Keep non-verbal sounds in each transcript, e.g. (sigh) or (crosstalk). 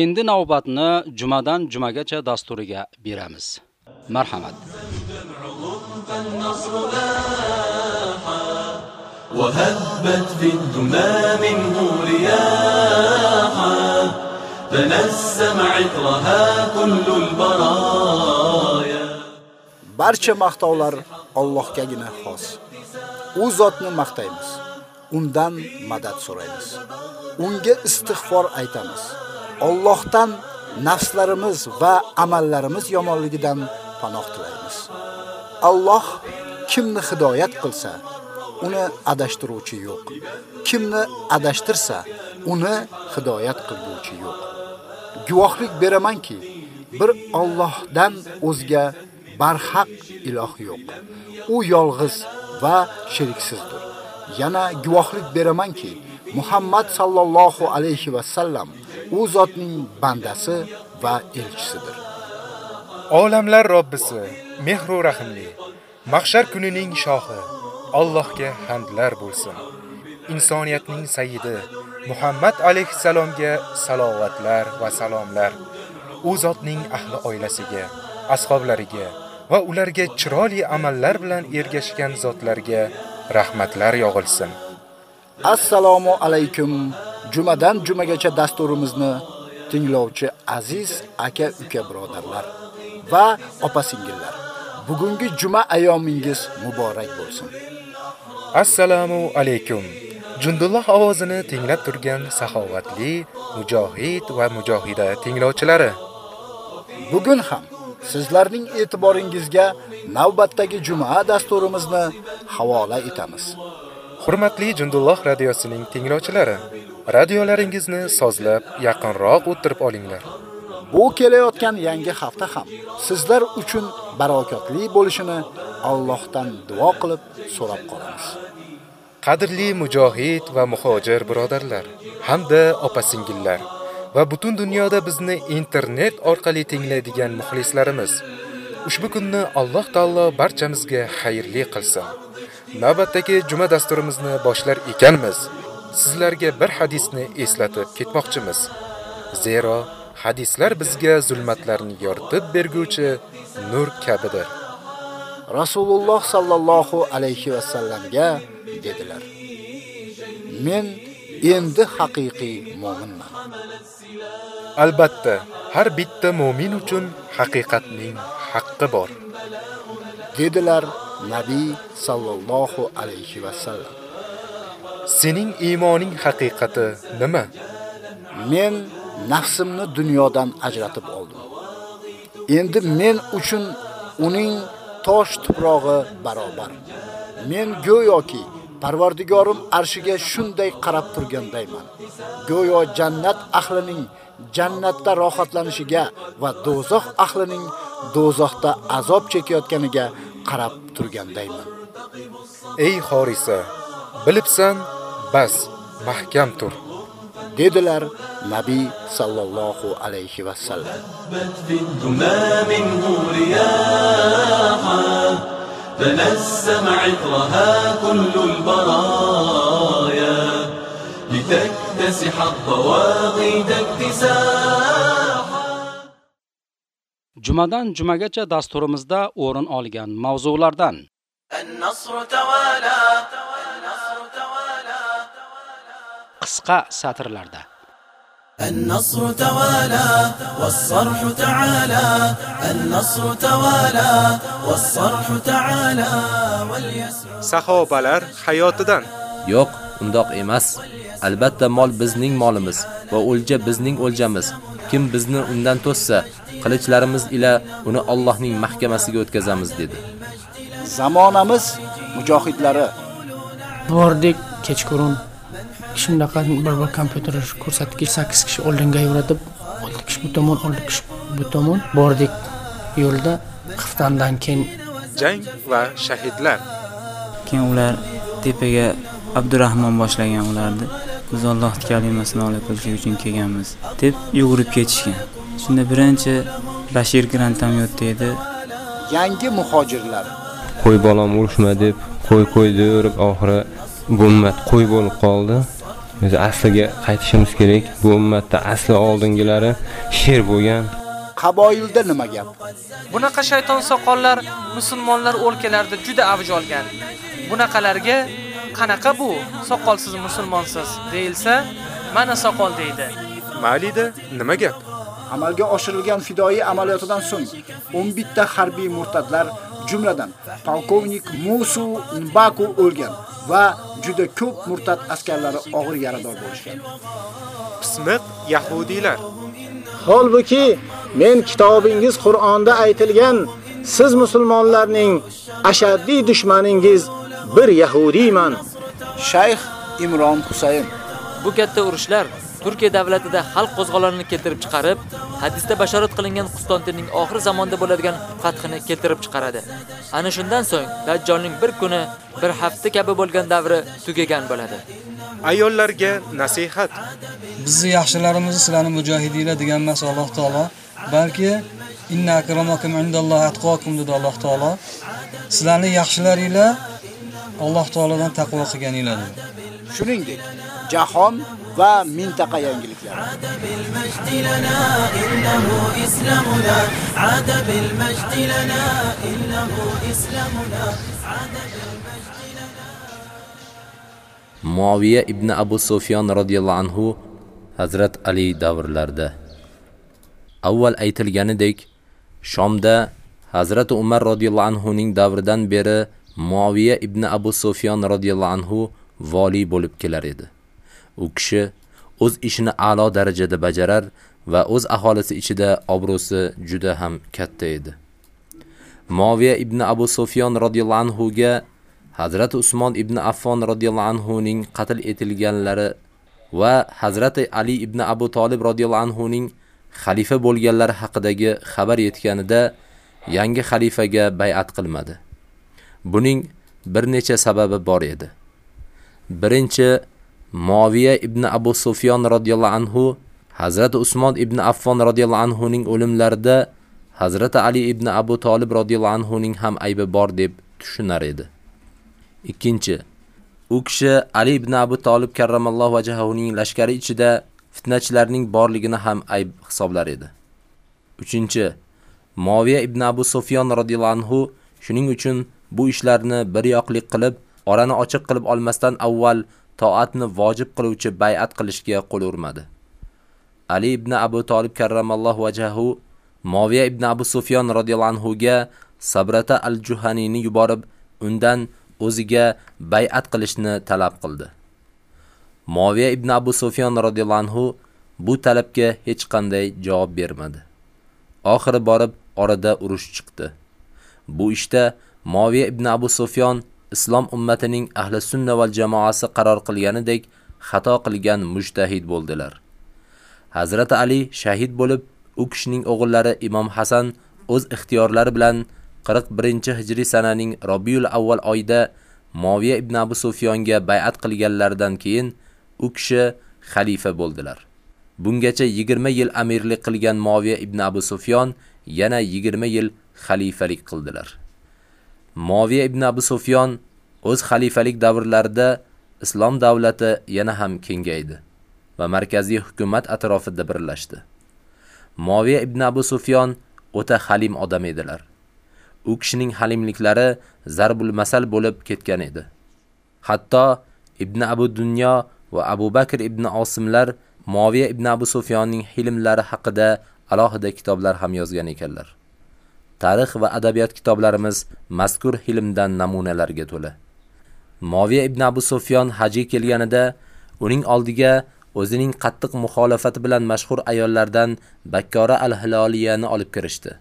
Endi navbatni jumadan jumagacha dasturiga beramiz. Marhamat. وهبت في الدمى منه رياحا تنسم عطرها كل البرايا Barcha maqtovlar Allohgagina xos. U zotni maqtaymiz. Undan madad so'raymiz. Unga istig'for aytamiz. Allohdan nafslarimiz va amallarimiz yomonligidan panoh tilaymiz. Alloh kimni hidoyat qilsa, uni adashtiruvchi yo'q. Kimni adashtirsa, uni hidoyat qilguvchi yo'q. Guvohlik beramanki, bir Allohdan o'zga barhaq iloh yo'q. U yolg'iz va sheriksizdir. Yana guvohlik beramanki, Muhammad sallallohu alayhi va sallam u zotning bandasi va elchisidir. Olamlar Robbisi, mehru rahimli, mahshar kunining shohi, Allohga hamdlar bo'lsin. Insoniyatning sayyidi Muhammad alayhisalomga salovatlar va salomlar. U zotning ahli oilasiga, ashablariga va ularga chiroyli amallar bilan ergashgan zotlarga rahmatlar yog'ilsin. Assalomu alaykum. Jumadan jumagacha dasturimizni tinglovchi aziz aka uka birodarlar va opa-singillar. Bugungi juma ayomingiz muborak bo'lsin. Assalomu alaykum. Jundulloh ovozini tinglab turgan saxovatli mujohid va mujohida tinglovchilari. Bugun ham sizlarning e'tiboringizga navbatdagi juma dasturimizni havola etamiz. Hurmatli Jundulloh radiosining tinglovchilari, radiolaringizni sozlab yaqinroq o'tirib olinglar. Bu kelayotgan yangi hafta ham sizlar uchun barokatli bo'lishini Allohdan duo qilib so'rab qolamiz. Qadrli mujohid va muhojir birodarlar hamda opa-singillar va butun dunyoda bizni internet orqali tinglaydigan muxlislarimiz. Ushbu kunni Alloh taolo barchamizga xayrli qilsin. Navbatdagi juma dasturimizni boshlar ekanmiz. Sizlarga bir hadisni eslatib ketmoqchimiz. Zero hadislar bizga zulmatlarni yoritib berguvchi nur kabidir. Rasululloh sallallohu alayhi va sallamga dedilar. Men endi haqiqiy mu'minman. Albatta, har bitta mu'min uchun haqiqatning haqqi bor. dedilar Nabiy sallallohu alayhi va sallam. Sening iymoning haqiqati nima? Men nafsimni dunyodan ajratib oldim. Endi men uchun uning tosh tuprog'i barobar. Men go'yoki Parvardigorim arshiga shunday qarab turgandayman. Go'yo jannat ahlining jannatda rohatlanishiga va dozoq ahlining dozoqda azob chekayotganiga qarab turgandayman. Ey Xorisa, bilibsan, bas, mahkam tur. dedilar Nabiy sallallohu alayhi va sallam. في الدمى منه رياحا تنسم عطرها كل البرايا لتكتسح الضواغد اكتساحا Jumadan jumagacha dasturimizda o'rin olgan mavzulardan النصر توالى النصر توالى qisqa satrlarda النصر توالى والصرح تعالى النصر توالى والصرح تعالى واليسر Sahobalar hayotidan Yo'q, undoq emas. Albatta mol bizning molimiz va o'lja bizning o'ljamiz. Kim bizni undan to'ssa, qilichlarimız ila uni Allohning mahkamasiga o'tkazamiz dedi. Zamonamiz mujohidlari bordik kechqurun shunaqa bir bir kompyuter ko'rsatgich 8 kishi oldinga yuratib 6 kishi bu tomon 6 kishi bu tomon bordik yo'lda xiftandan keyin jang va shahidlar. keyin ular tepaga abdurahmon boshlagan ularni biz alloh kalimasini olib qilish uchun kelganmiz deb yugurib ketishgan shunda birinchi bashir grantam yotdi edi yangi muhojirlar qo'y bolam urushma deb qo'y qo'y deb oxiri bo'lmadi qo'y bo'lib qoldi Biz asliga qaytishimiz kerak. Bu ummatda asli oldingilari sher bo'lgan. Qaboilda nima gap? Bunaqa shayton soqollar musulmonlar o'lkalarida juda avj olgan. Bunaqalarga qanaqa bu soqolsiz musulmonsiz deyilsa, mana soqol deydi. Malida nima gap? Amalga oshirilgan fidoyi amaliyotidan so'ng 11 ta harbiy murtadlar, jumladan polkovnik Musu Nbaku o'lgan va juda ko'p murtad askarlari og'ir yarador bo'lishgan. Pismiq yahudiylar. Holbuki men kitobingiz Qur'onda aytilgan siz musulmonlarning ashaddiy dushmaningiz bir yahudiyman. Shayx Imron Husayn Bu katta urushlar Turkiya davlatida xalq qo'zg'olonini keltirib chiqarib, hadisda bashorat qilingan Qustontinning oxir zamonda bo'ladigan fathini keltirib chiqaradi. Ana shundan so'ng Dajjolning bir kuni, bir hafta kabi bo'lgan davri tugagan bo'ladi. Ayollarga nasihat. Bizni yaxshilarimizni sizlarni mujohidinglar degan emas Alloh taolo, balki inna akramakum indallohi atqokum dedi Alloh taolo. Sizlarning yaxshilaringlar Alloh taoladan taqvo qilganinglar. Shuningdek, jahon va mintaqa yangiliklari. Muaviya ibn Abu Sufyan radhiyallohu anhu Hazrat Ali davrlarida avval aytilganidek Shomda Hazrat Umar radhiyallohu anhu ning davridan beri Muaviya ibn Abu Sufyan radhiyallohu anhu vali bo'lib kelar edi. U kishi o'z ishini a'lo darajada bajarar va o'z aholisi ichida obro'si juda ham katta edi. Muaviya ibn Abu Sufyan radhiyallohu anhu ga Hazrat Usmon ibn Affon radhiyallohu anhu ning qatl etilganlari va Hazrat Ali ibn Abu Talib radhiyallohu anhu ning xalifa bo'lganlari haqidagi xabar yetganida yangi xalifaga bay'at qilmadi. Buning bir necha sababi bor edi. Birinchi Muaviya ibn Abu Sufyon radhiyallohu anhu Hazrat Usmon ibn Affon radhiyallohu anhu ning o'limlarida Hazrat Ali ibn Abu Talib radhiyallohu anhu ning ham aybi bor deb tushunar edi. Ikkinchi, u kishi Ali ibn Abu Talib karramallohu vajhahuning lashkari ichida fitnachilarning borligini ham ayb hisoblar edi. Uchinchi, Muaviya ibn Abu Sufyon radhiyallahu anhu shuning uchun bu ishlarni bir yoqlik qilib, orani ochiq qilib olmasdan avval toatni vojib qiluvchi bay'at qilishga qo'l urmadi. Ali ibn Abu Talib karramallohu vajhahu Moviya ibn Abu Sufyon radhiyallohu anhu ga Sabrata al-Juhanini yuborib, undan o'ziga bay'at qilishni talab qildi. Moviya ibn Abu Sufyon radhiyallohu anhu bu talabga hech qanday javob bermadi. Oxiri borib orada urush chiqdi. Bu ishda Moviya ibn Abu Sufyon islom ummatining ahli sunna val jamoasi qaror qilganidek xato qilgan mujtahid bo'ldilar. Hazrat Ali shahid bo'lib, u kishining o'g'illari Imom Hasan o'z ixtiyorlari bilan 41-hijriy sananing Robiul avval oyida Moviya ibn Abu Sufyonga bay'at qilganlaridan keyin u kishi xalifa bo'ldilar. Bungacha 20 yil amirlik qilgan Moviya ibn Abu Sufyon yana 20 yil xalifalik qildilar. Moviya ibn Abu Sufyon o'z xalifalik davrlarida islom davlati yana ham kengaydi va markaziy hukumat atrofida birlashdi. Moviya ibn Abu Sufyon o'ta halim odam edilar. U kishining halimliklari zarbul masal bo'lib ketgan edi. Hatto Ibn Abu Dunyo va Abu Bakr ibn Osimlar Moviya ibn Abu Sufyonning hilmlari haqida alohida kitoblar ham yozgan ekanlar. Tarix va adabiyot kitoblarimiz mazkur hilmdan namunalarga to'la. Moviya ibn Abu Sufyon haji kelganida uning oldiga o'zining qattiq muxolafati bilan mashhur ayollardan Bakkora al-Hiloliyani olib kirishdi.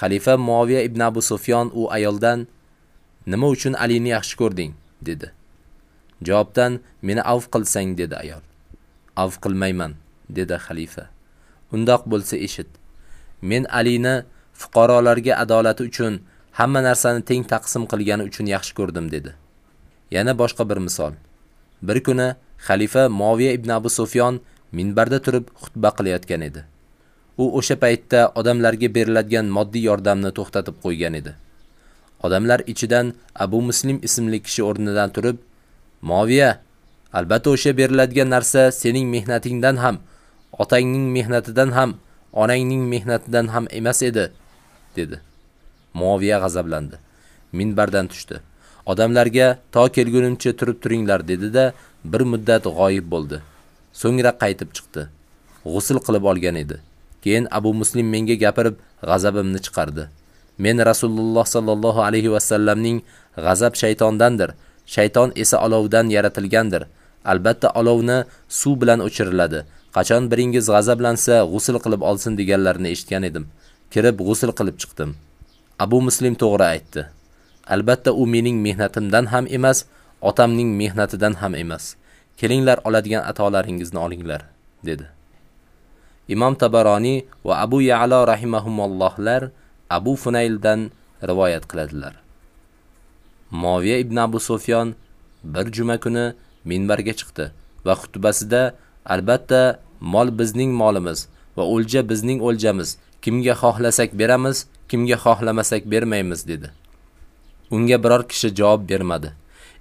Xalifa Muaviya ibn Abu Sufyon u ayoldan "Nima uchun Alini yaxshi ko'rding?" dedi. Javobdan "Meni avf qilsang" dedi ayol. "Avf qilmayman" dedi xalifa. "Undoq bo'lsa eshit. Men Alini fuqarolarga adolati uchun hamma narsani teng taqsim qilgani uchun yaxshi ko'rdim" dedi. Yana boshqa bir misol. Bir kuni xalifa Muaviya ibn Abu Sufyon minbarda turib xutba qilayotgan edi. U o'sha paytda odamlarga beriladigan moddiy yordamni to'xtatib qo'ygan edi. Odamlar ichidan Abu Muslim ismli kishi o'rnidan turib, "Muaviya, Albatta o'sha beriladigan narsa sening mehnatingdan ham, otangning mehnatidan ham, onangning mehnatidan ham emas edi, dedi. Muaviya g'azablandi. Minbardan tushdi. Odamlarga to kelgunimcha turib turinglar dedi-da, bir muddat g'oyib bo'ldi. So'ngra qaytib chiqdi. G'usl qilib olgan edi. Keyin Abu Muslim menga gapirib, g'azabimni chiqardi. Men Rasululloh sallallohu alayhi va sallamning g'azab shaytondandir. Shayton esa olovdan yaratilgandir. Albatta olovni suv bilan o'chiriladi. Qachon biringiz g'azablansa, g'usl qilib olsin deganlarini eshitgan edim. Kirib g'usl qilib chiqdim. Abu Muslim to'g'ri aytdi. Albatta u mening mehnatimdan ham emas, otamning mehnatidan ham emas. Kelinglar oladigan atolaringizni olinglar, dedi. Imom Tabarani va Abu Ya'la rahimahumullohlar Abu Funayldan rivoyat qiladilar. Moviya ibn Abu Sufyon bir juma kuni minbarga chiqdi va xutbasida albatta mol bizning molimiz va o'lja bizning o'ljamiz. Kimga xohlasak beramiz, kimga xohlamasak bermaymiz dedi. Unga biror kishi javob bermadi.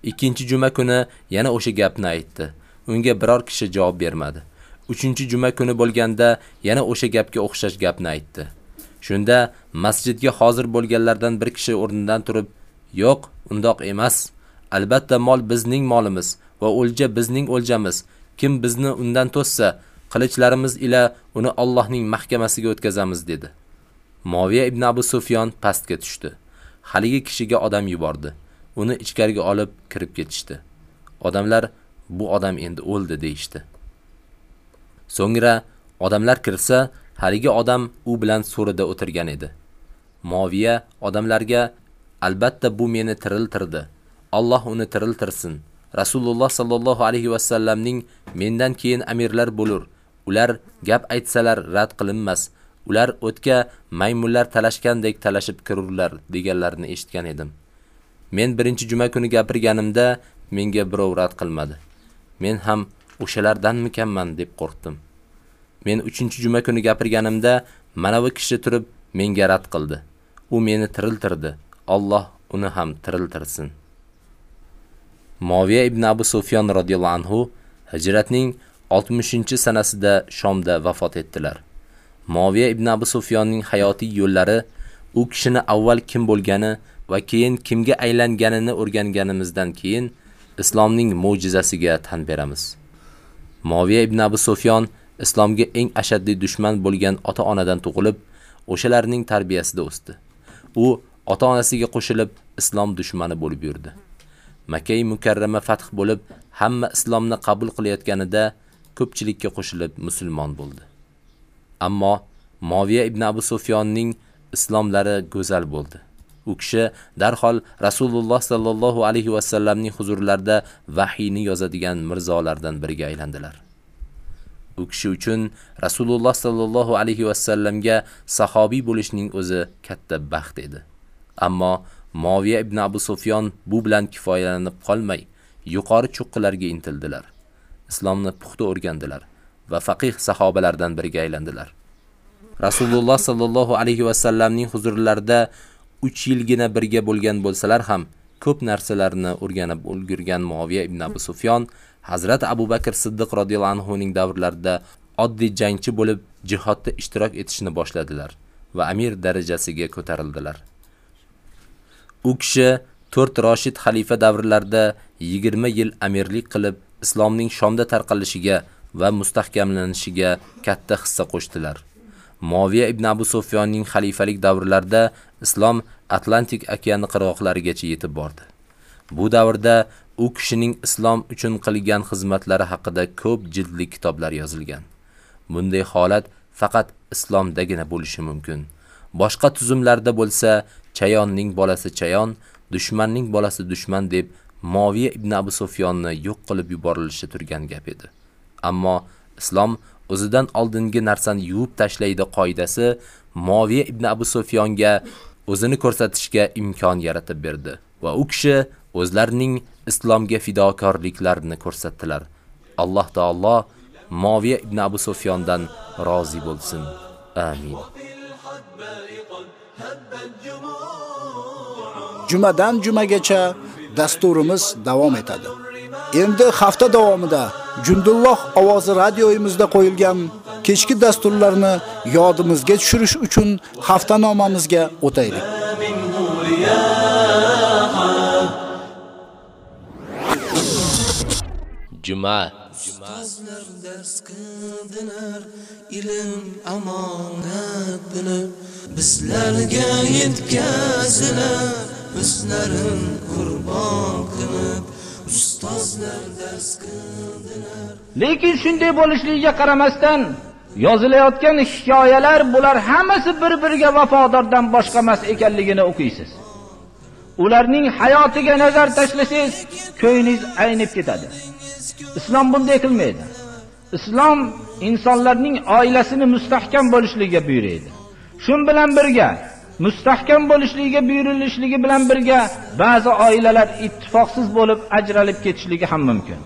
Ikkinchi juma kuni yana o'sha gapni aytdi. Unga biror kishi javob bermadi. Uchinchi juma kuni bo'lganda yana o'sha gapga o'xshash gapni aytdi. Shunda masjidga hozir bo'lganlardan bir kishi o'rnidan turib, "Yo'q, undoq emas. Albatta mol bizning molimiz va o'lja bizning o'ljamiz. Kim bizni undan to'ssa, qilichlarimiz ila uni Allohning mahkamasiga o'tkazamiz" dedi. Moviya ibn Abu Sufyon pastga tushdi. Haligi kishiga odam yubordi. Uni ichkariga olib kirib ketishdi. Odamlar bu odam endi o'ldi deyishdi. So'ngra odamlar kirsa, haligi odam u bilan so'rida o'tirgan edi. Moviya odamlarga albatta bu meni tiriltirdi. Alloh uni tiriltirsin. Rasululloh sallallohu alayhi va sallamning mendan keyin amirlar bo'lur. Ular gap aytsalar rad qilinmas. Ular o'tga maymunlar talashgandek talashib kirurlar deganlarini eshitgan edim. Men birinchi juma kuni gapirganimda menga birov rad qilmadi. Men ham o'shalardanmikanman deb qo'rqdim. Men 3-juma kuni gapirganimda mana bu kishi turib menga rad qildi. U meni tiriltirdi. Alloh uni ham tiriltirsin. Moviya ibn Abu Sufyon radhiyallohu anhu hijratning 60-sanasida Shomda vafot etdilar. Moviya ibn Abu Sufyonning hayotiy yo'llari u kishini avval kim bo'lgani va keyin kimga aylanganini o'rganganimizdan keyin islomning mo'jizasiga tan beramiz. Moviya ibn Abu Sufyon islomga eng ashaddiy dushman bo'lgan ota-onadan tug'ilib, o'shalarning tarbiyasida o'sdi. U ota-onasiga qo'shilib islom dushmani bo'lib yurdi. Makka mukarrama fath bo'lib, hamma islomni qabul qilayotganida ko'pchilikka qo'shilib musulmon bo'ldi. Ammo Moviya ibn Abu Sufyonning islomlari go'zal bo'ldi. U kishi darhol Rasululloh sallallohu alayhi va sallamning huzurlarida vahiyni yozadigan mirzolardan biriga aylandilar. U kishi uchun Rasululloh sallallohu alayhi va sallamga sahobiy bo'lishning o'zi katta baxt edi. Ammo Moviya ibn Abu Sufyon bu bilan kifoyalanib qolmay, yuqori cho'qqilarga intildilar. Islomni puxta o'rgandilar va faqih sahobalardan biriga aylandilar. Rasululloh sallallohu alayhi va sallamning huzurlarida 3 yilgina birga bo'lgan bo'lsalar ham ko'p narsalarni o'rganib ulgurgan Muaviya ibn Abu Sufyon Hazrat Abu Bakr Siddiq radhiyallohu anhu ning davrlarida oddiy jangchi bo'lib jihodda ishtirok etishni boshladilar va amir darajasiga ko'tarildilar. U kishi 4 Roshid xalifa davrlarida 20 yil amirlik qilib, islomning Shomda tarqalishiga va mustahkamlanishiga katta hissa qo'shdilar. Moviya ibn Abu Sufyonning xalifalik davrlarida islom Atlantik okeani qirg'oqlarigacha yetib bordi. Bu davrda u kishining islom uchun qilgan xizmatlari haqida ko'p jildli kitoblar yozilgan. Bunday holat faqat islomdagina bo'lishi mumkin. Boshqa tuzumlarda bo'lsa, chayonning bolasi chayon, dushmanning bolasi dushman deb Moviya ibn Abu Sufyonni yo'q qilib yuborilishi turgan gap edi. Ammo islom o'zidan oldingi narsani yuvib tashlaydi qoidasi Moviya ibn Abu Sufyonga o'zini ko'rsatishga imkon yaratib berdi va u kishi o'zlarining islomga fidokorliklarini ko'rsatdilar. Alloh taolo Moviya ibn Abu Sufyondan rozi bo'lsin. Amin. Jumadan jumagacha dasturimiz davom etadi. Endi hafta davomida Jundulloh ovozi radioyimizda qo'yilgan kechki dasturlarni yodimizga tushirish uchun haftanomamizga o'taylik. Juma Ustozlar dars qildilar, ilm amonat bilib, bizlarga yetkazilar, o'zlarin qurbon qilib, ustozlar dars qildilar. Lekin shunday bo'lishligiga qaramasdan yozilayotgan hikoyalar bular hammasi bir-biriga vafodordan boshqa emas ekanligini o'qiysiz. Ularning hayotiga nazar tashlasangiz, ko'nglingiz aynib ketadi. Islom bunday qilmaydi. Islom insonlarning oilasini mustahkam bo'lishligiga buyuradi. shu bilan birga mustahkam bo'lishligiga buyurilishligi bilan birga ba'zi oilalar ittifoqsiz bo'lib ajralib ketishligi ham mumkin.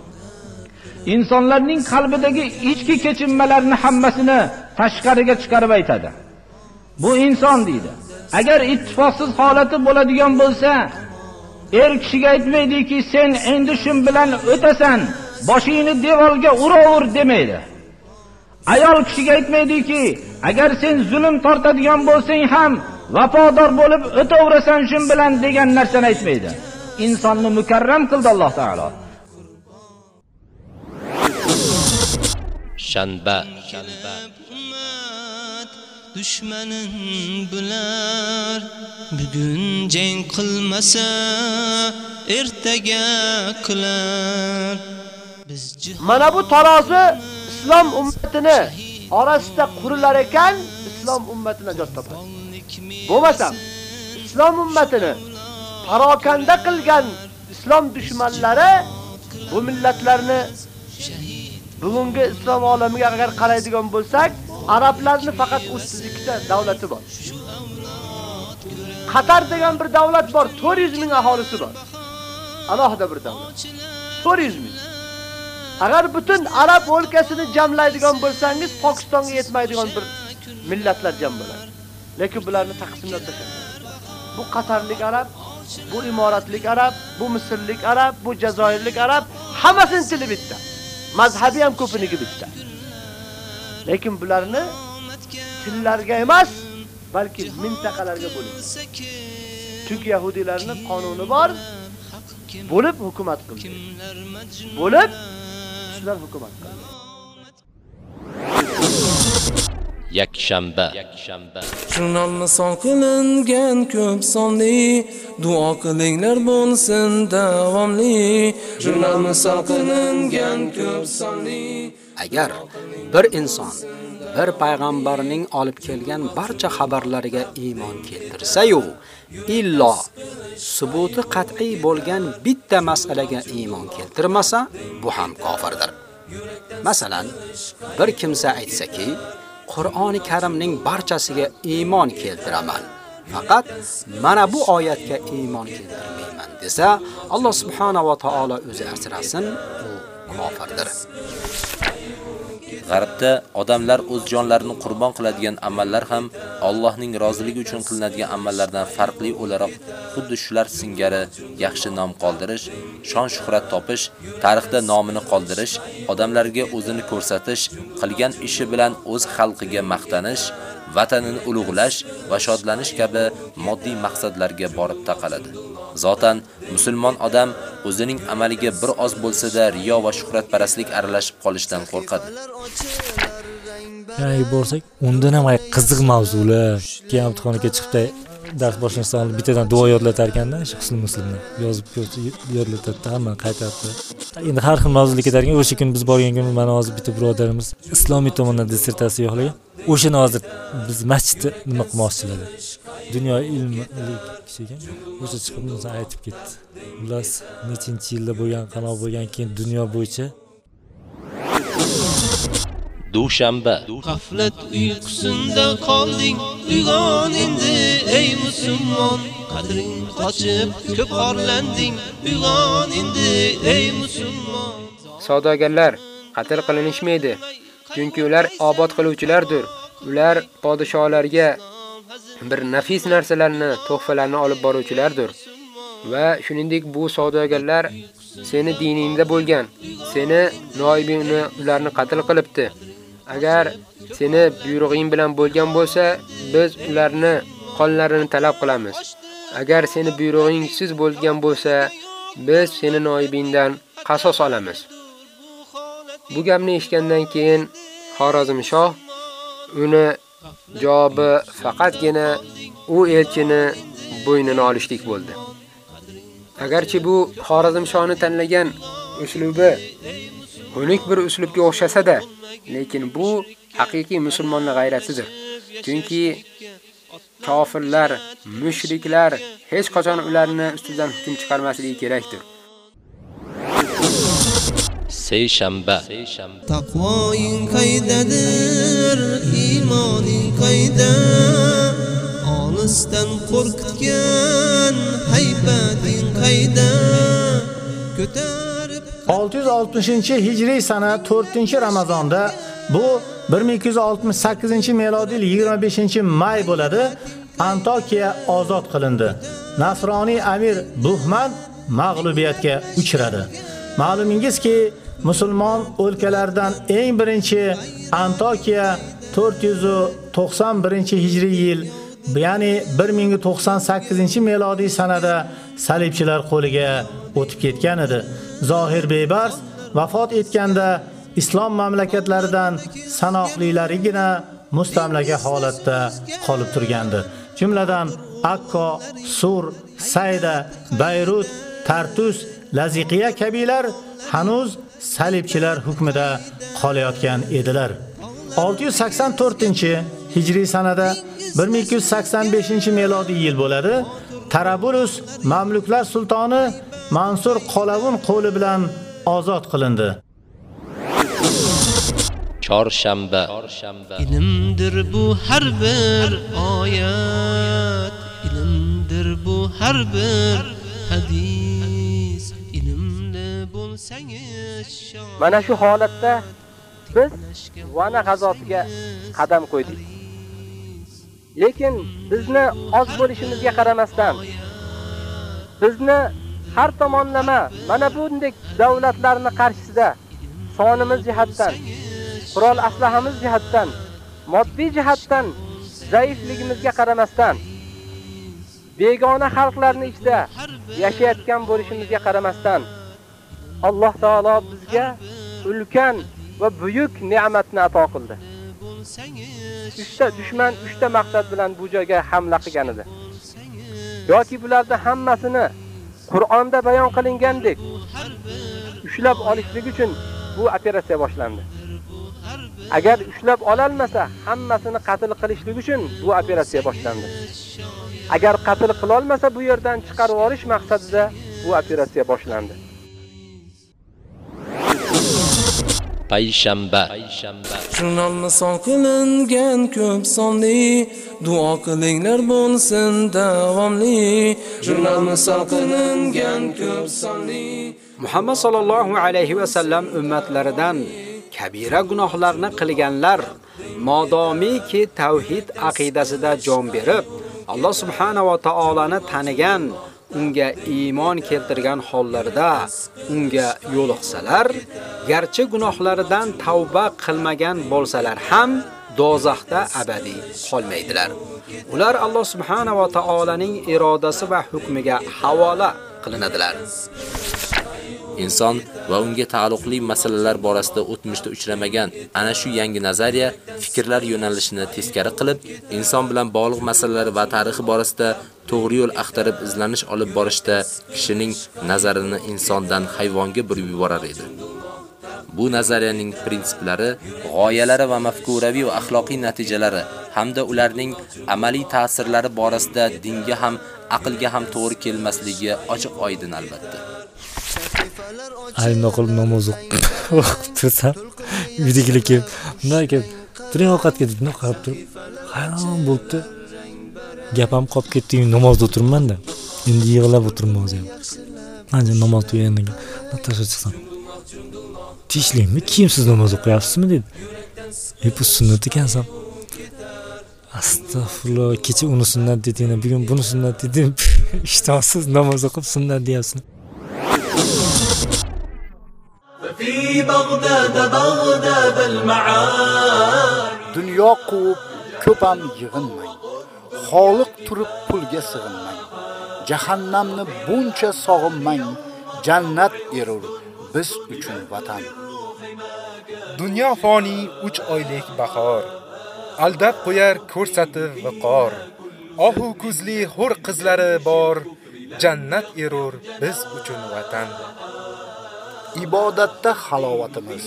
insonlarning qalbidagi ichki kechinmalarni hammasini tashqariga chiqarib aytadi. Bu inson deydi. Agar ittifoqsiz holati bo'ladigan bo'lsa, er kishiga aytmaydiki, sen endi shu bilan o'tasan, boshingni devorga uraver demaydi. Ayol kishiga aytmaydiki, agar sen zulm tortadigan bo'lsang ham vafodor bo'lib o'taverasan shun bilan degan narsani aytmaydi. Insonni mukarram qildi Alloh taolo. shanba dushmanin bular bugun jang qilmasa ertaga qilar Mana bu tarozi islom ummatini orasida qurilar ekan, islom ummati najot topadi. Bo'lmasam, islom ummatini parokanda qilgan islom dushmanlari bu millatlarni bugungi islom olamiga agar qaraydigan bo'lsak, arablarni faqat 32 ta davlati bor. Qatar degan bir davlat bor, 400 ming aholisi bor. Alohida bir davlat. 400 ming. Agar butun arab o'lkasini jamlaydigan bo'lsangiz, Pokistonga yetmaydigan bir millatlar jam bo'ladi. Lekin bularni taqsimlab tashlaydi. Bu Qatarlik arab, bu imoratlik arab, bu misrlik arab, bu jazoirlik arab, hammasining tili bitta. Mazhabi ham ko'piniki bitta. Lekin bularni tillarga emas, balki mintaqalarga bo'lingan. Chunki yahudiylarning qonuni bor, bo'lib hukumat qildi. Bo'lib shular hukumat qildi. Yakshanba. Jurnal misol qilingan ko'p sonli. Duo qilinglar bo'lsin davomli. Jurnal misol qilingan ko'p sonli. Agar bir inson bir payg'ambarning olib kelgan barcha xabarlariga iymon keltirsa-yu, illo subuti qat'iy bo'lgan bitta masalaga iymon keltirmasa, bu ham kofirdir. Masalan, bir kimsa aytsaki, Qur'oni Karimning barchasiga iymon keltiraman. Faqat mana bu oyatga iymon keltirmayman desa, Alloh subhanahu va taolo o'zi asrasin, u kofirdir. G'arbda odamlar o'z jonlarini qurbon qiladigan amallar ham Allohning roziligi uchun qilinadigan amallardan farqli o'laroq xuddi shular singari yaxshi nom qoldirish, shon shuhrat topish, tarixda nomini qoldirish, odamlarga o'zini ko'rsatish, qilgan ishi bilan o'z xalqiga maqtanish, vatanini ulug'lash va shodlanish kabi moddiy maqsadlarga borib taqaladi. Zotan musulmon odam o'zining amaliga bir oz bo'lsa-da riyo va shuhratparastlik aralashib qolishdan qo'rqadi. Yana borsak, undan ham qiziq mavzular. Keyin imtihonga chiqibda dars boshlanishdan bittadan duo yodlatar ekanda, shu husn muslimni yozib yodlatadi, hamma qaytardi. Endi har xil mavzular ketar ekan, o'sha kun biz borgan kun mana hozir bitta birodarimiz islomiy tomondan dissertatsiya yo'qlagan. O'shani hozir biz masjidda nima qilmoqchilar. Dunyo ilmi kishi ekan. O'sha chiqib aytib ketdi. Xullas, nechinchi yilda bo'lgan, qanoq bo'lgan keyin dunyo bo'yicha dushanba G'aflat uyqusinda qolding uyg'on endi ey musulmon qadring qochib ko'p orlanding uyg'on endi ey musulmon Savdogarlar qatl qilinishmaydi, chunki ular obod qiluvchilardir. Ular podsholarga bir nafis narsalarni, to'hfalarni olib boruvchilardir. Va shuningdek bu savdogarlar seni diningda bo'lgan. Seni noibingni ularni qatl qilibdi. Agar seni buyrug'ing bilan bo'lgan bo'lsa, biz ularni qonlarini talab qilamiz. Agar seni buyrug'ingsiz bo'lgan bo'lsa, biz seni noibingdan qasos olamiz. Bu gapni eshitgandan keyin Xorazm shoh uni javobi faqatgina u elchini bo'ynini olishlik bo'ldi. Agarchi bu Xorazm shohni tanlagan uslubi xunuk bir uslubga o'xshasa-da, lekin bu haqiqiy musulmonning g'ayratidir. Chunki kofirlar, mushriklar hech qachon ularni ustidan hukm chiqarmasligi kerakdir. Seyshanba. Taqvoing qaydadir, iymoning qayda? Olisdan qo'rqitgan haybating qayda? Ko'tarib 660-hijriy sana 4-ramazonda bu 1268-melodiy 25-may bo'ladi. Antokiya ozod qilindi. Nasroniy amir Buhman mag'lubiyatga uchradi. Ma'lumingizki, musulmon o'lkalardan eng birinchi Antokiya 491-hijriy yil, ya'ni 1098-melodiy sanada salibchilar qo'liga o'tib ketgan edi. Zohir Beybars vafot etganda islom mamlakatlaridan sanoqlilarigina mustamlaka holatda qolib turgandi. Jumladan Akko, Sur, Sayda, Bayrut, Tartus, Laziqiya kabilar hanuz salibchilar hukmida qolayotgan edilar. 684-hijriy sanada 1285-melodiy yil bo'ladi. Tarabulus mamluklar sultoni Mansur Qolavun qo'li bilan ozod qilindi. Chorshanba. Ilmdir bu har bir oyat, ilmdir bu har bir hadis. Mana shu holatda biz vana g'azotiga qadam qo'ydik. Lekin bizni oz bo'lishimizga qaramasdan bizni har tomonlama mana bundek davlatlarning qarshisida sonimiz jihatdan, qurol aslahamiz jihatdan, moddiy jihatdan zaifligimizga qaramasdan begona xalqlarning ichida yashayotgan bo'lishimizga qaramasdan Alloh taolo bizga ulkan va buyuk ne'matni ato qildi. Uchta dushman uchta maqsad bilan bu joyga hamla qilgan edi. yoki bularda hammasini Qur'onda bayon qilingandek ushlab olishlik uchun bu operatsiya boshlandi. Agar ushlab ololmasa, hammasini qatl qilishlik uchun bu operatsiya boshlandi. Agar qatl qila olmasa, bu yerdan chiqarib olish maqsadida bu operatsiya boshlandi. Payshanba. Jurnalni son qilingan ko'p sonli duo qilinglar bo'lsin davomli. Jurnalni son qilingan ko'p sonli. Muhammad sallallohu alayhi va sallam ummatlaridan kabira gunohlarni qilganlar modomiki tavhid aqidasida jon berib Alloh subhanahu va taolani tanigan unga iymon keltirgan hollarida unga yo'liqsalar, garchi gunohlaridan tavba qilmagan bo'lsalar ham dozaxda abadiy qolmaydilar. Ular Alloh subhanahu va taolaning irodasi va hukmiga havola qilinadilar. Inson va unga taalluqli masalalar borasida o'tmishda uchramagan ana shu yangi nazariya fikrlar yo'nalishini teskari qilib, inson bilan bog'liq masalalar va tarixi borasida to'g'ri yo'l axtarib izlanish olib borishda kishining nazarini insondan hayvonga burib yuborar edi. Bu nazariyaning prinsiplari, g'oyalari va mafkuraviy va axloqiy natijalari hamda ularning amaliy ta'sirlari borasida dinga ham, aqlga ham to'g'ri kelmasligi ochiq-oydin albatta. Ayni qilib namoz (laughs) o'qib tursam, uydagilar kelib, bunday kelib, turing ovqatga deb nima qarab turib, hayron bo'libdi. gapam qolib ketdi namozda o'tiribmanda endi yig'lab o'tiribman o'zi ham ancha namoz tugagandan keyin natasha chiqsam tinchlikmi? Kim siz namoz o'qiyapsizmi dedi. E bu sunnat ekansan. Astag'firulloh kecha uni sunnat deding bugun buni sunnat dedin (laughs) ishtonsiz namoz o'qib sunnat deyapsan dunyo quvib ko'p ham yig'inmang xoliq turib pulga sig'inmang jahannamni buncha sog'inmang jannat erur biz uchun vatan Dunyo foni 3 oylik bahor. Aldab qo'yar ko'rsatib viqor. Ohu kuzli hur qizlari bor. Jannat erur biz uchun vatan. ibodatda halovatimiz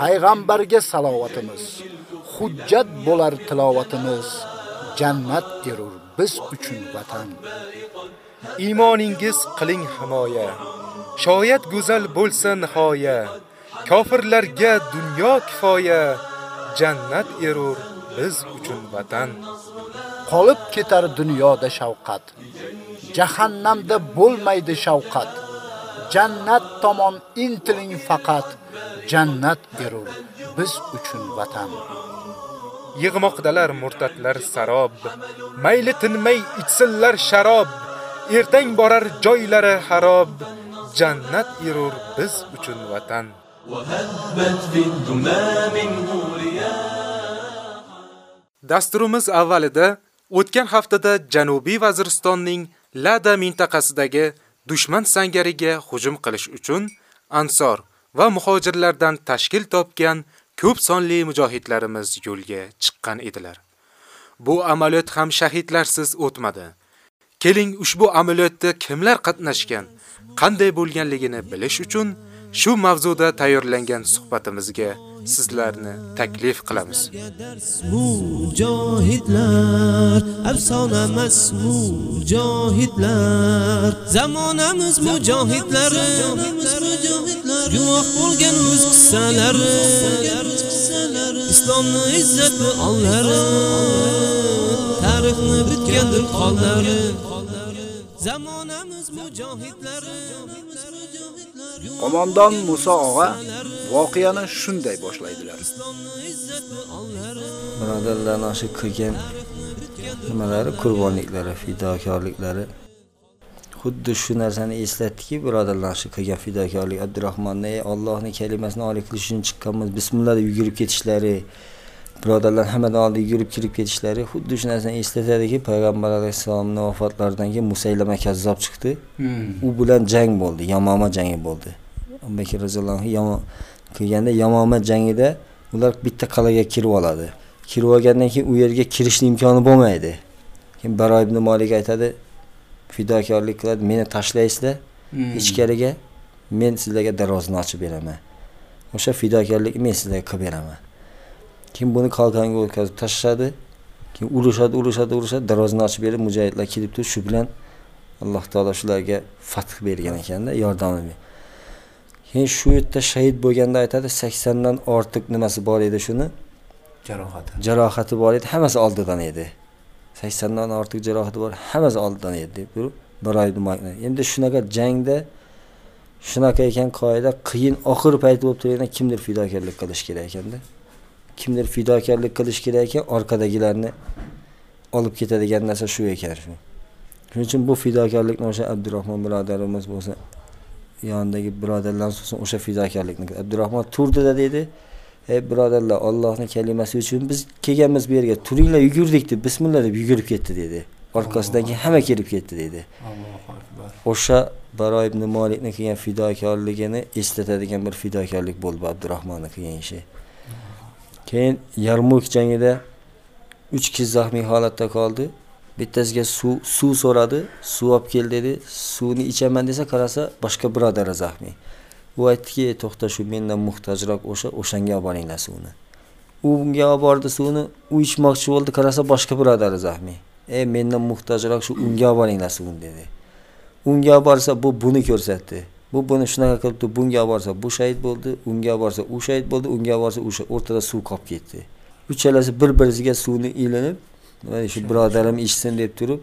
payg'ambarga salovatimiz hujjat bo'lar tilovatimiz jannat erur biz uchun vatan Iymoningiz qiling himoya. Shoyat go'zal bo'lsa nihoya. Kofirlarga dunyo kifoya. Jannat erur biz uchun vatan. qolib ketar dunyoda shavqat jahannamda bo'lmaydi shavqat jannat tomon intiling faqat jannat erur biz uchun vatan yig'moqdalar murtatlar sarob. Mayli tinmay ichsinlar sharob. Ertang borar joylari xarob jannat erur biz uchun vatan. Dasturimiz avvalida o'tgan haftada janubiy vaziristonning lada mintaqasidagi dushman sangariga hujum qilish uchun ansor va muhojirlardan tashkil topgan ko'p sonli mujohidlarimiz yo'lga chiqqan edilar. Bu amaliyot ham shahidlarsiz o'tmadi. Keling ushbu amaliyotda kimlar qatnashgan, qanday bo'lganligini bilish uchun shu mavzuda tayyorlangan suhbatimizga sizlarni taklif qilamiz. mujohidlar afsonamas mujohidlar. Zamonamiz mujohidlari guvoh bo'lgan o'z qissalari. Islomni izzati onlari tarixni bitgandir qonlari zamonamiz mujohidlari Qo'mondon Musa og'a voqeani shunday boshlaydilar. birodarlarni shu qilgan nimalari? Qurbonliklari fidokorliklari. Xuddi shu narsani eslatdiki birodarlar shu qilgan fidokorlik. Abdurahmonni ey ollohni kalimasini oliy qilish uchun chiqqanmiz. Bismillah deb yugurib ketishlari. Birodarlar hammadan oldin yugurib kirib ketishlari. Xuddi shu narsani eslatadiki payg'ambar alayhissalomni vafotlaridan keyin musaylama kazzob chiqdi. U bilan jang bo'ldi yamoma jangi bo'ldi. Abu bakr roziyallohu anhu yamo qilganda yamoma jangida ular bitta qal'aga kirib oladi. Kirib olgandan keyin u yerga kirishni imkoni bo'lmaydi. Keyin baro ibn molik aytadi fidokorlik qiladi meni tashlaysizlar Hmm. ichkariga men sizlarga darvozani ochib beraman. O'sha fidokorlikni men sizlarga qilib beraman. Keyin buni qalqonga o'tkazib tashlashadi keyin urushadi urushadi urushadi darvozani ochib berib mujohidlar kelibdi shu bilan alloh taolo shularga fath bergan ekanda yordamini keyin shu yerda shahid bo'lganda aytadi saksondan ortiq nimasi bor edi shuni? Jarohati. jarohati bor edi hammasi oldidan edi. Saksondan ortiq jarohati bor hammasi oldidan edi deb turib baroy endi shunaqa jangda shunaqa ekan qoida qiyin oxir payti bo'lib turganda kimdir fidokorlik qilish kerak ekanda. Kimdir fidokorlik qilish kerak ekan orqadagilarni olib ketadigan narsa shu ekan shu. Shuning uchun bu fidokorlikni o'sha abdurahmon birodarimiz bo'lsa yonidagi birodarlarimiz bo'lsin o'sha fidokorlikni abdurahmon turdida dedi ey birodarlar ollohni kalimasi uchun biz kelganmiz bu yerga turinglar yugurdik deb bismillah deb yugurib ketdi dedi. Orqasidan keyin hamma kelib ketdi dedi. O'sha baro ibn molikni qilgan fidokorligini eslatadigan bir fidokorlik bo'ldi bu abdurahmonni qilgan ishi keyin yarmuk jangida uch kishi zaxmiy holatda qoldi bittasiga suv suv so'radi suv olib kel dedi. Suvni ichaman desa qarasa boshqa birodari zaxmiy u aytdiki to'xta shu mendan muhtojroq o'sha o'shanga olib boringlar suvni. U unga olib bordi suvni u ichmoqchi bo'ldi qarasa boshqa birodari zaxmiy ey mendan muhtojroq shu unga olib boringlar suvni dedi. Unga olib borsa bu buni ko'rsatdi. Bu buni shunaqa qilibdi bunga olib borsa bu shahid bo'ldi unga olib borsa u shahid bo'ldi unga olib borsa o'sha o'rtada suv qolib ketdi. Uchalasi bir biriga suvni ilinib mana shu birodarim ichsin deb turib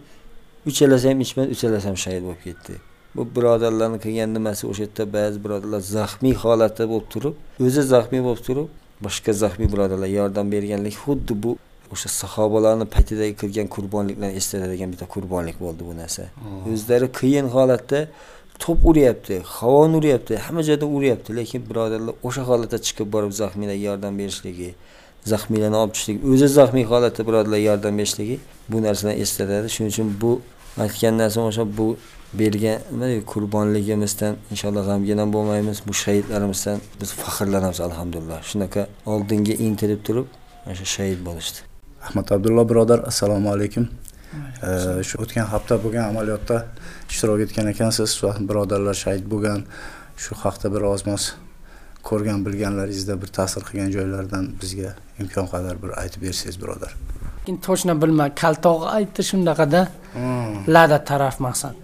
uchalasi ham ichmadi uchalasi ham shahid bo'lib ketdi. Bu birodarlarni qilgan nimasi o'sha yerda ba'zi birodarlar zaxmiy holatda bo'lib turib o'zi zaxmiy bo'lib turib boshqa zaxmiy birodarlar yordam berganlik xuddi bu o'sha sahobalarni paytidagi qilgan qurbonliklarni eslatadigan bitta qurbonlik bo'ldi bu narsa. O'zlari qiyin holatda to'p uryapti havoni uryapti hamma joyda uryapti lekin birodarlar o'sha holatda chiqib borib zaxmiylarga yordam berishligi zaxmiylarni olib tushishligi o'zi zaxmiy holatda birodarlarga yordam berishligi bu narsalarni eslatadi. Shuning uchun bu aytgan narsam o'sha bu bergan nima deydi qurbonligimizdan inshaalloh g'amgin ham bo'lmaymiz. Bu shahidlarimizdan biz faxrlanamiz alhamdulillah. Shunaqa oldinga intilib turib mana shu shahid bo'lishdi. Ahmad abdulla birodar assalomu alaykum. Shu o'tgan hafta bo'lgan amaliyotda ishtirok etgan ekansiz va birodarlar shahid bo'lgan. Shu haqda bir ozmoz ko'rgan bilganlaringizda bir ta'sir qilgan joylardan bizga imkon qadar bir aytib bersangiz birodar. Lekin точно bilma kaltog'i aytdi shunaqada lada taraf maqsad.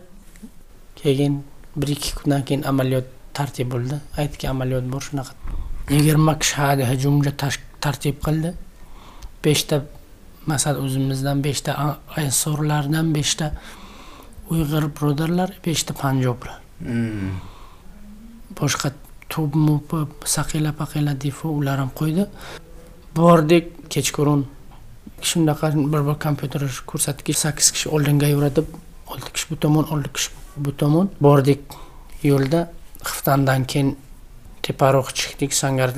Keyin bir ikki kundan keyin amaliyot tartib bo'ldi. Aytdiki amaliyot bor shunaqa. Yigirma kishi hali hujumga tartib qildi. Beshta masal o'zimizdan beshta ansorlardan beshta uyg'ur birodarlar beshta panjoblar. Boshqa to'p mo'pi saqila paqila defo ular ham qo'ydi. Bordik kechqurun shunaqa bir bir kompyuter ko'rsatdiki sakkiz kishi oldinga yuratib olti kishi bu tomon olti kishi bu tomon. Bordik yo'lda xiftandan keyin teparoq chiqdik sangar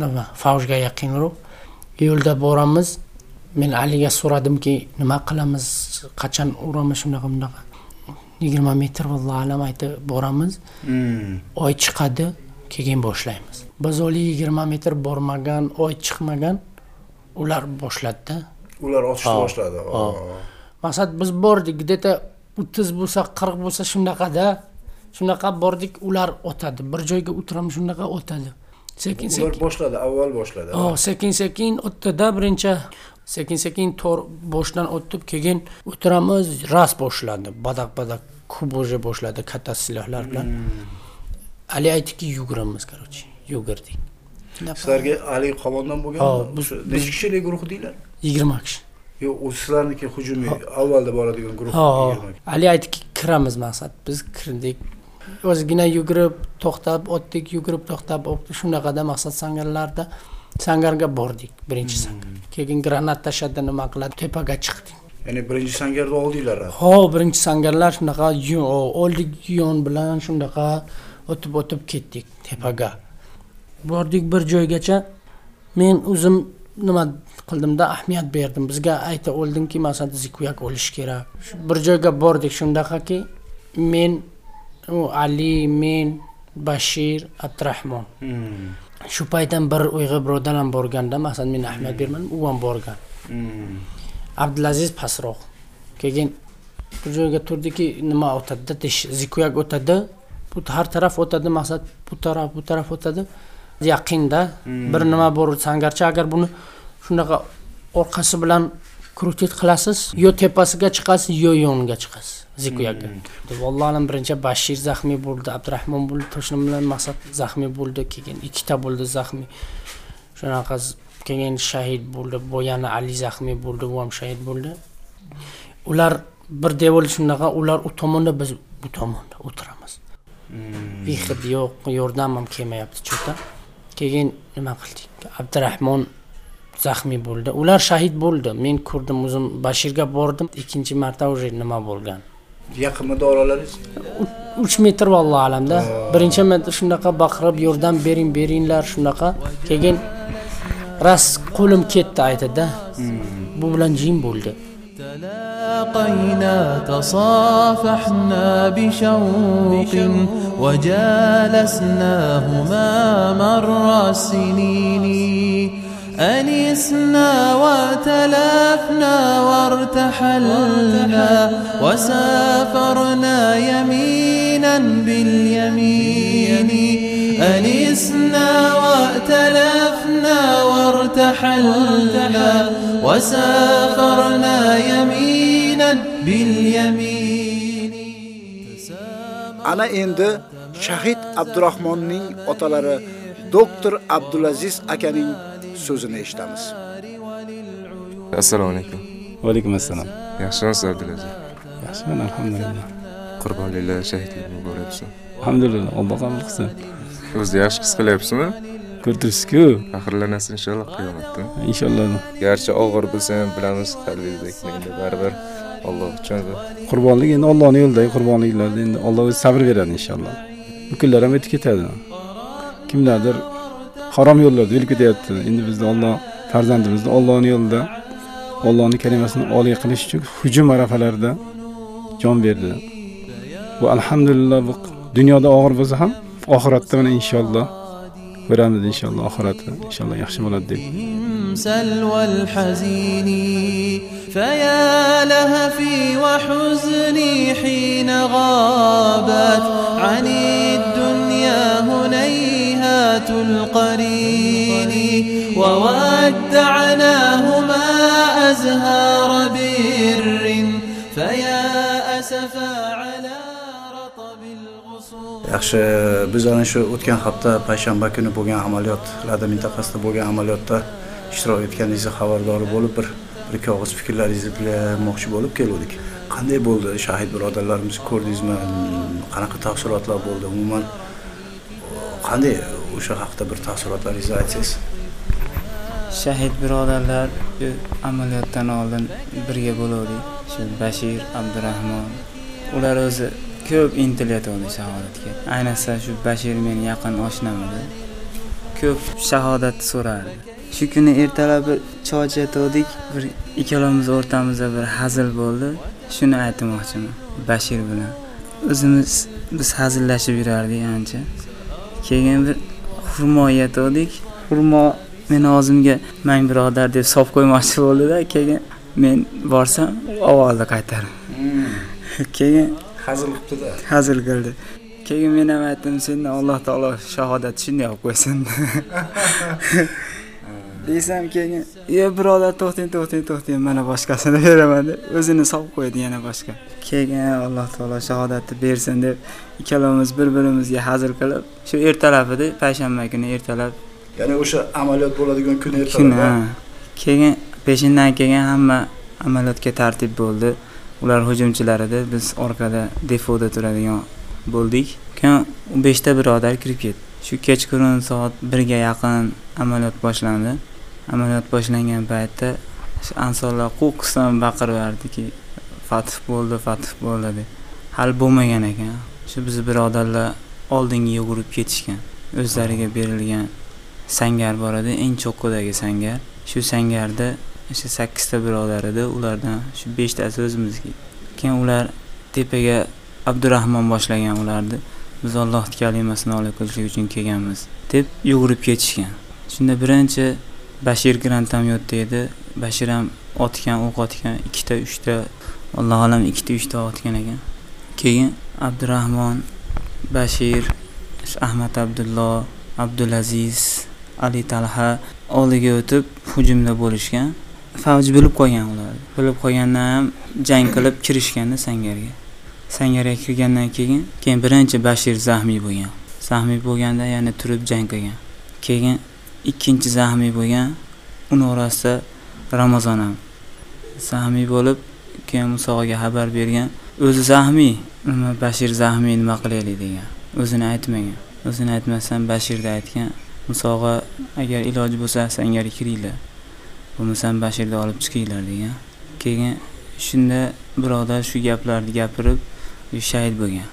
nima favjga yaqinroq. Yo'lda boramiz. Men aliga so'radimki nima qilamiz qachon uramiz shunaqa bunaqa yigirma metr vallohu alam aytib boramiz. Oy chiqadi keyin boshlaymiz. Biz hali yigirma metr bormagan oy chiqmagan ular boshladida. Ular otishni boshladi. maqsad biz bordik где то o'ttiz bo'lsa qirq bo'lsa shunaqada shunaqa bordik ular otadi. Bir joyga o'tiramiz shunaqa otadi. Sekin ular sekin. boshladi avval boshladi. Ho sekin sekin o'tdida birinchi sekin sekin to'r boshdan o'tib keyin o'tiramiz ras boshladi. Badak badak kub уже boshladi katta silahlar bilan ali aytdiki yuguramiz короче yugurdik sizlarga ali qo'mondon bo'lgan necha kishilik guruh deylar? Yigirma kishi. Yo'q u sizlarniki hujumiy avvalda boradigan guruh ha ali aytdiki kiramiz maqsad biz kirdik. Ozgina yugurib to'xtab o'tdik yugurib to'xtab shunaqada maqsad sangarlarda sangarga bordik birinchi sangar keyin granat tashladi nima qiladi? Tepaga chiqdik. Ya'ni birinchi sangarda oldinglar ho birinchi sangarlar shunaqa oldik yon bilan shunaqa o'tib o'tib ketdik tepaga. Bordik bir joygacha. Men o'zim nima qildimda? Ahamiyat berdim. Bizga ayta oldimki masalan zikuyak olish kerak. Bir joyga bordik shundaqaki men u ali men bashir abdurahmon. Shu paytdan bir uyg'ur birodar ham borganda masalan men ahamiyat bermadim u ham borgan. Abdulaziz pastroq. Keyin bir joyga turdiki nima o'tadida zikuyak o'tadi bu har taraf o'tadi maqsad bu taraf bu taraf o'tadi. Yaqinda bir nima bor sangarcha agar buni shunaqa orqasi bilan krutit qilasiz yo tepasiga chiqasiz yo yoniga chiqasiz. Zikuyakga vallohu alam birinchi bashir zaxmiy bo'ldi abdurahmon bo'ldi точно bilan maqsad zaxmiy bo'ldi keyin ikkita bo'ldi zaxmiy shunaqa keyin shahid bo'ldi boyani ali zaxmiy bo'ldi u ham shahid bo'ldi. Ular bir devor shunaqa ular u tomonda biz bu tomonda o'tiramiz vihid yo'q yordam ham kelmayapti cho'ta. Keyin nima qildik? Abdurahmon zaxmiy bo'ldi. Ular shahid bo'ldi. Men ko'rdim o'zim bashirga bordim. Ikkinchi marta уже nima bo'lgan? Yaqinmida oralaringiz uch metr vallohu alamda birinchi marta shunaqa baqirib yordam bering beringlar shunaqa. Keyin ras qo'lim ketdi aytadida bu bilan jim bo'ldi تلاقينا تصافحنا بشوق وجالسناهما مر السنين. أنسنا وتلفنا وارتحلنا. وسافرنا يمينا باليمين. أنسنا وأتلفنا وارتحلنا وسافرنا يمينا باليمين ana endi shahid abdurahmonning otalari doktor abdulaziz akaning so'zini eshitamiz assalomu alaykum va alaykum assalom yaxshimisiz abdulaziz yaxshiman alhamdulillah qurbonliklar shahidlik muborak bo'lsin alhamdulillah alloh qabul qilsin O'zini yaxshi his qilyapsizmi ko'rtirishku faxrlanasiz inshaalloh qiyomatda inshaalloh garchi og'ir bo'lsa ham bilamiz qalbingizda baribir Alloh uchun. Qurbonlik endi Allohning yo'lidagi qurbonliklarda endi Alloh o'zi sabr beradi inshaalloh. Bu kunlar ham o'tib ketadi. Kimlardir harom yo'llarda yurib ketyapti. Endi bizni Alloh farzandimizni Allohning yo'lida Allohning kalimasini oliy qilish uchun hujum arafalarida jon berdi. Bu alhamdulillah bu dunyoda og'ir bo'lsa ham oxiratda mana inshaalloh ko'ramiz inshaalloh oxirati inshaalloh yaxshi bo'ladi deb. سلوى الحزين فيا وحزني حين غابت عن الدنيا هنيهات القرين وودعناهما أزهار بر yaxshi biz ana shu o'tgan hafta payshanba kuni bo'lgan amaliyot lada mintaqasida bo'lgan amaliyotda ishtirok etganingizni xabardori bo'lib bir bir ikki og'iz fikrlaringizni bilmoqchi bo'lib keluvdik. Qanday bo'ldi? Shahid birodarlarimizni ko'rdingizmi? Qanaqa taassurotlar bo'ldi? Umuman qanday o'sha haqida bir taassurotlaringizni aytsangiz? Shahid birodarlar amaliyotdan oldin birga bo'luvdik. Shu bashir abdurahmon. Ular o'zi ko'p intilyotgandi shahodatga. Ayniqsa shu bashir meni yaqin oshnam edi ko'p shahodat so'rardi. Shu kuni ertalab bir choy ichatgandik bir ikkalamiz o'rtamizda bir hazil bo'ldi. Shuni aytmoqchiman bashir bilan. O'zimiz biz hazillashib yurardik ancha. Keyin bir xurmo yeyotgandik xurmo meni og'zimga mang birodar deb solib qo'ymoqchi bo'ldida keyin men borsam ovozda qaytardim. (laughs) Keyin hazil qilibdida. Hazil qildi. Keyin men ham aytdim sendan alloh taolo shahodat shunday olib qo'ysin. (laughs) (laughs) Desam keyin e birodar to'xtang to'xtang to'xtang mana boshqasini beraman deb o'zini solib qo'ydi yana boshqa. Keyin alloh taolo shahodatni bersin deb ikkalamiz bir birimizga hazil qilib shu ertalab edi payshanba kuni ertalab. Ya'ni o'sha amaliyot bo'ladigan kun kun ertalab keyin peshindan keyin hamma amaliyotga tartib bo'ldi ular hujumchilar edi biz orqada defoda turadigan bo'ldik. Keyin beshta birodar kirib ketdi. Shu kechqurun soat birga yaqin amaliyot boshlandi. Amaliyot boshlangan paytda shu ansonlar qo'qqisdan baqiribardiki fath bo'ldi fath bo'ldi deb. Hali bo'lmagan ekan. Shu biz birodarlar oldinga yugurib ketishgan. O'zlariga berilgan sangar bor edi. Eng cho'qqidagi sangar. Shu sangarda o'sha sakkizta birodar edi. Ulardan shu beshtasi o'zimizga. Keyin ular tepaga abdurahmon boshlagan ularni biz alloh kalimasini olib qilishlik uchun kelganmiz deb yugurib ketishgan. Shunda birinchi bashir grantamyotda edi. Bashir ham otgan o'q otgan ikkita uchta alloh alam ikkita uchta otgan ekan. Keyin abdurahmon bashir ahmad abdullo abdulaziz ali talha oldiga o'tib hujumda bo'lishgan. Favji bilib qolgan ular. Bilib qolganda ham jang qilib kirishganda sangarga. Sangarga kirgandan keyin keyin birinchi bashir zahmiy bo'lgan. Zahmiy bo'lganda yana turib jang qilgan. Keyin ikkinchi zahmiy bo'lgan uni orasida ramazon ham. Zahmiy bo'lib keyin musoga xabar bergan o'zi zahmiy nima bashir zahmiy nima qilaylik? degan. O'zini aytmagan. O'zini aytmasdan bashirda aytgan musoga agar iloji bo'lsa sangarga kiringlar bo'lmasam bashirni olib chiqinglar degan. Keyin shunda birodar shu gaplarni gapirib shahid bo'lgan.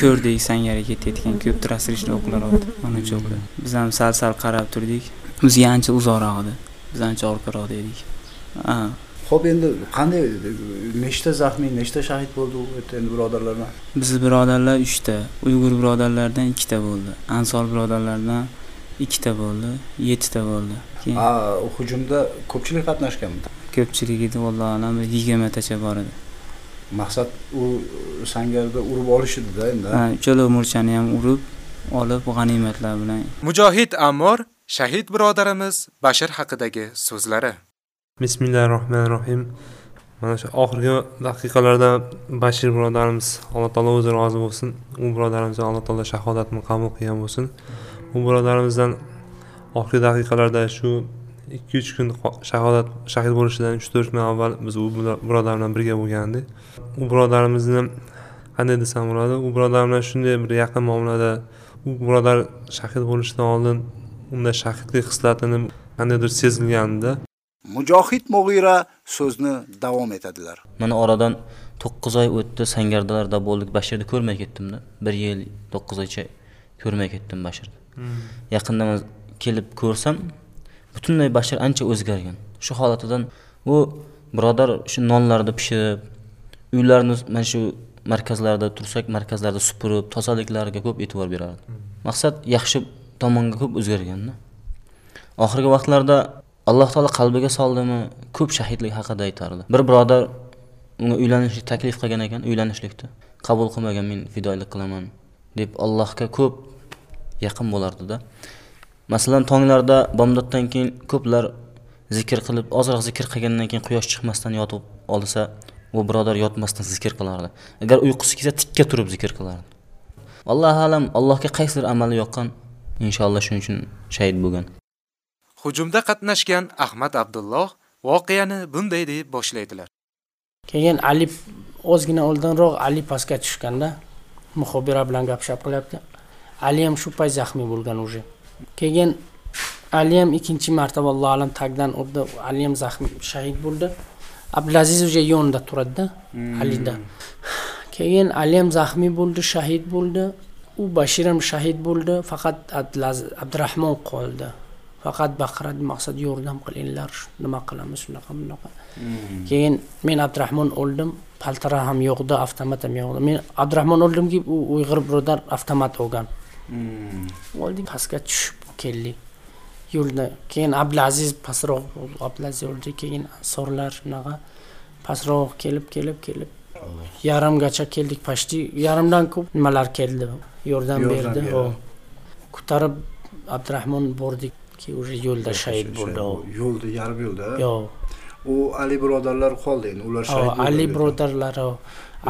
Ko'rdik sangarga ketayotgan ko'p trasrishli o'qlar otdi o'n uch o'qlar. Biz ham sal sal qarab turdik. Bizga ancha uzoqroq edi. Biz ancha orqaroqda edik ho'p endi qanday nechta zaxmiy nechta shahid bo'ldi u yerda endi birodarlardan? Bizni birodarlar uchta uyg'ur birodarlardan ikkita bo'ldi. Ansor birodarlardan ikkita bo'ldi yettita bo'ldi keyin hujumda ko'pchilik qatnashganmi ko'pchilik edi vallohu alam bir yigirmatacha bor edi maqsad u sangarda urib olish edida endi ha? Uchala murchani ham urib olib g'animatlar bilan. Mujohid Ammor shahid birodarimiz Bashir haqidagi so'zlari. bismillahi rohmanir rohim mana shu oxirgi daqiqalarda bashir birodarimiz alloh taolo o'zi rozi bo'lsin. U birodarimizdan alloh taolo shahodatni qabul qilgan bo'lsin. U birodarimizdan oxirgi daqiqalarda shu ikki uch kun shahodat shahid bo'lishidan uch to'rt kun avval biz u biro- birodar bilan birga bo'lgandik u birodarimizni qanday desam bo'ladi u birodar bilan shunday bir yaqin muomalada u birodar shahid bo'lishidan oldin unda shahidlik xislatini qandaydir sezilganda Mujohid Mog'ira so'zni davom etadilar. Mana oradan 9 oy o'tdi, Sangardalarda bo'ldik, Bashirni ko'rmay ketdimda. 1 yil 9 oycha ko'rmay ketdim Bashirni. Yaqinda kelib ko'rsam, butunlay Bashir ancha o'zgargan. Shu holatidan u birodar shu nonlarni pishirib, uylarni mana shu markazlarda tursak, markazlarda supurib, tozaliklarga ko'p e'tibor berardi. Maqsad yaxshi tomonga ko'p o'zgarganda. Oxirgi vaqtlarda Alloh taolo qalbiga soldimi, ko'p shahidlik haqida aytardi. Bir birodar unga uylanishlik taklif qilgan ekan, uylanishlikni. Qabul qilmagan, men fidoilik qilaman deb Allohga ko'p yaqin bo'lardi-da. Masalan, tonglarda bomdoddan keyin ko'plar zikr qilib, ozroq zikr qilgandan keyin quyosh chiqmasdan yotib olsa, u birodar yotmasdan zikr qilardi. Agar uyqusi kelsa, tikka turib zikr qilardi. Alloh alam, Allohga qaysidir amali yoqqan, inshaalloh shuning uchun shahid bo'lgan. Hujumda qatnashgan Ahmad Abdulloh voqeani bunday deb boshlaydilar. Keyin Ali ozgina oldinroq Ali pastga tushganda muxobira bilan gap-shap qilyapti. Ali ham shu payt zaxmiy bo'lgan уже. Keyin Ali ham ikkinchi marta vallohu alam tagdan urdi. Ali ham zaxmiy shahid bo'ldi. Abdulaziz уже yonida turadi-da, Alida. Keyin Ali ham zaxmiy bo'ldi, shahid bo'ldi. U Bashir ham shahid bo'ldi, faqat Abdurahmon qoldi. Faqat baqiradi, maqsad yordam qilinglar, nima qilamiz, shunaqa, bunaqa. Keyin men Abdurahmon o'ldim, paltara ham yo'qdi, avtomat ham yo'qdi. Men Abdurahmon o'ldimki, u Uyg'ur birodar avtomat olgan. Oldik, pastga tushib keldik. Yo'lda keyin Abdulaziz pastroq Abdulaziz o'ldi, keyin ansorlar shunaqa pastroq kelib kelib kelib yarimgacha keldik pashti. Yarimdan ko'p nimalar keldi? Yordam berdi. ko'tarib abdurahmon bordik ki уже yo'lda shahid bo'ldi. Yo'lda yarim yo'lda? Yo'q. U ali birodarlar qoldi endi. Ular shahid ali birodarlar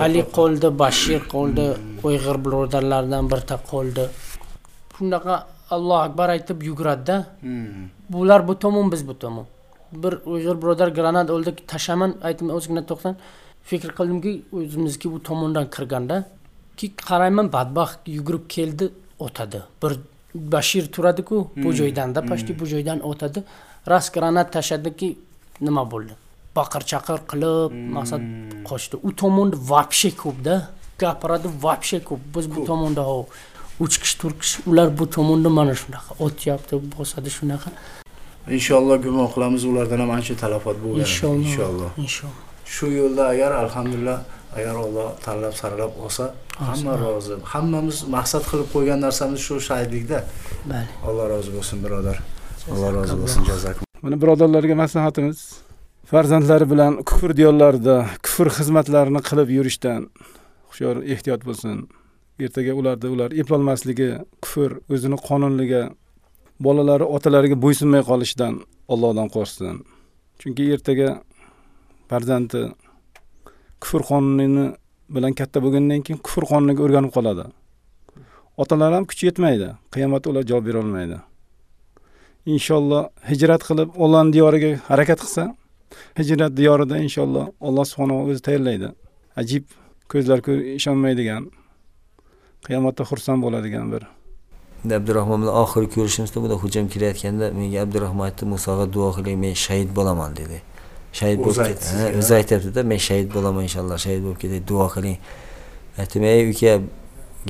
ali qoldi bashir qoldi uyg'ur birodarlardan birta qoldi shunaqa allohu akbar aytib yuguradida. Bular bu tomon biz bu tomon. Bir uyg'ur birodar granat oldi tashlaman aytdim ozgina to'xtan. Fikr qildimki o'zimizga bu tomondan kirganda ki qarayman badbaxt yugurib keldi o'tadi. Bir bashir turadiku bu joydanda pashti bu joydan o'tadi. Rast granat tashladiki nima bo'ldi? Baqir chaqir qilib maqsad qochdi. U tomonda вообще ko'pda. Gapiradi вообще ko'p. Biz bu tomonda uch kishi to'rt kishi ular bu tomonda mana shunaqa o'tyapti bosadi shunaqa. Inshaalloh gumon qilamiz ulardan ham ancha talafot bo'lgan inshaalloh inshaalloh. inshaalloh. Shu yo'lda agar alhamdulillah agar Alloh tanlab saralab olsa hamma rozi hammamiz maqsad qilib qo'ygan narsamiz shu shahidlikda bali. Alloh rozi bo'lsin birodar. Alloh rozi bo'lsin jazakum. Mana birodarlarga maslahatimiz farzandlari bilan kufr diyorlarida kufr xizmatlarini qilib yurishdan hushyor ehtiyot bo'lsin ertaga ularda ular eplolmasligi kufr o'zini qonunliga bolalari otalariga bo'ysunmay qolishidan Allohdan qo'rqsin. Chunki ertaga farzandi kufr qonunini bilan katta bo'lgandan keyin kufr qonuniga o'rganib qoladi. Otalar ham kuchi yetmaydi. Qiyomatda ular javob bera olmaydi. Inshaalloh hijrat qilib ollohni diyoriga harakat qilsa hijrat diyorida inshaalloh alloh subhanaa o'zi tayyorlaydi. Ajib ko'zlar ishonmaydigan qiyomatda xursand bo'ladigan bir. Abdurahmon bilan oxirgi ko'rishimizda buda hujam kelayotganda menga abdurahmon aytdi musoga duo qiling men shahid bo'laman dedi. Shahid bo'lib o'zi aytyaptida men shahid bo'laman inshaalloh shahid bo'lib ketay duo qiling aytdim ey uka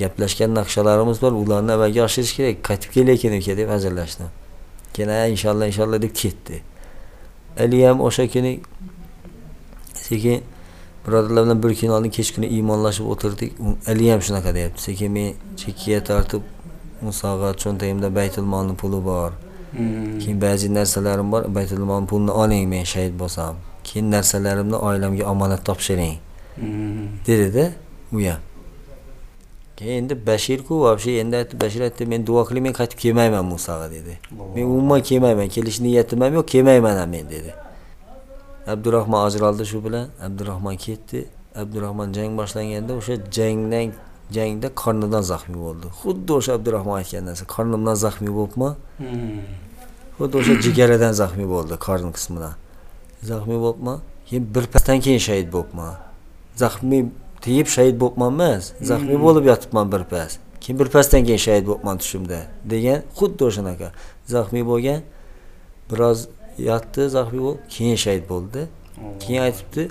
gaplashgan naqshalarimiz bor ularni amalga oshirish kerak qaytib kel ekan uka deb hazillashdim. Keyin ha inshaalloh inshaalloh deb ketdi. Ali ham o'sha kuni sekin birodarlar bilan bir kun oldin kech kuni iymonlashib o'tirdik. Ali ham shunaqa deyapti. Sekin men chekkaga tortib musoga cho'ntagimda baytul molni puli bor. Keyin ba'zi narsalarim bor. Baytul mol pulni oling men shahid bo'lsam. Keyin narsalarimni oilamga omonat topshiring. Dedida u ham. Keyin endi bashirku вообще endi aytdi bashir aytdi men duo qiling men qaytib kelmayman musoga dedi. Men umuman kelmayman kelish niyatim ham yo'q kelmayman ham men dedi abdurahmon ajraldi shu bilan. Abdurahmon ketdi. Abdurahmon jang boshlanganda o'sha jangdan jangda qornidan zaxmiy bo'ldi. Xuddi o'sha abdurahmon aytgan narsa qornimdan zaxmiy bo'libman xuddi o'sha jigaridan zaxmiy bo'ldi qorn qismidan. Zaxmiy bo'libman keyin birpasdan keyin shahid bo'libman zaxmiy tegib shahid bo'libman emas zaxmiy bo'lib yotibman birpas keyin birpasdan keyin shahid bo'libman tushimda degan xuddi o'shanaqa. Zaxmiy bo'lgan biroz yotdi zaxmiy bo'lib keyin shahid bo'ldi. Keyin aytibdi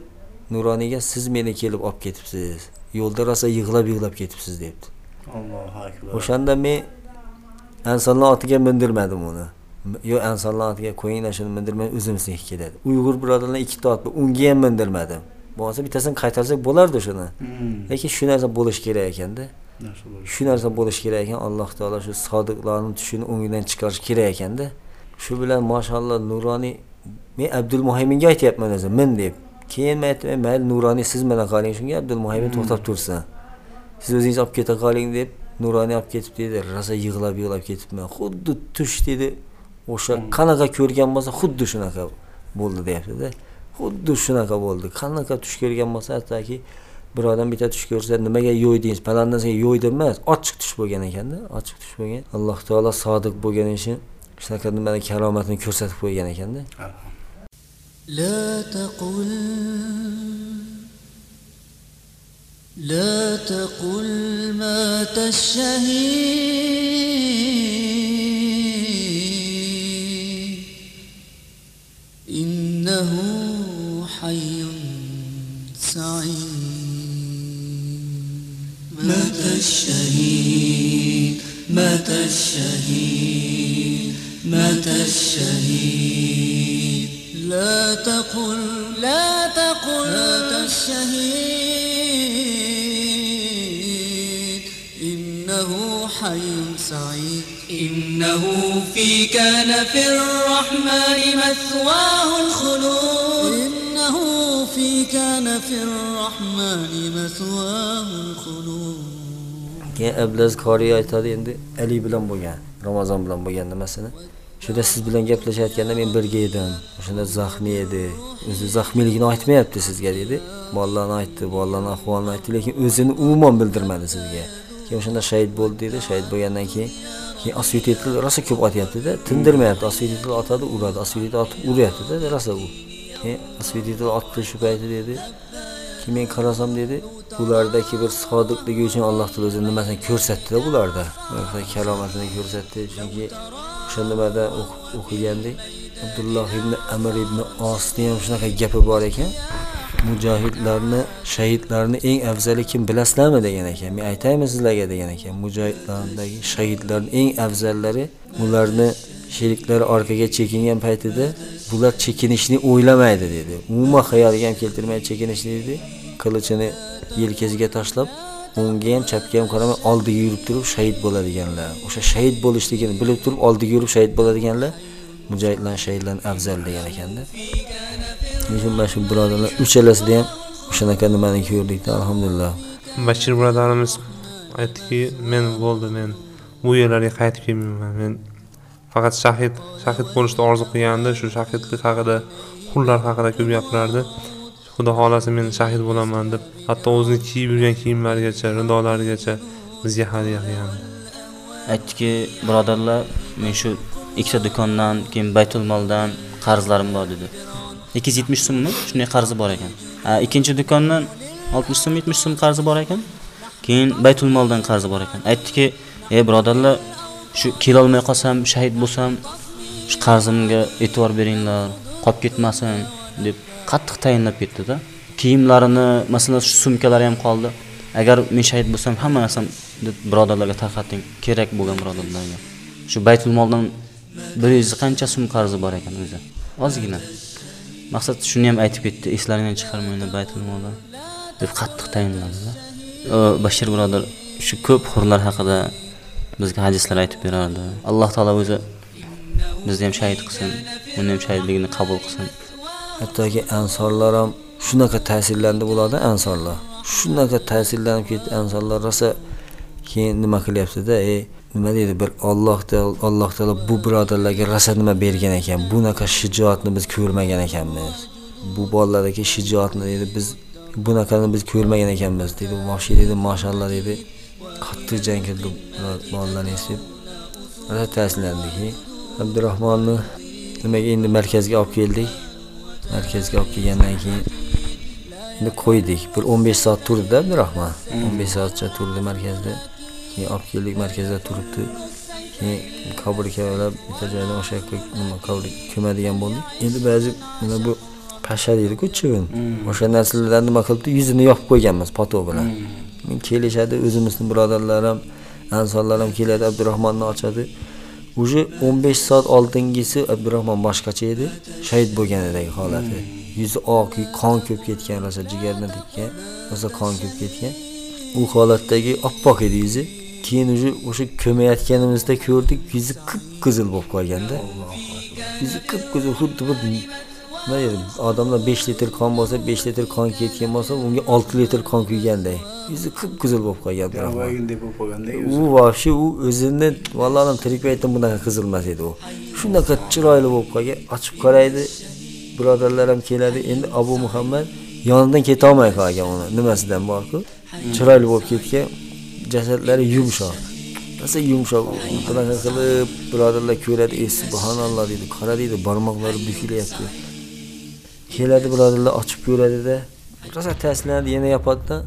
nuroniyga siz meni kelib olib ketibsiz. Yo'lda rosa yig'lab yig'lab ketibsiz debdi. Allohu akbar. O'shanda men insonlar otiga mindirmadim uni. Yo insonlar otiga qo'yinglar shuni mindirmay o'zimiznikiga keladi. Uyg'ur birodarlar ikkita ot unga ham mindirmadim. Bo'lmasa bittasini qaytarsak bo'lardi shuni. Lekin shu narsa bo'lishi kerak ekanda. Shu narsa bo'lishi kerak ekan alloh taolo shu sodiqlarni tushini o'ngidan chiqarishi kerak ekanda shu bilan mashalloh nuroniy men abdul muhayminga aytyapman o'zi min deb. Keyin men aytdim "Ey, mayli nuroniy siz mana qoling shunga abdul muhaymin to'xtab tursin. Siz o'zingiz olib keta qoling deb nuroniy olib ketib dedi. Rosa yig'lab yig'lab ketibman. Xuddi tush dedi. O'sha qanaqa ko'rgan bo'lsa xuddi shunaqa bo'ldi deyaptida. Xuddi shunaqa bo'ldi. Qanaqa tush ko'rgan bo'lsa hattoki bir odam bitta tush ko'rsa nimaga yo'ydingiz falon narsaga yo'ydim emas ochiq tush bo'lgan ekanda ochiq tush bo'lgan. Alloh taolo sodiq bo'lgani uchun shunaqa nimani karomatini ko'rsatib qo'ygan ekanda لا تقل لا تقل مات الشهيد إنه حي سعيد مات الشهيد مات الشهيد مات الشهيد. لا تقل لا تقل مات الشهيد. إنه حي سعيد. إنه في كان في الرحمن مثواه الخلود. إنه في كان في الرحمن مثواه الخلود. Keyin ablaziz qoriy aytadi endi ali bilan bo'lgan ramazon bilan bo'lgan nimasini? Shunda siz bilan gaplashayotganda men birga edim. O'shanda zaxmiy edi. O'zi zaxmiyligini aytmayapti sizga dedi. Bolalarni aytdi bolalarni ahvolini aytdi lekin o'zini umuman bildirmadi sizga. Keyin o'shanda shahid bo'ldi dedi. Shahid bo'lgandan keyin keyin osvetitel rosa ko'p otyaptida tindirmayapti. Osvetitel otadi uradi. Osvetitel otib uryaptida rosa u. Keyin osvetitel otdi shu payti dedi. Keyin men qarasam dedi ulardagi bir sodiqligi uchun alloh taolo o'zi nimasini ko'rsatdida bularda. Kalomatini ko'rsatdi. Chunki o'sha nimada o'qigandik. Abdulloh ibn amir ibn osni ham shunaqa gapi bor ekan. Mujohidlarni shahidlarni eng afzali kim bilasizlarmi degan ekan. Men aytaymi sizlarga degan ekan. Mujohidlardagi shahidlarni eng afzallari ularni sheriklari orqaga chekingan paytida bular chekinishni o'ylamaydi dedi. Umuman xayoliga ham keltirmaydi chekinishni dedi. Qilichini yelkasiga tashlab o'ngga ham chapga ham qaramay oldiga yurib turib shahid bo'ladiganlar. O'sha shahid bo'lishligini bilib turib oldiga yurib shahid bo'ladiganlar mujohidlar shahidlarni afzal degan ekanda. Shu birodarlar uchalasida ham o'shanaqa nimani ko'rdikda alhamdulillah. Bashir birodarimiz aytdiki men bo'ldi men bu yerlarga qaytib kelmayman. Men faqat shahid shahid bo'lishni orzu qilgandi shu shahidlik haqida qullar haqida ko'p gapirardi. Xudo xohlasa men shahid bo'laman deb hatto o'zini kiyib yurgan kiyimlarigacha ridolarigacha bizga hadya qilgandi aytdiki birodarlar men shu ikkita do'kondan keyin baytul moldan qarzlarim bor dedi ikki yuz yetmish so'mmi? Shunday qarzi bor ekan. Ikkinchi do'kondan oltmish so'm yetmish so'm qarzi bor ekan. Keyin baytul moldan qarzi bor ekan. Aytdiki ey birodarlar shu kelolmay qolsam shahid bo'lsam shu qarzimga e'tibor beringlar qolib ketmasin deb qattiq tayinlab ketdida. Kiyimlarini masalan shu sumkalari ham qoldi. Agar men shahid bo'lsam hamma narsam deb birodarlarga tarqating. Kerak bo'lgan birodarlarga. Shu baytul moldan bir yuz qancha so'm qarzi bor ekan o'zi? Ozgina. Maqsad shuni ham aytib ketdi eslaringdan chiqarmanglar baytul moldan deb qattiq tayinladida. Bashir birodar shu ko'p hurlar haqida bizga hadislar aytib berardi. Alloh taolo o'zi bizni ham shahid qilsin uni ham shahidligini qabul qilsin. Hattoki ansorlar ham shunaqa ta'sirlandi bularda ansorlar shunaqa ta'sirlanib ketdi ansorlar rosa keyin nima qilyaptida ey nima deydi bir olloh taolo alloh taolo bu birodarlarga rosa nima bergan ekan bunaqa shijoatni biz ko'rmagan ekanmiz. Bu bolalardagi shijoatni dedi biz bunaqani biz ko'rmagan ekanmiz dedi moshi dedi mashalloh dedi qattiq jang qildi bolalarni deb rosa ta'sirlandik abdurahmonni nimaga endi markazga olib keldik? Markazga olib kelgandan keyin endi qo'ydik. Bir 15 soat turdida abdurahmon. 15 soatcha turdi markazda keyin olib keldik markazda turibdi keyin qabr kavalab bitta joydan o'sha yoqqa nima qabr ko'madigan bo'ldik endi ba'zi mana bu pasha deydi-ku chivin. O'sha narsalardan nima qilibdi? Yuzini yopib qo'yganmiz pato bilan. Kelishadi o'zimizning birodarlar ham, ansonlar ham keladi, Abdurahmonni ochadi. Уже 15 soat oldingisi Abdurahmon boshqacha edi, shahid bo'lganidagi holati. Yuzi oq, qon ko'p ketgan, rosa jigardan tekkan, rosa qon ko'p ketgan. U holatdagi oppoq edi yuzi. Keyin уже o'sha ko'mayotganimizda ko'rdik, yuzi qip-qizil bo'lib qolganda. Yuzi qip-qizil xuddi bir nima? Odamlar 5 litr qon bo'lsa, 5 litr qon ketgan bo'lsa, unga 6 litr qon kuyganday. Yuzi bo'lib qolgan. Yavaginday bo'lib qolganday. U vobshe u o'zini vallahi tirik paytda bunaqa qizilmas edi u. Shunaqa chiroyli bo'lib qolgan, ochib qaraydi. Birodarlar ham keladi. Endi Abu Muhammad yonidan keta olmay qolgan uni. Nimasidan borku? Chiroyli bo'lib ketgan, jasadlari yumshoq. Nasa yumshoq. Bunaqa qilib birodarlar ko'radi, "Ey subhanalloh" deydi. Qara deydi, barmoqlari bukilyapti. Keladi birodarlar ochib ko'radi-da, rosa taslanadi, yana yopadi-da.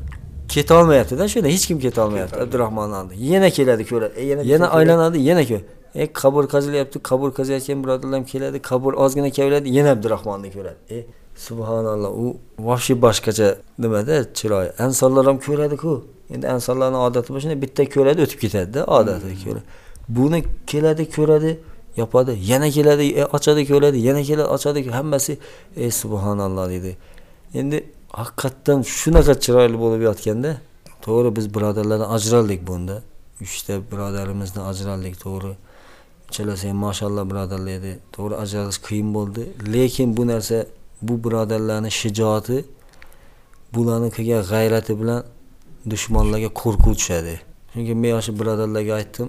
keta olmayapti-da shunda hech kim keta olmayapti Abdurahmon oldi. Yana keladi ko'radi. E, yana yana aylanadi, yana ko'radi. E qabr qazilyapti, qabr qaziyotgan birodarlar keladi, qabr ozgina keladi, yana Abdurahmonni ko'radi. E subhanalloh, u vobshe boshqacha nimada chiroyi. Ansonlar ham ko'radi-ku. Endi ansonlarning odati bu shunday bitta ko'radi, o'tib ketadi-da, odati ko'radi. Buni keladi, ko'radi, yopadi, yana keladi, e, ochadi, ko'radi, yana keladi, ochadi, hammasi ey subhanalloh dedi. Endi haqiqatdan shunaqa chiroyli bo'lib yotganda, to'g'ri biz birodarlardan ajraldik bunda. 3 ta birodarimizdan ajraldik, to'g'ri. Uchalasi ham mashallah birodarlar edi. To'g'ri ajralish qiyin bo'ldi, lekin bu narsa bu birodarlarning shijoati bularni qilgan g'ayrati bilan dushmanlarga qo'rquv tushadi. Chunki men yoshi birodarlarga aytdim,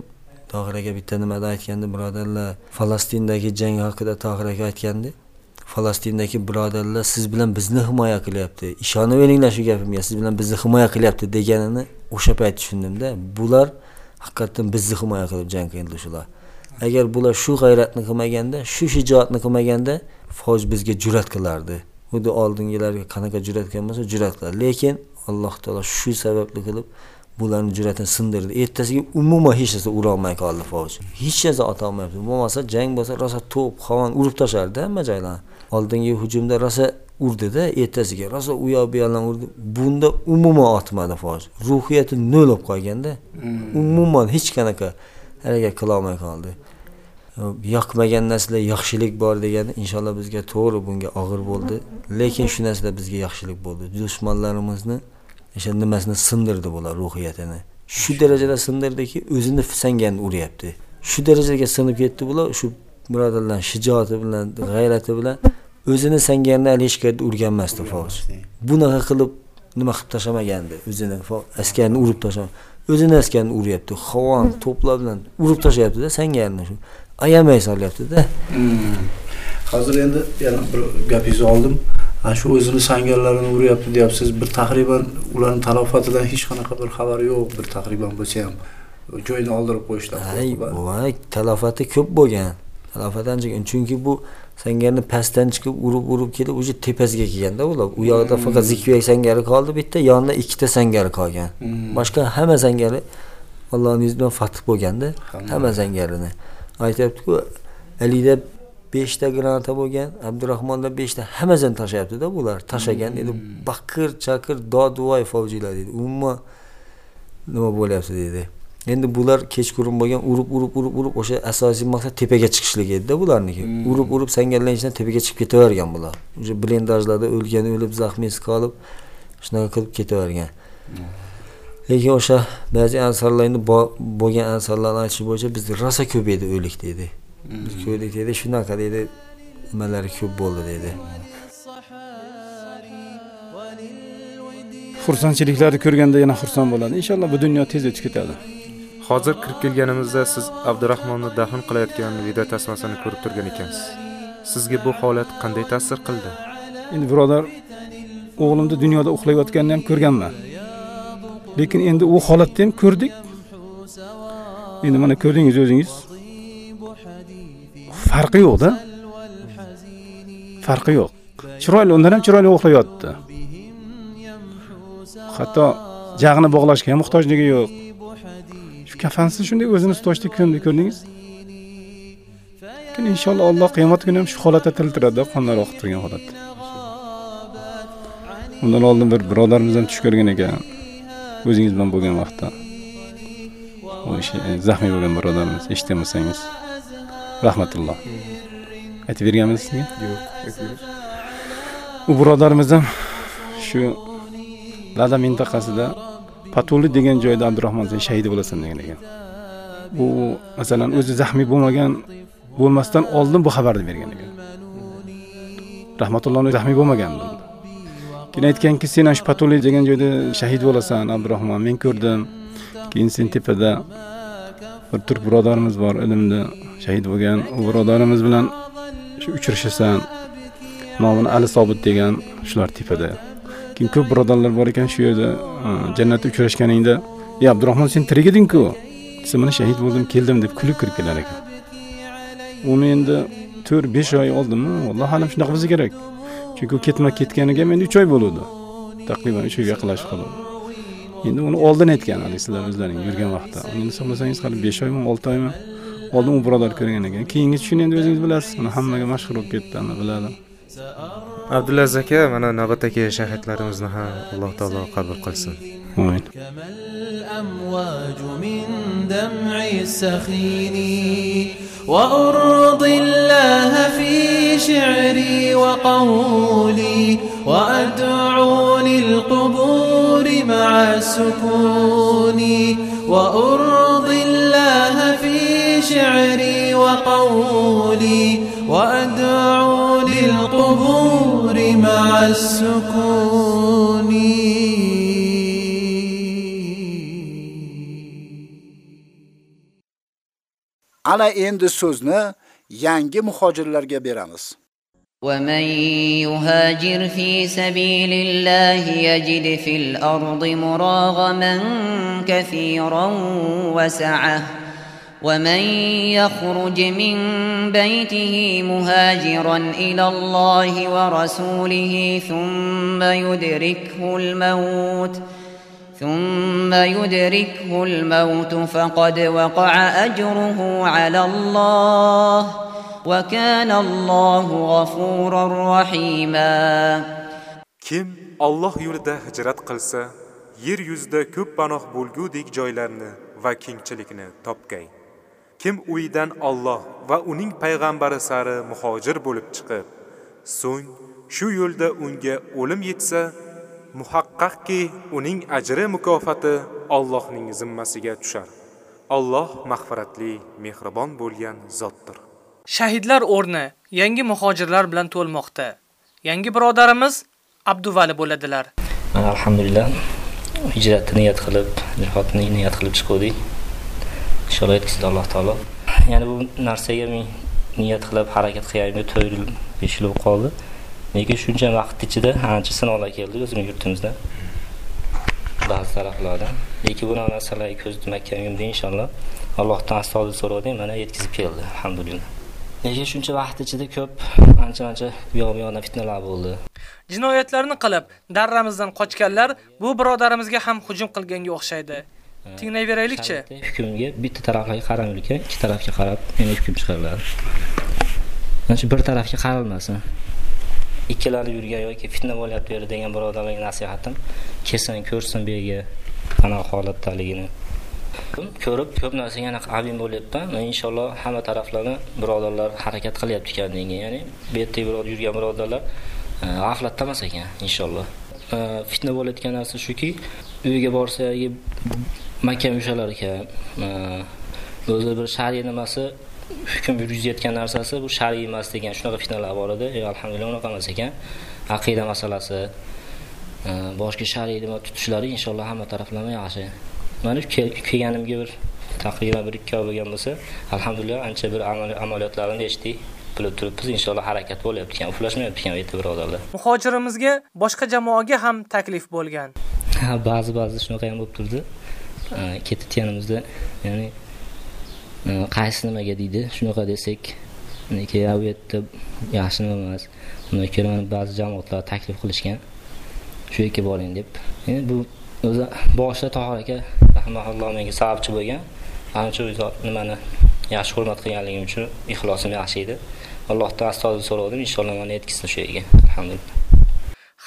Tohir aka bitta nimada aytgandi, birodarlar Falastindagi jang haqida Tohir aka aytgandi. Falastindagi birodarlar siz bilan bizni himoya qilyapti. Ishonib olinglar shu gapimga, siz bilan bizni himoya qilyapti deganini o'sha payt tushundimda. Bular haqiqatdan bizni himoya qilib jang qildi shular. Agar bular shu g'ayratni qilmaganda, shu shijoatni qilmaganda, foj bizga jur'at qilardi. Xuddi oldingilarga qanaqa jur'at qilgan bo'lsa, jur'at qiladi. Lekin Alloh taolo shu sababli qilib bularning jur'atini sindirdi. Ertasiga umuman hech narsa ura olmay qoldi foj. Hech narsa ota olmayapti. Bo'lmasa jang bo'lsa rosa to'p, havon urib tashlardi hamma joylarni. Oldingi hujumda rosa urdida, ertasiga rosa u yoq bu yoqdan urdi. Bunda umuman otmadi foj. Ruhiyati nol bo'lib qolganda, umuman hech qanaqa harakat qila olmay qoldi. yoqmagan narsalar yaxshilik bor degani inshaalloh bizga to'g'ri bunga og'ir bo'ldi lekin shu narsalar bizga yaxshilik bo'ldi dushmanlarimizni o'sha nimasini sindirdi bular ruhiyatini. Shu darajada sindirdiki o'zini sanganni uryapti. Shu darajaga sinib ketdi bular shu birodarlar shijoati bilan g'ayrati bilan o'zini sanganni hali hech qayerda urganmasdi fos bunaqa qilib nima qilib tashamagandi o'zini askarni urib tashlab o'zini askarni uryapti. Havon to'plar bilan urib tashlayaptida sangarni shu ayamay solyapti-da. Hozir endi yana bir gapingizni oldim. Ana shu o'zini sangarlarini uryapti deyapsiz. Bir taxriban ularning talofatidan hech qanaqa bir xabar yo'q, bir taxriban bo'lsa ham joyini oldirib qo'yishlar. Ay, voy, talofati ko'p bo'lgan. Talofat ancha chunki bu sangarni pastdan chiqib urib urib kelib o'sha tepasiga kelganda ular. U yoqda faqat zikviyak sangari qoldi, bitta yonida ikkita sangari qolgan. Boshqa hamma sangari Allohning izni bilan fath bo'lganda, hamma sangarini. aytyapti-ku, Alida 5 ta granata bo'lgan, Abdurahmonda 5 ta hammasini tashlayapti-da bular. Tashagan dedi, baqir, chaqir, dodvoy fovjilar dedi. Umuman nima bo'lyapti dedi. Endi bular kechqurun bo'lgan urib urib urib urib o'sha asosiy maqsad tepaga chiqishlik edi-da bularniki. Urib urib sangarlanishdan tepaga chiqib ketavergan bular. O'sha blindajlarda o'lgan, o'lib, zaxmisi qolib, shunaqa qilib ketavergan. lekin o'sha ba'zi ansarlarni bo'lgan ansarlarni aytishi bo'yicha biz rosa ko'p edi o'lik dedi biz ko'rdik dedi shunaqa dedi nimalari ko'p bo'ldi dedi. Xursandchiliklarni ko'rganda yana xursand bo'ladi. Inshaalloh bu dunyo tez o'tib ketadi. Hozir kirib kelganimizda siz abdurahmonni dafn qilayotgan video tasmasini ko'rib turgan ekansiz. Sizga bu holat qanday ta'sir qildi? Endi birodar o'g'limni dunyoda uxlayotganini ham ko'rganman. Lekin endi u holatni ham ko'rdik. Endi mana ko'rdingiz o'zingiz farqi yo'qda farqi yo'q. Chiroyli undan ham chiroyli uxlayotdi. Hatto jag'ini bog'lashga ham muhtojligi yo'q. Shu kafansiz shunday o'zini tutishdi ko'ndi ko'rdingiz? Lekin inshaalloh alloh qiyomat kuni ham shu holatda tiriltiradi qonlar oqib turgan holatda. Undan oldin bir birodarimiz ham tush ko'rgan ekan. O'zingiz bilan bo'lgan vaqtda. O'sha eh, zahmiy bo'lgan birodarimiz eshitgan bo'lsangiz rahmatulloh. Aytib berganmiz sizga? Yo'q u birodarimiz ham shu lada mintaqasida patuli degan joyda abdurahmon sen shahid bo'lasan degan ekan. U masalan o'zi zaxmiy bo'lmagan bo'lmasdan oldin bu xabarni bergan ekan. Rahmatullohni zaxmiy bo'lmagan keyin aytganki sen shu patuli degan joyda shahid bo'lasan abdurahmon men ko'rdim. Keyin sen tepada bir turk birodarimiz bor ilmda shahid bo'lgan. U birodarimiz bilan shu uchrashasan nomini ali sobit degan shular tepada keyin ko'p birodarlar bor ekan shu yerda jannatda uchrashganingda ey abdurahmon sen tirik eding-ku desa mana shahid bo'ldim keldim deb kulib kirib kelar ekan. Uni endi to'rt besh oy oldinmi alloh alam shunaqa bo'lsa kerak. Chunki u ketma ketganiga endi uch oy bo'luvdi taqriban uch oyga yaqinlashib qoluvdi endi uni oldin aytgan haligi sizlar o'zlaring yurgan vaqtda endi hisoblasangiz hali besh oymi olti oymi oldin u birodar ko'rgan ekan keyingi tushini endi o'zingiz bilasiz uni hammaga mashhur bo'lib ketdi hamma biladi abdulaziz aka mana navbatdagi shahidlarimizni ham alloh taolo qabul qilsin amin الأمواج من دمع السخين وأرضي الله في شعري وقولي وأدعو للقبور مع السكون وأرضي الله في شعري وقولي وأدعو للقبور مع السكون. Ana endi so'zni yangi muhojirlarga beramiz. ومن يهاجر في سبيل الله يجد في الأرض مراغما كثيرا وسعة ومن يخرج من بيته مهاجرا إلى الله ورسوله ثم يدركه الموت ثم يدركه الموت فقد وقع أجره على الله وكان الله غفورا رحيما kim Alloh yo'lida hijrat qilsa yer yuzida ko'p panoh bo'lgudek joylarni va kengchilikni topgay kim uyidan Alloh va uning payg'ambari sari muhojir bo'lib chiqib so'ng shu yo'lda unga o'lim yetsa muhaqqaqki uning ajri mukofoti Allohning zimmasiga tushar Alloh mag'firatli mehribon bo'lgan zotdir Shahidlar o'rni yangi muhojirlar bilan to'lmoqda. Yangi birodarimiz Abduvali bo'ladilar. Alhamdulillah hijratni niyat qilib, jihodni niyat qilib chiqdik. Inshaalloh yetkazdi Alloh taolo. Ya'ni bu narsaga men niyat qilib harakat qilganimga 4 yil, 5 yil bo'lib qoldi. Lekin shuncha vaqt ichida ancha sinovlar keldi o'zimiz yurtimizda. Ba'zi taraflarda. Lekin bu narsalarga ko'z tutmaganimda inshaalloh Allohdan astag'fir so'radim, mana yetkazib keldi, alhamdulillah. Lekin shuncha vaqt ichida ko'p ancha-ancha bu yoq bu yoqdan fitnalar bo'ldi. Jinoyatlarni qilib, darramizdan qochganlar bu birodarimizga ham hujum qilganga o'xshaydi. Tinglayveraylikchi. Hukmga bitta tarafga qaramlikka, ikki tarafga qarab yana hukm chiqariladi. Mana shu bir tarafga qaralmasin. Ikkilanib yurgan yoki fitna bo'lyapti yerda degan birodarlarga nasihatim kelsin ko'rsin bu yerga ana holatdaligini. Ko'rib ko'p narsaga anaqa abin bo'lyapman inshaalloh hamma taraflarni birodarlar harakat qilyapti ekanligi ya'ni bu yerda birodar yurgan birodarlar e, g'aflatda emas ekan inshaalloh. E, fitna bo'layotgan narsa shuki uyiga borsa makka makam ekan o'zi bir shariy nimasi hukm yurgizayotgan narsasi bu shar'iy emas degan shunaqa fitnalar bor edi. E, alhamdulillah unaqa emas ekan. Aqida masalasi e, boshqa shar'iy nima tutishlari inshaalloh hamma taraflama yaxshi. Mana kelganimga bir taqriban bir ikki oy bo'lgan bo'lsa alhamdulillah ancha bir amal- amaliyotlarini eshitdik. Bilib turibmiz inshaalloh harakat bo'lyapti ekan uxlashmayapti ekan bu yerda birodarlar. Muhojirimizga boshqa jamoaga ham taklif bo'lgan. Ha, ba'zi ba'zi shunaqa ham bo'lib turdi. E, ketayotganimizda ya'ni qaysi nimaga deydi? Shunaqa desak lekin u yerda yaxshi nima emas. Undan keyin mana ba'zi jamoatlar taklif qilishgan. Shu yerga boring deb. Endi bu o'zi boshida tohir aka rahmaulloh menga sababchi bo'lgan. Ana shu nimani yaxshi hurmat qilganligim uchun ixlosim yaxshi edi. Allohdan astoydil so'radim inshaalloh mani yetkazsin shu yerga. Alhamdulillah.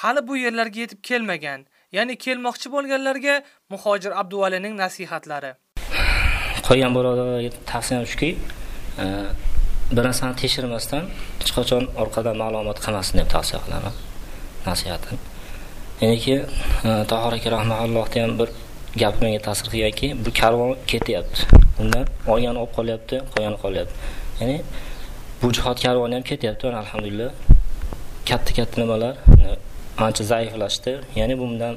Hali bu yerlarga yetib kelmagan, ya'ni kelmoqchi bo'lganlarga muhojir Abduvalining nasihatlari. Qolgan birodarlarga tavsiyam shuki e, bir narsani tekshirmasdan hech qachon orqadan ma'lumot qilmasin deb tavsiya qilaman nasihatim. Ya'niki e, tohir aka rahmaallohni ham bir gapi menga ta'sir qilganki bu karvon ketyapti undan olgani olib qolyapti qolgani qolyapti. Ya'ni bu jihod karvoni ham ketyapti mana alhamdulillah katta katta nimalar ancha zaiflashdi. Ya'ni bundan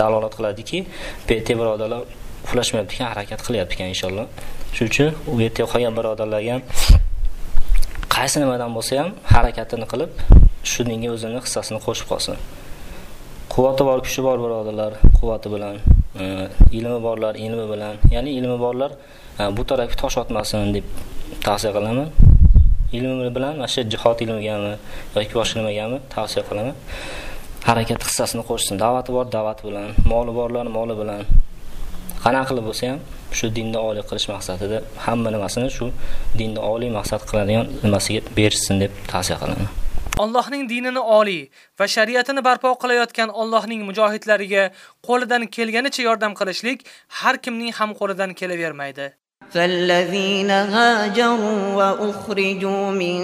dalolat qiladiki bu yerda birodarlar uxlashmayapti ekan harakat qilyapti ekan inshaalloh. Shuning uchun u yerda qolgan birodarlarga ham qaysi nimadan bo'lsa ham harakatini qilib shuningga o'zini hissasini qo'shib qolsin. Quvvati bor kuchi bor birodarlar quvvati bilan e, ilmi borlar ilmi bilan. Ya'ni ilmi borlar e, bu tarafga tosh otmasin deb tavsiya qilaman. Ilmi bilan mana shu jihod ilmigami yoki boshqa nimagami tavsiya qilaman. Harakat hissasini qo'shsin. Da'vati bor da'vati bilan. Moli borlar moli bilan. qanaqa qilib bo'lsa ham shu dinni oliy qilish maqsadida hamma nimasini shu dinni oliy maqsad qiladigan nimasiga berishsin deb tavsiya qilaman Allohning dinini oliy va shariatini barpo qilayotgan Allohning mujohidlariga qo'lidan kelganicha yordam qilishlik har kimning ham qo'lidan kelavermaydi. فالذين هاجروا وأخرجوا من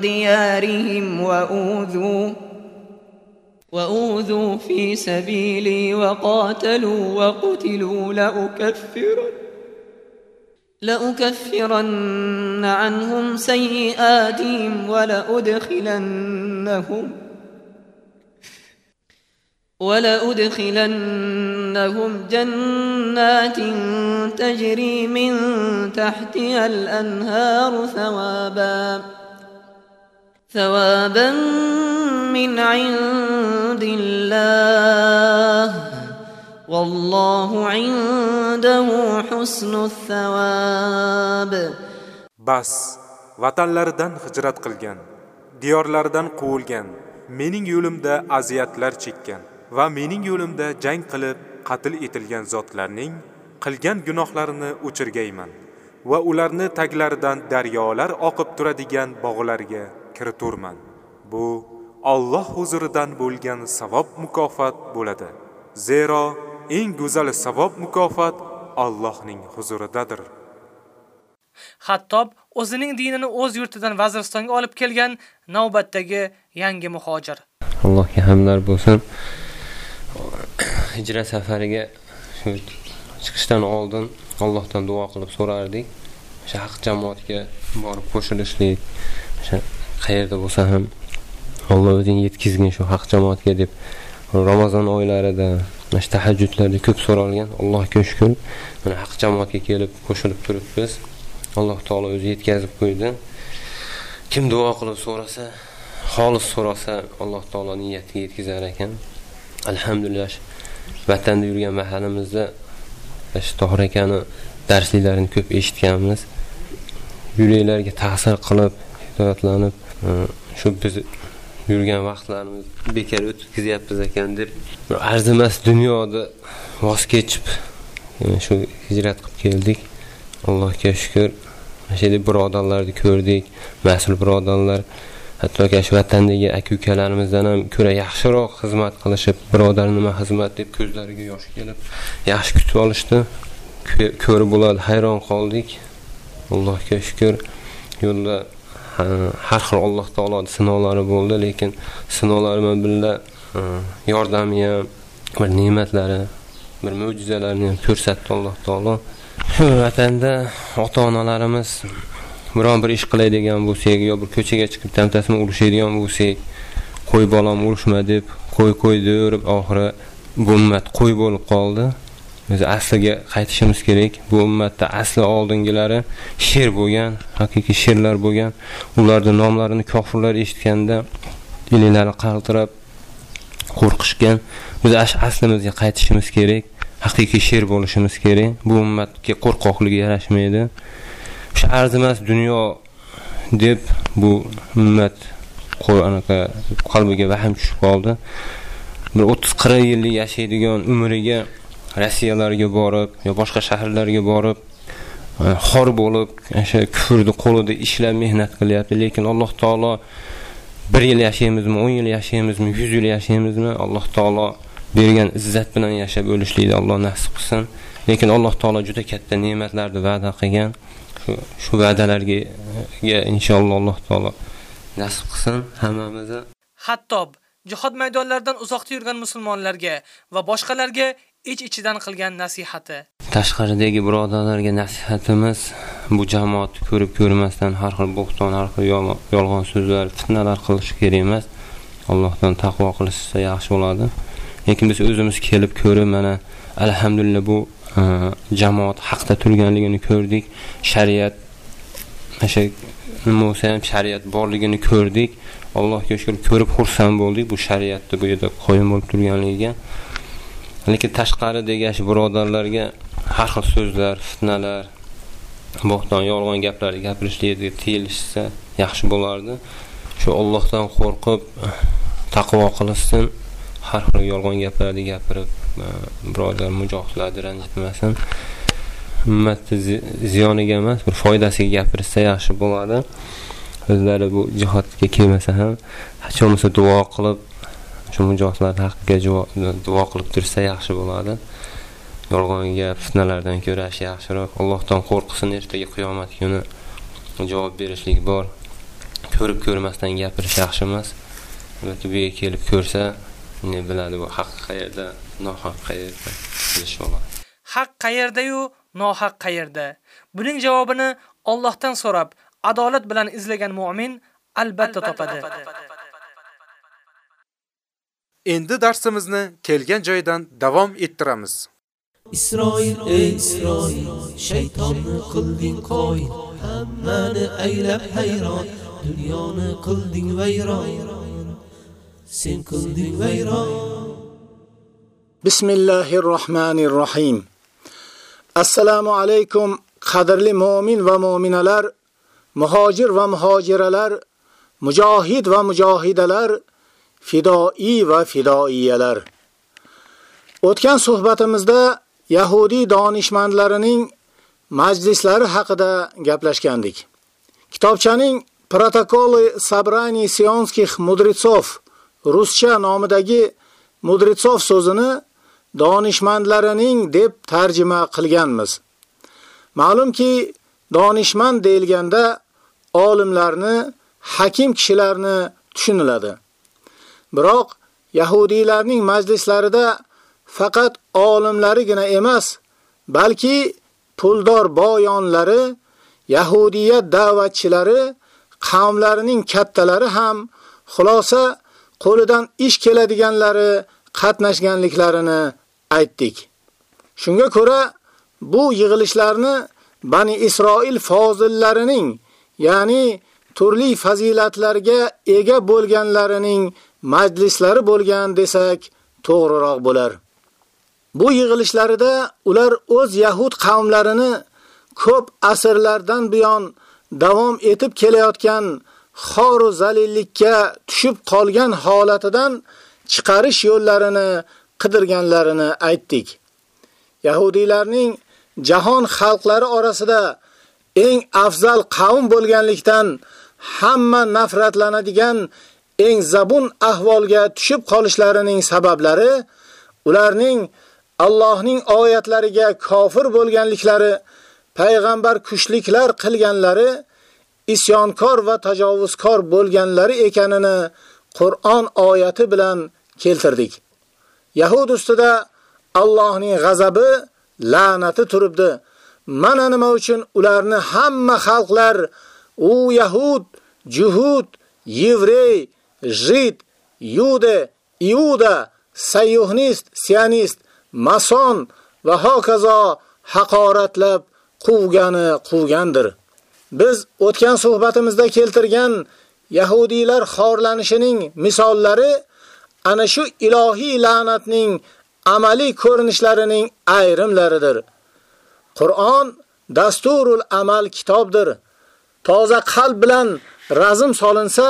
ديارهم وأوذوا وأوذوا في سبيلي وقاتلوا وقتلوا لأكفرن لأكفرن عنهم سيئاتهم ولأدخلنهم ولأدخلنهم جنات تجري من تحتها الأنهار ثوابا ثوابا من عند الله والله عنده حسن الثواب Bas, vatanlaridan hijrat qilgan, diyorlaridan quvilgan, mening yo'limda aziyatlar chekkan va mening yo'limda jang qilib qatl etilgan zotlarning qilgan gunohlarini o'chirgayman va ularni taglaridan daryolar oqib turadigan bog'larga kiriturman. Bu Alloh huzuridan bo'lgan savob mukofot bo'ladi. Zero eng go'zal savob mukofot Allohning huzuridadir. Hattob o'zining dinini o'z yurtidan Vaziristonga olib kelgan navbatdagi yangi muhojir. Allohga hamdlar bo'lsin. Hijrat safariga shu chiqishdan oldin Allohdan duo qilib so'rardik. O'sha haq jamoatga borib qo'shilishlik, o'sha qayerda bo'lsa ham Alloh o'zing yetkazgin shu haq jamoatga deb Ramazon oylarida mana shu tahajjudlarda ko'p so'ralgan. Allohga shukur Mana haq jamoatga kelib qo'shilib turibmiz. Alloh taolo o'zi yetkazib qo'ydi. Kim duo qilib so'rasa, xolis so'rasa, Alloh taolo niyatiga yetkazar ekan. Alhamdulillah. Vatanda yurgan mahalimizda shu Tohir akani darsliklarini ko'p eshitganmiz. Yuraklarga ta'sir qilib, hidoyatlanib, shu biz yurgan vaqtlarimiz bekor o'tkazyapmiz ekan deb bir arzimas dunyoda voz kechib shu hijrat qilib keldik. Allohga shukr. Mana shu birodarlarni ko'rdik, mas'ul birodarlar hattoki shu vatandagi aka-ukalarimizdan ham ko'ra yaxshiroq xizmat qilishib, birodar nima xizmat deb ko'zlariga yosh kelib, yaxshi kutib olishdi. Ko'rib bo'ladi, hayron qoldik. Allohga shukr. Yo'lda har xil Alloh taoloning sinovlari bo'ldi, lekin sinovlar bilan birga yordami ham, bir ne'matlari, bir mo'jizalarni ham ko'rsatdi Alloh taolo. Shu vatanda ota-onalarimiz biron bir ish qilay degan bo'lsak yo bir ko'chaga chiqib tamtasini urishadigan bo'lsak, qo'y bolam urishma deb qo'y qo'y deb oxiri bu ummat qo'y bo'lib qoldi. Biz asliga qaytishimiz kerak. Bu ummatda asli oldingilari sher bo'lgan, haqiqiy sherlar bo'lgan. Ularning nomlarini kofirlar eshitganda ilinglari qaltirab qo'rqishgan. Biz aslimizga qaytishimiz kerak. Haqiqiy sher bo'lishimiz kerak. Bu ummatga qo'rqoqlik yarashmaydi. O'sha arzimas dunyo deb bu ummat anaqa qalbiga vahm tushib qoldi. Bir 30-40 yillik yashaydigan umriga Rossiyalarga borib, yo boshqa shaharlarga borib, e, xor bo'lib, o'sha kufrni qo'lida ishlab mehnat qilyapti, lekin Alloh taolo 1 yil yashaymizmi, 10 yil yashaymizmi, 100 yil yashaymizmi, Alloh taolo bergan izzat bilan yashab o'lishlikni Alloh nasib qilsin. Lekin Alloh taolo juda katta ne'matlarni va'da qilgan. Shu shu va'dalarga inshaalloh Alloh taolo nasib qilsin hammamizni. Hattob jihod maydonlaridan uzoqda yurgan musulmonlarga va boshqalarga ich-ichidan qilgan nasihati. Tashqaridagi birodarlarga nasihatimiz bu jamoatni ko'rib ko'rmasdan har xil bo'xton, har xil yolg'on so'zlar, fitnalar qilish kerak emas. Allohdan taqvo qilishsa yaxshi bo'ladi. Lekin biz o'zimiz kelib ko'rib mana alhamdulillah bu e, jamoat haqda turganligini ko'rdik. Shariat o'sha nima bo'lsa ham shariat borligini ko'rdik. Allohga shukr ko'rib xursand bo'ldik bu shariatni bu yerda qo'yim bo'lib turganligiga. Lekin tashqari shu birodarlarga har xil so'zlar, fitnalar, bo'xton, yolg'on gaplar gapirishlikka tiyilishsa yaxshi bo'lardi. Shu Allohdan qo'rqib taqvo qilishsin har xil yolg'on gaplarni gapirib, e, birodar mujohidlarni ranjitmasin. Ummatni ziyoniga emas, bir foydasiga gapirsa yaxshi bo'ladi. O'zlari bu jihodga kelmasa ham, hech bo'lmasa duo qilib, shu mujohidlar haqqiga duo qilib tursa yaxshi bo'ladi. Yolg'onga, fitnalardan ko'ra yaxshiroq. Allohdan qo'rqsin, ertaga qiyomat kuni javob berishlik bor. Ko'rib ko'rmasdan gapirish yaxshi emas. Albatta bu yerga kelib ko'rsa, ne biladi bu haq qayerda, nohaq qayerda bilish. Haq qayerda-yu, nohaq qayerda? Buning javobini Allohdan so'rab, adolat bilan izlagan mu'min albatta topadi. Endi darsimizni kelgan joydan davom ettiramiz. Isroil ey Isroil shaytonni qilding qo'y. Hammani aylab hayron dunyoni qilding vayron. Sen qilding vayron. Bismillahir Rahmanir Rahim Assalomu alaykum qadrli mu'min va mu'minalar muhojir va muhojiralar mujohid va mujohidalar fidoi va fidoiyalar O'tgan suhbatimizda Yahudi donishmandlarining majlislari haqida gaplashgandik. Kitobchaning Protokoli Sabrani Sionskih Mudritsov ruscha nomidagi Mudritsov so'zini donishmandlarining deb tarjima qilganmiz. Ma'lumki, donishmand deyilganda olimlarni, hakim kishilarni tushuniladi. Biroq yahudiylarning majlislarida faqat olimlarigina emas, balki puldor boyonlari, yahudiyat da'vatchilari, qavmlarining kattalari ham xulosa qo'lidan ish keladiganlari qatnashganliklarini aytdik. Shunga ko'ra bu yig'ilishlarni Bani Isroil fozillarining, ya'ni turli fazilatlarga ega bo'lganlarining majlislari bo'lgan desak to'g'riroq bo'lar. Bu yig'ilishlarida ular o'z yahud qavmlarini ko'p asrlardan buyon davom etib kelayotgan xor zalillikka tushib qolgan holatidan chiqarish yo'llarini qidirganlarini aytdik. Yahudiylarning jahon xalqlari orasida eng afzal qavm bo'lganlikdan hamma nafratlanadigan eng zabun ahvolga tushib qolishlarining sabablari ularning Allohning oyatlariga kofir bo'lganliklari, payg'ambar kuchliklar qilganlari, isyonkor va tajovuzkor bo'lganlari ekanini Qur'on oyati bilan keltirdik. Yahud ustida Allohning g'azabi, la'nati turibdi. Mana nima uchun ularni hamma xalqlar u Yahud, Juhud, Yevrey, Jid, Yude, Iuda, Sayyuhnist, Sionist mason va hokazo haqoratlab quvgani quvgandir. Biz o'tgan suhbatimizda keltirgan yahudiylar xorlanishining misollari ana shu ilohiy la'natning amaliy ko'rinishlarining ayrimlaridir. Qur'on dasturul amal kitobdir. Toza qalb bilan razm solinsa,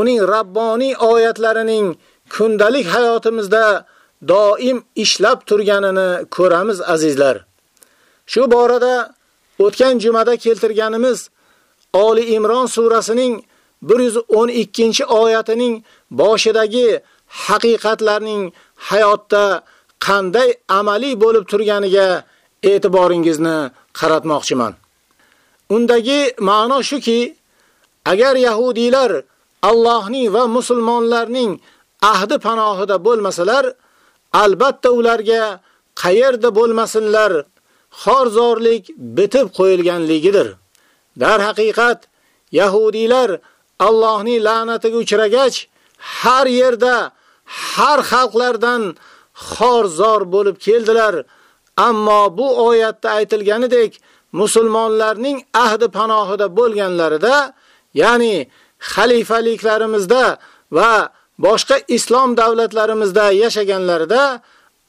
uning rabboniy oyatlarining kundalik hayotimizda doim ishlab turganini ko'ramiz azizlar. Shu borada o'tgan jumada keltirganimiz Oli Imron surasining 112-oyatining boshidagi haqiqatlarning hayotda qanday amaliy bo'lib turganiga e'tiboringizni qaratmoqchiman. Undagi ma'no shuki, agar yahudiylar Allohning va musulmonlarning ahdi panohida bo'lmasalar, albatta ularga qayerda bo'lmasinlar, xorzorlik bitib qo'yilganligidir. Dar haqiqat yahudiylar Allohning la'natiga uchragach, har yerda har xalqlardan xorzor bo'lib keldilar. Ammo bu oyatda aytilganidek musulmonlarning ahdi panohida bo'lganlarida, ya'ni xalifaliklarimizda va boshqa islom davlatlarimizda yashaganlarida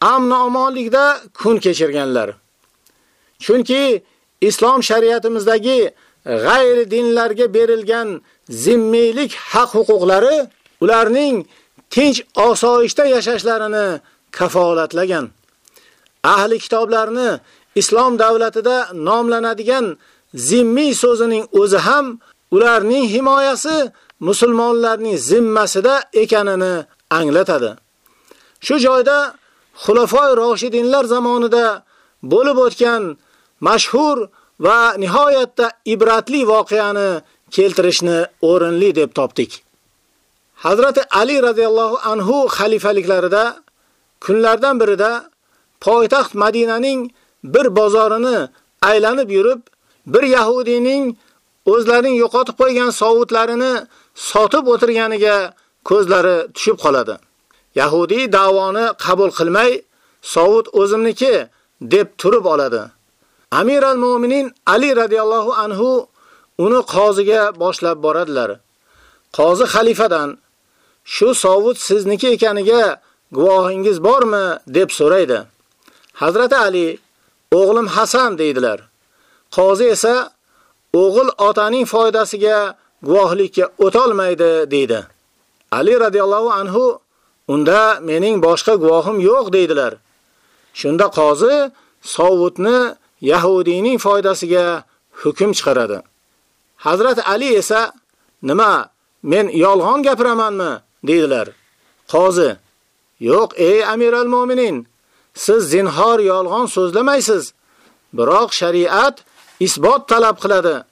amn omonlikda kun kechirganlar. Chunki islom shariatimizdagi g'ayri dinlarga berilgan zimmiylik haq-huquqlari ularning tinch osoyishta yashashlarini kafolatlagan. Ahli kitoblarni islom davlatida nomlanadigan zimmiy so'zining o'zi ham ularning himoyasi musulmonlarning zimmasida ekanini anglatadi. Shu joyda Xulafoy Roshidinlar zamonida bo'lib o'tgan mashhur va nihoyatda ibratli voqeani keltirishni o'rinli deb topdik. Hazrati Ali radhiyallohu anhu xalifaliklarida kunlardan birida poytaxt Madinaning bir bozorini aylanib yurib, bir yahudiyning o'zlarining yo'qotib qo'ygan sovutlarini sotib o'tirganiga ko'zlari tushib qoladi. Yahudi davoni qabul qilmay, sovut o'zimniki deb turib oladi. Amir al-Mu'minin Ali radhiyallohu anhu uni qoziga boshlab boradilar. Qozi xalifadan shu sovut sizniki ekaniga guvohingiz bormi deb so'raydi. Hazrati Ali o'g'lim Hasan deydilar. Qozi esa o'g'il otaning foydasiga guvohlikka o'tolmaydi deydi. Ali radhiyallohu anhu unda mening boshqa guvohim yo'q deydilar. Shunda qozi sovutni Yahudiyning foydasiga hukm chiqaradi. Hazrat Ali esa nima men yolg'on gapiramanmi deydilar. Qozi yo'q ey Amiral Mu'minin siz zinhor yolg'on so'zlamaysiz. Biroq shariat isbot talab qiladi.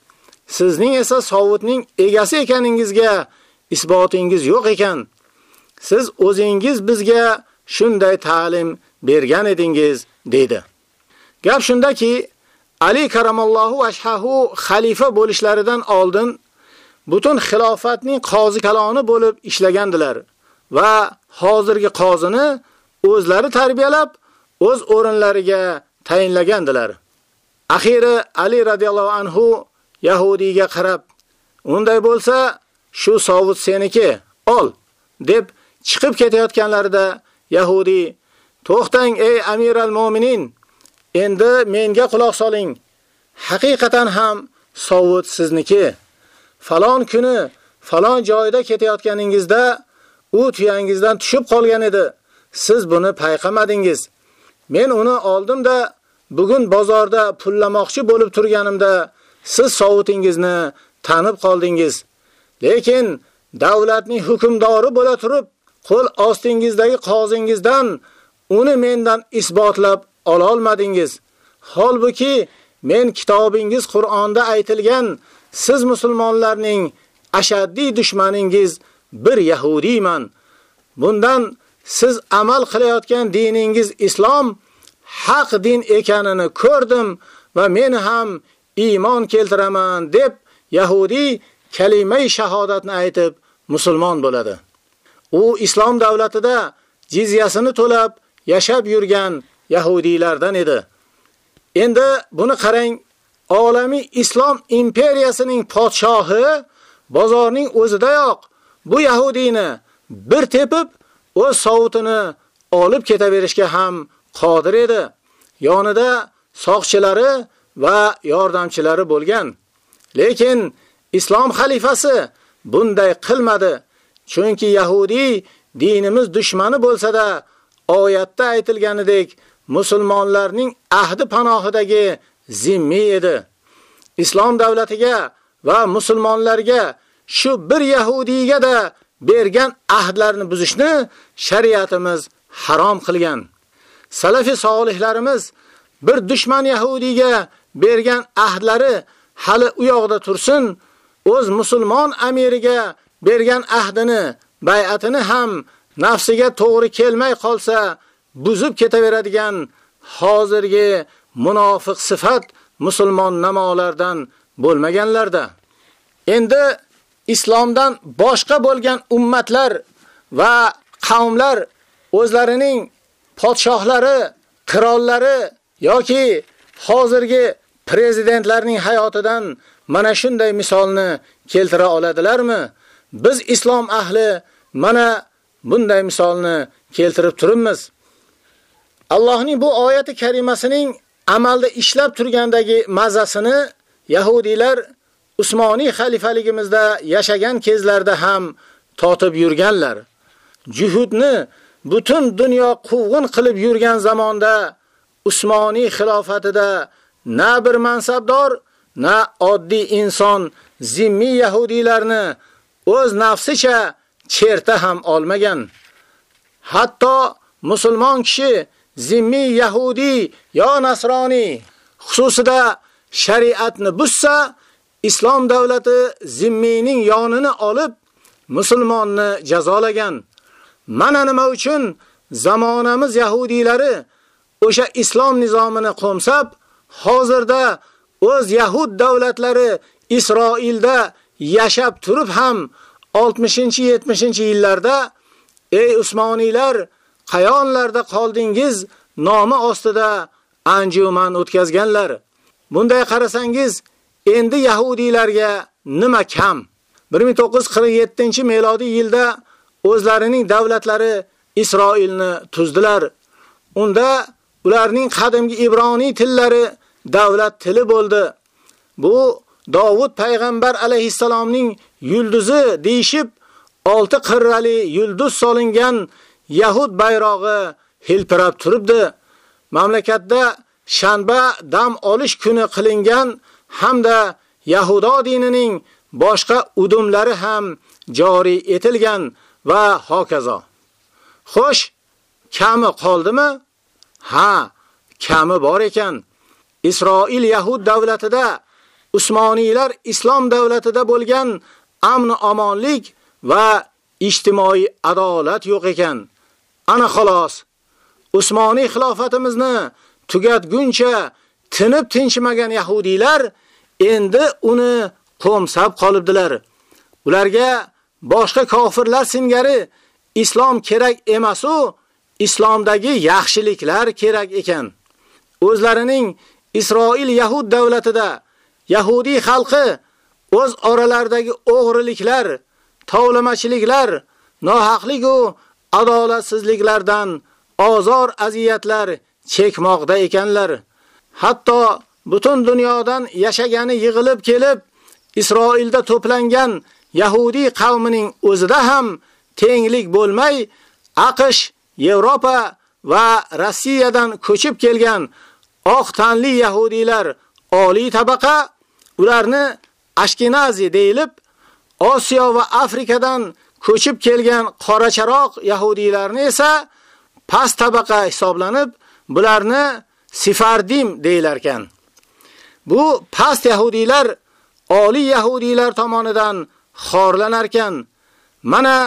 Sizning esa sovutning egasi ekaningizga isbotingiz yo'q ekan. Siz o'zingiz bizga shunday ta'lim bergan edingiz dedi. Gap shundaki, Ali karamallohu ashhahu xalifa bo'lishlaridan oldin butun xilofatning qozi kaloni bo'lib ishlagandilar va hozirgi qozini o'zlari tarbiyalab, o'z o'rinlariga tayinlagandilar. Axiri Ali radhiyallohu anhu Yahudiyga qarab, unday bo'lsa, shu sovut seniki, ol deb chiqib ketayotganlarida Yahudi, to'xtang ey Amiral Mu'minin, endi menga quloq soling. Haqiqatan ham sovut sizniki. Falon kuni falon joyda ketayotganingizda u tuyangizdan tushib qolgan edi. Siz buni payqamadingiz. Men uni oldim-da bugun bozorda pullamoqchi bo'lib turganimda siz sovutingizni tanib qoldingiz. Lekin davlatning hukmdori bo'la turib, qo'l ostingizdagi qozingizdan uni mendan isbotlab ola olmadingiz. Holbuki men kitobingiz Qur'onda aytilgan siz musulmonlarning ashaddiy dushmaningiz bir yahudiyman. Bundan siz amal qilayotgan diningiz islom haq din ekanini ko'rdim va men ham iymon keltiraman deb Yahudi kalimai shahodatni aytib musulmon bo'ladi. U islom davlatida jizyasini to'lab yashab yurgan yahudiylardan edi. Endi buni qarang, olamiy islom imperiyasining podshohi bozorning o'zidayoq bu yahudiyni bir tepib o'z sovutini olib ketaverishga ham qodir edi. Yonida soqchilari va yordamchilari bo'lgan. Lekin islom xalifasi bunday qilmadi. Chunki yahudi dinimiz dushmani bo'lsa-da, oyatda aytilganidek musulmonlarning ahdi panohidagi zimmi edi. Islom davlatiga va musulmonlarga shu bir yahudiyga da bergan ahdlarni buzishni shariatimiz harom qilgan. Salafi solihlarimiz bir dushman yahudiyga bergan ahdlari hali u yoqda tursin, o'z musulmon amiriga bergan ahdini, bay'atini ham nafsiga to'g'ri kelmay qolsa, buzib ketaveradigan hozirgi munofiq sifat musulmon namolardan bo'lmaganlarda. Endi islomdan boshqa bo'lgan ummatlar va qavmlar o'zlarining podshohlari, qirollari yoki hozirgi prezidentlarning hayotidan mana shunday misolni keltira oladilarmi? Biz islom ahli mana bunday misolni keltirib turibmiz. Allohning bu oyati karimasining amalda ishlab turgandagi mazasini yahudiylar Usmoniy xalifaligimizda yashagan kezlarda ham totib yurganlar. Juhudni butun dunyo quvg'in qilib yurgan zamonda Usmoniy xilofatida na bir mansabdor, na oddiy inson zimmi yahudiylarni o'z nafsicha cherta ham olmagan. Hatto musulmon kishi zimmi yahudi yo nasroniy xususida shariatni buzsa, islom davlati zimmining yonini olib musulmonni jazolagan. Mana nima uchun zamonamiz yahudiylari o'sha islom nizomini qo'msab, hozirda o'z yahud davlatlari Isroilda yashab turib ham 60-70-yillarda ey Usmoniylar, qayonlarda qoldingiz nomi ostida anjuman o'tkazganlar. Bunday qarasangiz, endi yahudiylarga nima kam? 1947-melodiy yilda o'zlarining davlatlari Isroilni tuzdilar. Unda ularning qadimgi ibroniy tillari davlat tili bo'ldi. Bu Davud payg'ambar alayhissalomning yulduzi deyshib, olti qirrali yulduz solingan Yahud bayrog'i hilpirab turibdi. Mamlakatda shanba dam olish kuni qilingan hamda Yahudo dinining boshqa udumlari ham joriy etilgan va hokazo. Xo'sh, kami qoldimi? Ha, kami bor ekan. Isroil Yahud davlatida Usmoniylar islom davlatida bo'lgan amn omonlik va ijtimoiy adolat yo'q ekan. Ana xolos. Usmoniy xilofatimizni tugatguncha tinib tinchimagan yahudiylar endi uni qo'msab qolibdilar. Ularga boshqa kofirlar singari islom kerak emas u, islomdagi yaxshiliklar kerak ekan. O'zlarining Isroil Yahud davlatida Yahudi xalqi o'z oralaridagi o'g'riliklar, tovlamachiliklar, nohaqlik u adolatsizliklardan ozor aziyatlar chekmoqda ekanlar. Hatto butun dunyodan yashagani yig'ilib kelib Isroilda to'plangan Yahudi qavmining o'zida ham tenglik bo'lmay, AQSh, Yevropa va Rossiyadan ko'chib kelgan oq tanli yahudiylar oliy tabaqa ularni Ashkenazi deyilib, Osiyo va Afrikadan ko'chib kelgan qoracharoq yahudiylarni esa past tabaqa hisoblanib, bularni Sifardim deyilar ekan. Bu past yahudiylar oliy yahudiylar tomonidan xorlanar ekan. Mana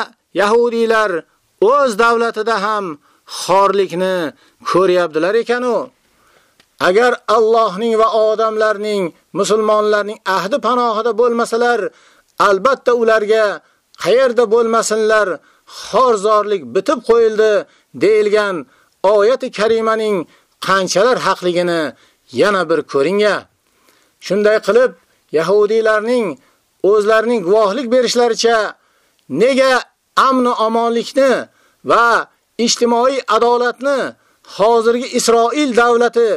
yahudiylar o'z davlatida ham xorlikni ko'ryaptilar ekan u. Agar Allohning va odamlarning, musulmonlarning ahdi panohida bo'lmasalar, albatta ularga qayerda bo'lmasinlar, xorzorlik bitib qo'yildi deyilgan oyati karimaning qanchalar haqligini yana bir ko'ringa. Shunday qilib, yahudiylarning o'zlarining guvohlik berishlaricha nega amn omonlikni va ijtimoiy adolatni hozirgi Isroil davlati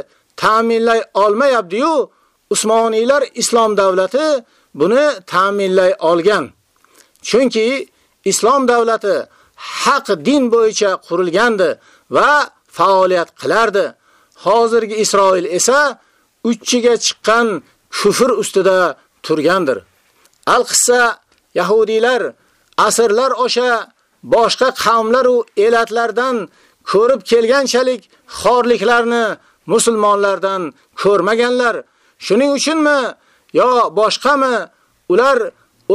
ta'minlay olmayapti-yu, Usmoniylar islom davlati buni ta'minlay olgan. Chunki islom davlati haq din bo'yicha qurilgandi va faoliyat qilardi. Hozirgi Isroil esa uchchiga chiqqan kufr ustida turgandir. Al-qissa Yahudiylar asrlar osha boshqa qavmlar u elatlardan ko'rib kelganchalik xorliklarni musulmonlardan ko'rmaganlar. Shuning uchunmi yo boshqami ular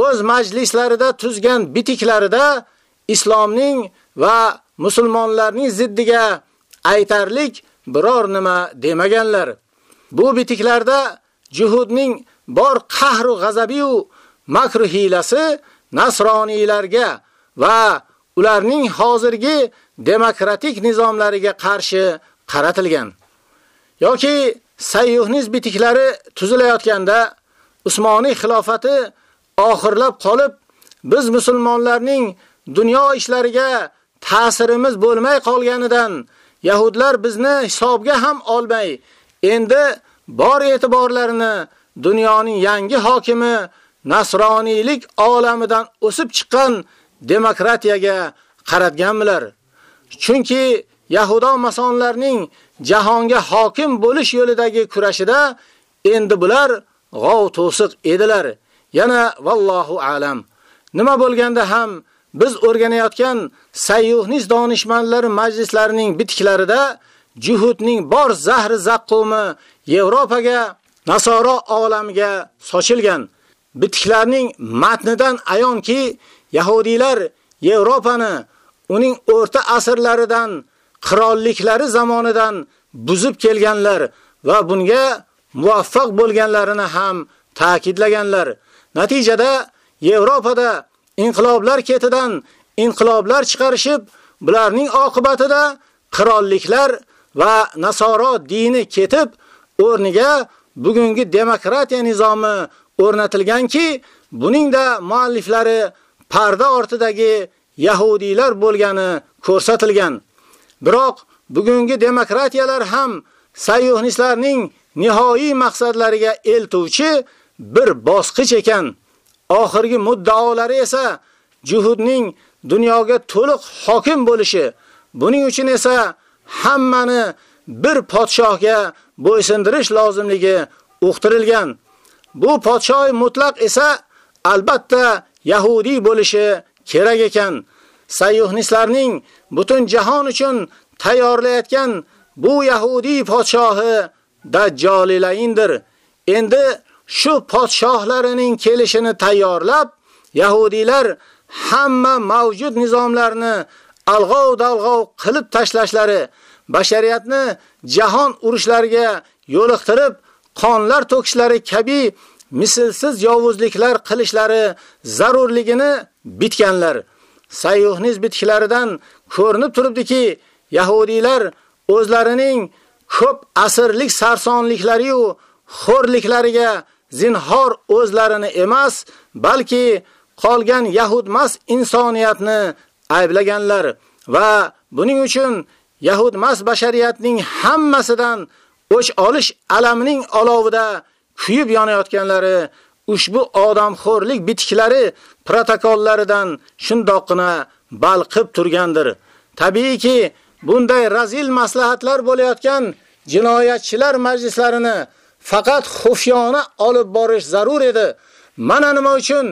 o'z majlislarida tuzgan bitiklarida islomning va musulmonlarning ziddiga aytarlik biror nima demaganlar. Bu bitiklarda juhudning bor qahru g'azabi u makru hilasi nasroniylarga va ularning hozirgi demokratik nizomlariga qarshi qaratilgan. yoki sayyuhniz bitiklari tuzilayotganda Usmoniy xilofati oxirlab qolib, biz musulmonlarning dunyo ishlariga ta'sirimiz bo'lmay qolganidan yahudlar bizni hisobga ham olmay, endi bor e'tiborlarini dunyoning yangi hokimi nasroniylik olamidan o'sib chiqqan demokratiyaga qaratganmilar. Chunki Yahudo masonlarning jahonga hokim bo'lish yo'lidagi kurashida endi bular g'ov to'siq edilar. Yana vallohu alam. Nima bo'lganda ham biz o'rganayotgan sayyuhniz donishmandlari majlislarining bitiklarida juhudning bor zahri zaqqumi Yevropaga, Nasoro olamiga sochilgan. Bitiklarning matnidan ayonki, yahudiylar Yevropani uning o'rta asrlaridan qirolliklari zamonidan buzib kelganlar va bunga muvaffaq bo'lganlarini ham ta'kidlaganlar. Natijada Yevropada inqiloblar ketidan inqiloblar chiqarishib, bularning oqibatida qirolliklar va nasoro dini ketib, o'rniga bugungi demokratiya nizomi o'rnatilganki, buningda mualliflari parda ortidagi yahudiylar bo'lgani ko'rsatilgan. Biroq bugungi demokratiyalar ham sayyohnistlarning nihoyiy maqsadlariga eltuvchi bir bosqich ekan. Oxirgi muddaolari esa juhudning dunyoga to'liq hokim bo'lishi. Buning uchun esa hammani bir podshohga bo'ysundirish lozimligi uqtirilgan. Bu podshoy mutlaq esa albatta yahudi bo'lishi kerak ekan. Sayyuhnistlarning butun jahon uchun tayyorlayotgan bu yahudi podshohi Dajjolilayndir. Endi shu podshohlarining kelishini tayyorlab, yahudiylar hamma mavjud nizomlarni alg'ov-dalg'ov qilib tashlashlari, bashariyatni jahon urushlariga yo'liqtirib, qonlar to'kishlari kabi mislsiz yovuzliklar qilishlari zarurligini bitganlar. Sayyuhniz bitklaridan ko'rinib turibdiki, yahudiylar o'zlarining ko'p asrlik sarsonliklari yu xo'rliklariga zinhor o'zlarini emas, balki qolgan yahudmas insoniyatni ayblaganlar va buning uchun yahudmas bashariyatning hammasidan o'ch olish alamining olovida kuyib yonayotganlari ushbu odamxo'rlik bitiklari protokollaridan shundoqqina balqib turgandir. Tabiiyki, bunday razil maslahatlar bo'layotgan jinoyatchilar majlislarini faqat xufyona olib borish zarur edi. Mana nima uchun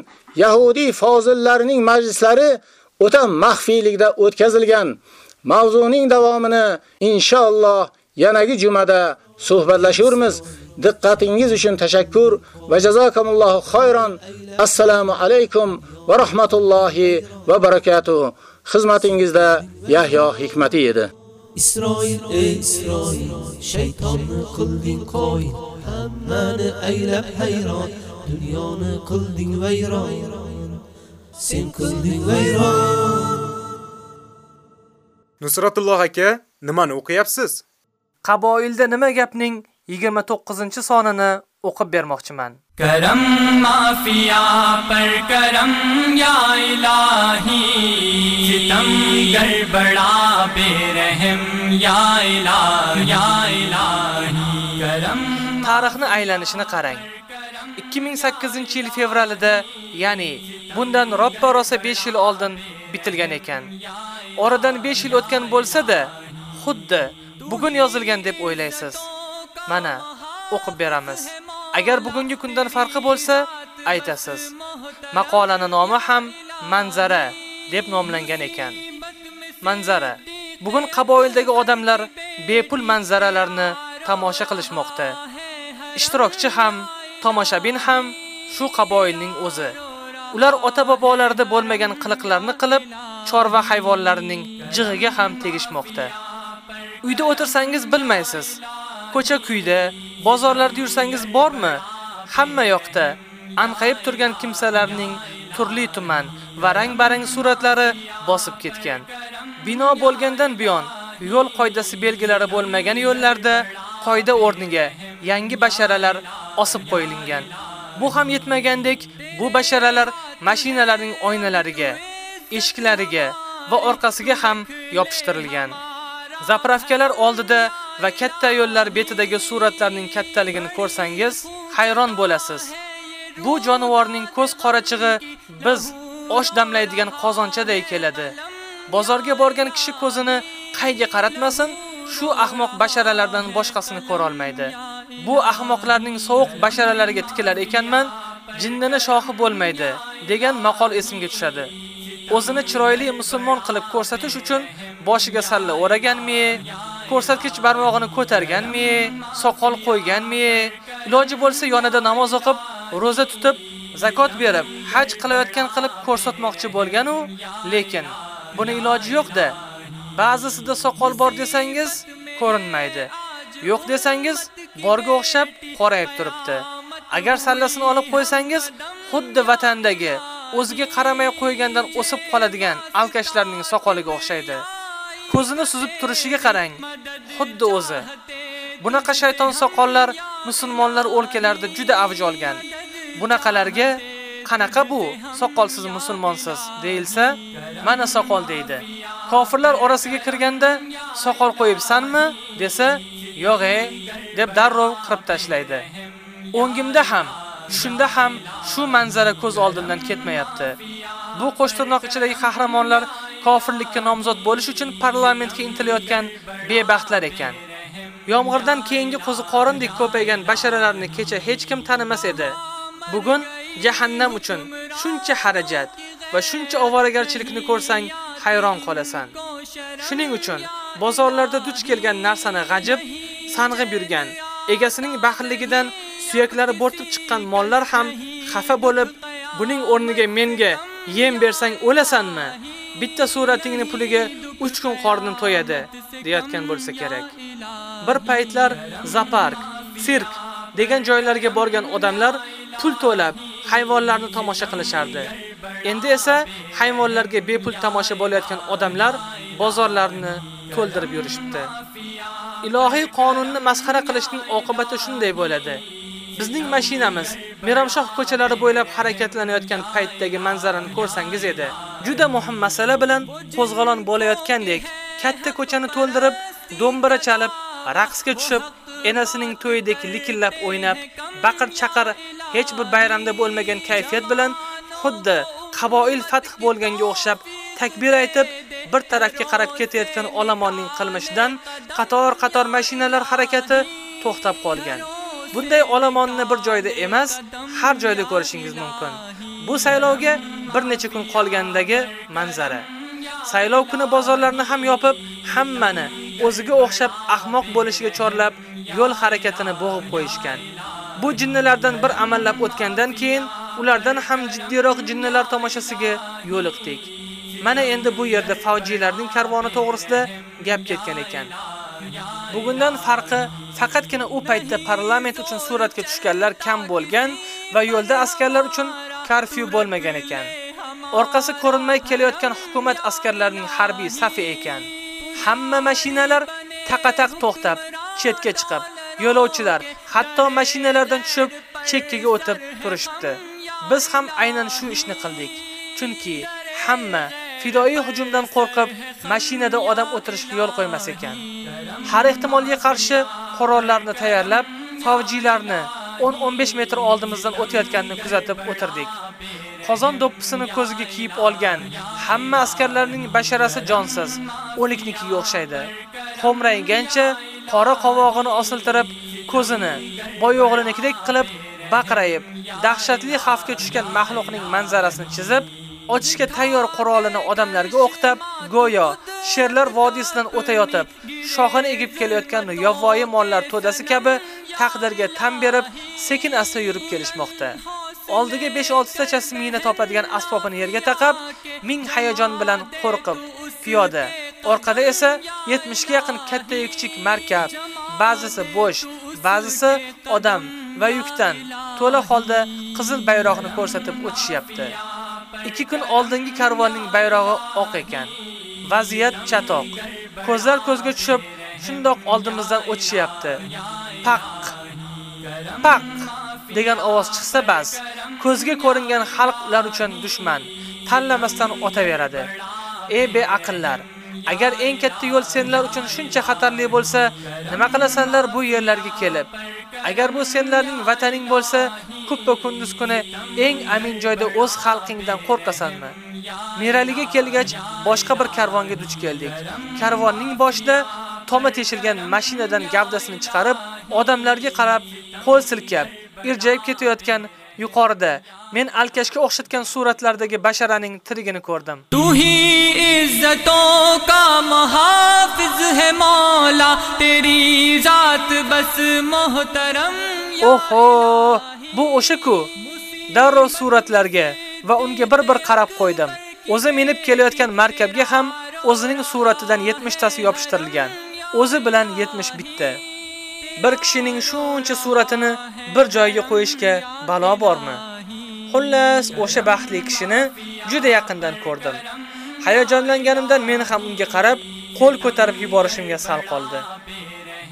Yahudi fozillarining majlislari o'ta maxfiylikda o'tkazilgan. Mavzuning davomini inshaalloh yanagi jumada suhbatlashamiz. Diqqatingiz uchun tashakkur va jazakumullohu xayron. Assalomu alaykum va rahmatullohi va barakatuh. Xizmatingizda Yahyo Hikmati edi. Isroil ey Isroil shaytonni qilding qo'y hammani aylab hayron dunyoni qilding vayron sen qilding vayron Nusratulloh aka, nimani o'qiyapsiz? Qaboilda nima gapning 29-sonini o'qib bermoqchiman. Karam mafiya par karam ya ilahi sitam gar bada berahm ya ilahi ya ilahi karam tarixni aylanishini qarang. 2008-yil fevralida, ya'ni bundan roppa-rosa 5 yil oldin bitilgan ekan. Oradan 5 yil o'tgan bo'lsa-da, xuddi bugun yozilgan deb o'ylaysiz. Mana, o'qib beramiz. Agar bugungi kundan farqi bo'lsa, aytasiz. Maqolaning nomi ham manzara deb nomlangan ekan. Manzara. Bugun qaboildagi odamlar bepul manzaralarni tomosha qilishmoqda. Ishtirokchi ham, tomoshabin ham shu qaboilning o'zi. Ular ota-bobolarida bo'lmagan qiliqlarni qilib, chorva hayvonlarining jig'iga ham tegishmoqda. Uyda o'tirsangiz bilmaysiz. Ko'cha-kuyda, bozorlarda yursangiz bormi? Hamma yoqda anqayib turgan kimsalarning turli tuman va rang-barang suratlari bosib ketgan. Bino bo'lgandan buyon yo'l qoidasi belgilari bo'lmagan yo'llarda qoida o'rniga yangi basharalar osib qo'yilgan. Bu ham yetmagandek, bu basharalar mashinalarning oynalariga, eshiklariga va orqasiga ham yopishtirilgan. Zapravkalar oldida va katta yo'llar betidagi suratlarning kattaligini ko'rsangiz, hayron bo'lasiz. Bu jonivorning ko'z qorachig'i biz osh damlaydigan qozonchaday keladi. Bozorga borgan kishi ko'zini qayga qaratmasin, shu ahmoq basharalardan boshqasini ko'ra olmaydi. Bu ahmoqlarning sovuq basharalariga tikilar ekanman, jinnini shohi bo'lmaydi degan maqol esimga tushadi. O'zini chiroyli musulmon qilib ko'rsatish uchun boshiga salla o'raganmi, ko'rsatkich barmog'ini ko'targanmi, soqol qo'yganmi, iloji bo'lsa yonida namoz o'qib, roza tutib, zakot berib, haj qilayotgan qilib ko'rsatmoqchi bo'lgan-u, lekin buni iloji yo'q-da. Ba'zisida soqol bor desangiz, ko'rinmaydi. Yo'q desangiz, borga o'xshab qorayib turibdi. Agar sallasini olib qo'ysangiz, xuddi vatandagi o'ziga qaramay qo'ygandan o'sib qoladigan alkashlarning soqoliga o'xshaydi. Ko'zini suzib turishiga qarang, xuddi o'zi. Bunaqa shayton soqollar musulmonlar o'lkalarida juda avj olgan. Bunaqalarga qanaqa bu soqolsiz musulmonsiz deilsa, mana soqol deydi. Kofirlar orasiga kirganda soqol qo'yibsanmi desa, yo'q-e deb darrov qirib tashlaydi. O'ngimda ham, shunda ham shu manzara ko'z oldimdan ketmayapti. Bu qo'shtirnoq ichidagi qahramonlar kofirlikka nomzod bo'lish uchun parlamentga intilayotgan bebaxtlar ekan. Yomg'irdan keyingi qo'ziqorindek ko'paygan basharalarni kecha hech kim tanimas edi. Bugun jahannam uchun shuncha xarajat va shuncha ovoragarchilikni ko'rsang hayron qolasan. Shuning uchun bozorlarda duch kelgan narsani g'ajib, sang'ib yurgan, egasining baxilligidan suyaklari bo'rtib chiqqan mollar ham xafa bo'lib, buning o'rniga menga yem bersang o'lasanmi? Bitta suratingni puliga 3 kun qornim to'yadi, deyotgan bo'lsa kerak. Bir paytlar zapark, sirk degan joylarga borgan odamlar pul to'lab hayvonlarni tomosha qilishardi. Endi esa hayvonlarga bepul tomosha bo'layotgan odamlar bozorlarni to'ldirib yurishibdi. Ilohiy qonunni masxara qilishning oqibati shunday bo'ladi. Bizning mashinamiz Miramshoh ko'chalari bo'ylab harakatlanayotgan paytdagi manzarani ko'rsangiz edi. Juda muhim masala bilan qo'zg'alon bo'layotgandek, katta ko'chani to'ldirib, do'mbira chalib, raqsga tushib, enasining to'yidek likillab o'ynab, baqir-chaqir hech bir bayramda bo'lmagan kayfiyat bilan xuddi qaboil fath bo'lganga o'xshab takbir aytib, bir tarafga qarab ketayotgan olamonning qilmishidan qator-qator mashinalar harakati to'xtab qolgan. Bunday olamonni bir joyda emas, har joyda ko'rishingiz mumkin. Bu saylovga bir necha kun qolgandagi manzara. Saylov kuni bozorlarni ham yopib, hammani o'ziga o'xshab ahmoq bo'lishiga chorlab, yo'l harakatini bo'g'ib qo'yishgan. Bu jinnilardan bir amallab o'tgandan keyin ulardan ham jiddiyroq jinnilar tomoshasiga yo'liqdik. Mana endi bu yerda fojiylarning karvoni to'g'risida gap ketgan ekan. Bugundan farqi faqatgina u paytda parlament uchun suratga tushganlar kam bo'lgan va yo'lda askarlar uchun karfyu bo'lmagan ekan. Orqasi ko'rinmay kelayotgan hukumat askarlarining harbiy safi ekan. Hamma mashinalar taqataq to'xtab, chetga chiqib, yo'lovchilar hatto mashinalardan tushib, chekkaga o'tib turishibdi. Biz ham aynan shu ishni qildik. Chunki hamma Fidoiy hujumdan qo'rqib, mashinada odam o'tirishga yo'l qo'ymas ekan. Har ehtimolga qarshi qurollarni tayyorlab, favjilarni 10-15 metr oldimizdan o'tayotganini kuzatib o'tirdik. Qozon do'ppisini ko'ziga kiyib olgan hamma askarlarning basharasi jonsiz, o'liknikiga o'xshaydi. Qo'mraygancha qora qovog'ini osiltirib, ko'zini boy boyo'g'linikidek qilib baqrayib, dahshatli xavfga tushgan mahluqning manzarasini chizib, ochishga tayyor qurolini odamlarga o'qtab, go'yo sherlar vodiysidan o'tayotib, shoxini egib kelayotgan yovvoyi mollar to'dasi kabi taqdirga tan berib, sekin-asta yurib kelishmoqda. Oldiga 5-6 tachasi mina topadigan asbobini yerga taqab, ming hayajon bilan qo'rqib, piyoda. Orqada esa 70 ga yaqin katta va kichik markab, ba'zisi bo'sh, ba'zisi odam va yukdan to'la holda qizil bayroqni ko'rsatib o'tishyapti. 2 kun oldingi karvonning bayrog'i oq ekan. Vaziyat chatoq. Ko'zlar ko'zga tushib, shundoq oldimizdan o'tishyapti. Paq. Paq degan ovoz chiqsa bas, ko'zga ko'ringan xalq ular uchun dushman, tanlamasdan otaveradi. Ey beaqllar, agar eng katta yo'l senlar uchun shuncha xatarli bo'lsa, nima qilasanlar bu yerlarga kelib? Agar bu senlarning vataning bo'lsa, ko'ppa kunduz kuni eng amin joyda o'z xalqingdan qo'rqasanmi? Meraliga kelgach, boshqa bir karvonga duch keldik. Karvonning boshida toma teshilgan mashinadan gavdasini chiqarib, odamlarga qarab, qo'l silkab, irjayib ketayotgan yuqorida men alkashga o'xshatgan suratlardagi basharaning tirigini ko'rdim. Tu hi izzaton ka muhafiz hai Mola, teri zat bas muhtaram. Oho, bu o'sha-ku. Darro suratlarga va unga bir-bir qarab qo'ydim. O'zi minib kelayotgan markabga ham o'zining suratidan 70 tasi yopishtirilgan. O'zi bilan 71 ta. Bir kishining shuncha suratini bir joyga qo'yishga balo bormi? Xullas, o'sha baxtli kishini juda yaqindan ko'rdim. Hayajonlanganimdan men ham unga qarab, qo'l ko'tarib yuborishimga sal qoldi.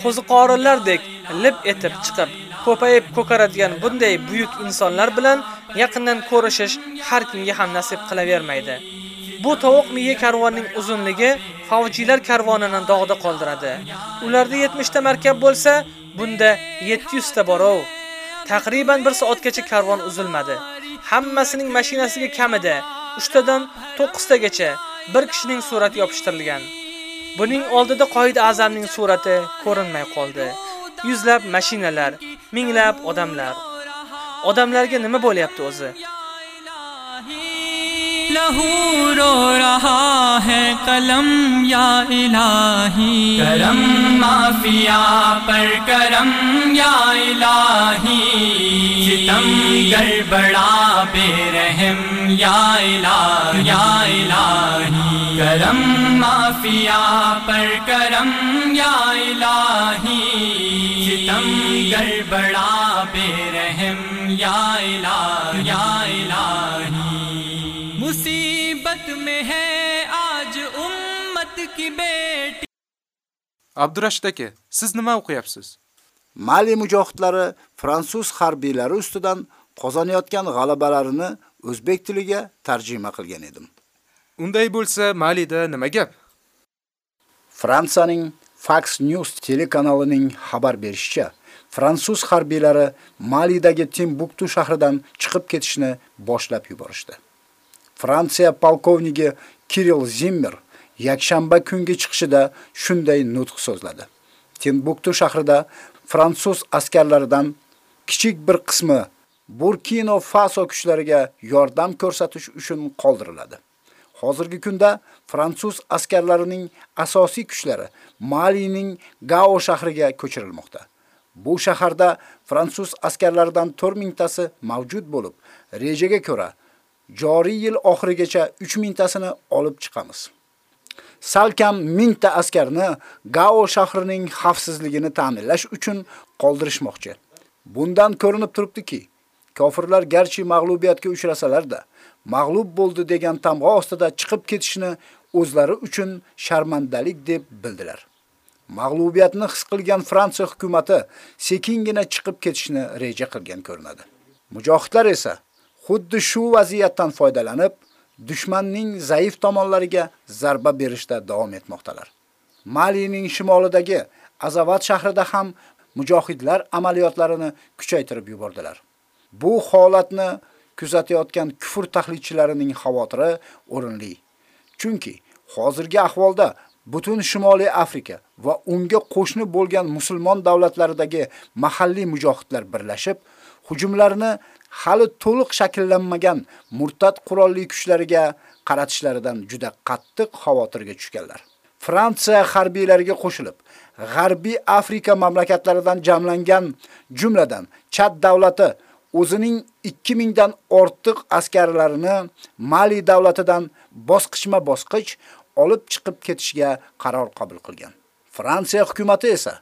Qo'ziqorinlardek lib etib chiqib, ko'payib ko'karadigan bunday buyuk insonlar bilan yaqindan ko'rishish har kimga ham nasib qilavermaydi. Bu tovuq miya karvonining uzunligi favjilar karvonini dog'da qoldiradi. Ularda 70 ta markab bo'lsa, bunda 700 ta borov. Taqriban 1 soatgacha karvon uzilmadi. Hammasining mashinasiga kamida 3 tadan 9 tagacha bir kishining surati yopishtirilgan. Buning oldida qoida azamning surati ko'rinmay qoldi. Yuzlab mashinalar, minglab odamlar. Odamlarga nima bo'lyapti o'zi? لہو رو رہا ہے قلم یا الہی؟ کرم مافیا پر کرم یا الہی؟ ستم گڑبڑا بے رحم یا الہی یا الہی؟ کرم مافیا پر کرم یا الہی؟ ستم گڑبڑا بے رحم یا الہ یا الہ Abdurashid aka, siz nima o'qiyapsiz? Mali mujohidlari fransuz harbiylari ustidan qozonayotgan g'alabalarini o'zbek tiliga tarjima qilgan edim. Unday bo'lsa, Malida nima gap? Fransiyaning Fox News telekanalining xabar berishicha, fransuz harbiylari Malidagi Timbuktu shahridan chiqib ketishni boshlab yuborishdi. Fransiya polkovnigi Kirill Zimmer yakshanba kungi chiqishida shunday nutq so'zladi. Timbuktu shahrida fransuz askarlaridan kichik bir qismi Burkina Faso kuchlariga yordam ko'rsatish uchun qoldiriladi. Hozirgi kunda fransuz askarlarining asosiy kuchlari Malining Gao shahriga ko'chirilmoqda. Bu shaharda fransuz askarlaridan 4000 tasi mavjud bo'lib, rejaga ko'ra joriy yil oxirigacha 3000 tasini olib chiqamiz. Salkam 1000 ta askarni Gao shahrining xavfsizligini ta'minlash uchun qoldirishmoqchi. Bundan ko'rinib turibdiki, kofirlar garchi mag'lubiyatga uchrasalar-da, mag'lub bo'ldi degan tamg'a ostida chiqib ketishni o'zlari uchun sharmandalik deb bildilar. Mag'lubiyatni his qilgan Fransiya hukumatı sekingina chiqib ketishni reja qilgan ko'rinadi. Mujohidlar esa xuddi shu vaziyatdan foydalanib, dushmanning zaif tomonlariga zarba berishda davom etmoqdalar. Malining shimolidagi Azavat shahrida ham mujohidlar amaliyotlarini kuchaytirib yubordilar. Bu holatni kuzatayotgan kufr tahlilchilarining xavotiri o'rinli. Chunki hozirgi ahvolda butun Shimoliy Afrika va unga qo'shni bo'lgan musulmon davlatlaridagi mahalliy mujohidlar birlashib, hujumlarni hali to'liq shakllanmagan murtad qurolli kuchlariga qaratishlaridan juda qattiq xavotirga tushganlar. Fransiya harbiylariga qo'shilib, G'arbiy Afrika mamlakatlaridan jamlangan jumladan Chad davlati o'zining 2000 dan ortiq askarlarini Mali davlatidan bosqichma-bosqich olib chiqib ketishga qaror qabul qilgan. Fransiya hukumatı esa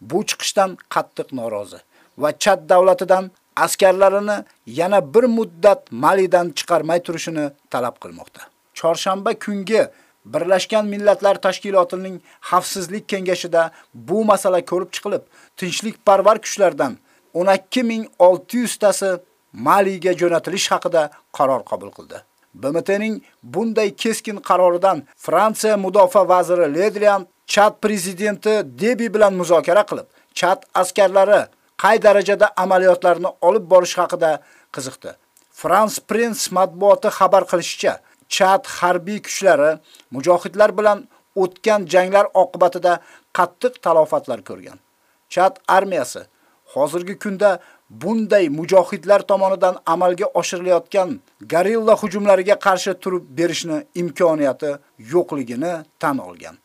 bu chiqishdan qattiq norozi va Chad davlatidan askarlarini yana bir muddat Malidan chiqarmay turishini talab qilmoqda. Chorshanba kungi Birlashgan Millatlar Tashkilotining Xavfsizlik kengashida bu masala ko'rib chiqilib, tinchlikparvar kuchlardan 12600 tasi Maliga jo'natilish haqida qaror qabul qildi. BMTning bunday keskin qaroridan Fransiya mudofaa vaziri Ledrian Chad prezidenti Debi bilan muzokara qilib, Chad askarlari qay darajada amaliyotlarni olib borish haqida qiziqdi. France Press matbuoti xabar qilishicha, Chad harbiy kuchlari mujohidlar bilan o'tgan janglar oqibatida qattiq talofatlar ko'rgan. Chad armiyasi hozirgi kunda bunday mujohidlar tomonidan amalga oshirilayotgan gorilla hujumlariga qarshi turib berishni imkoniyati yo'qligini tan olgan.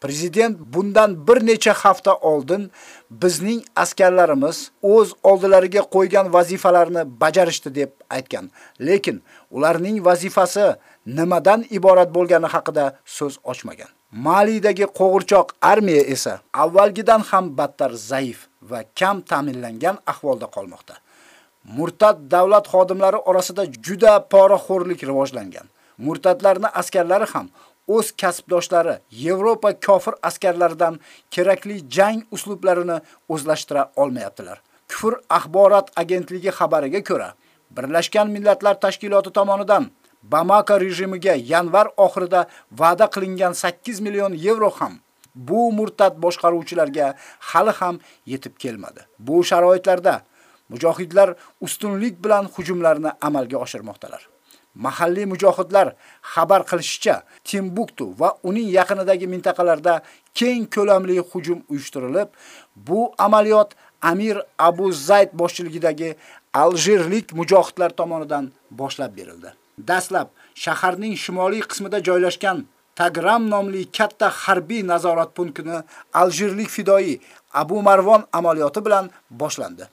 Prezident bundan bir necha hafta oldin bizning askarlarimiz o'z oldilariga qo'ygan vazifalarni bajarishdi deb aytgan. Lekin ularning vazifasi nimadan iborat bo'lgani haqida so'z ochmagan. Malidagi qo'g'irchoq armiya esa avvalgidan ham battar zaif va kam ta'minlangan ahvolda qolmoqda. Murtad davlat xodimlari orasida juda poraxo'rlik rivojlangan. Murtadlarning askarlari ham o'z kasbdoshlari Yevropa kofir askarlaridan kerakli jang uslublarini o'zlashtira olmayaptilar. Kufr axborot agentligi xabariga ko'ra, Birlashgan Millatlar Tashkiloti tomonidan Bamako rejimiga yanvar oxirida va'da qilingan 8 million yevro ham bu murtad boshqaruvchilarga hali ham yetib kelmadi. Bu sharoitlarda mujohidlar ustunlik bilan hujumlarni amalga oshirmoqdalar. Mahalliy mujohidlar xabar qilishicha, Timbuktu va uning yaqinidagi mintaqalarda keng ko'lamli hujum uyushtirilib, bu amaliyot Amir Abu Zayd boshchiligidagi aljerlik mujohidlar tomonidan boshlab berildi. Dastlab shaharning shimoliy qismida joylashgan Tagram nomli katta harbiy nazorat punktini aljerlik fidoi Abu Marvon amaliyoti bilan boshlandi.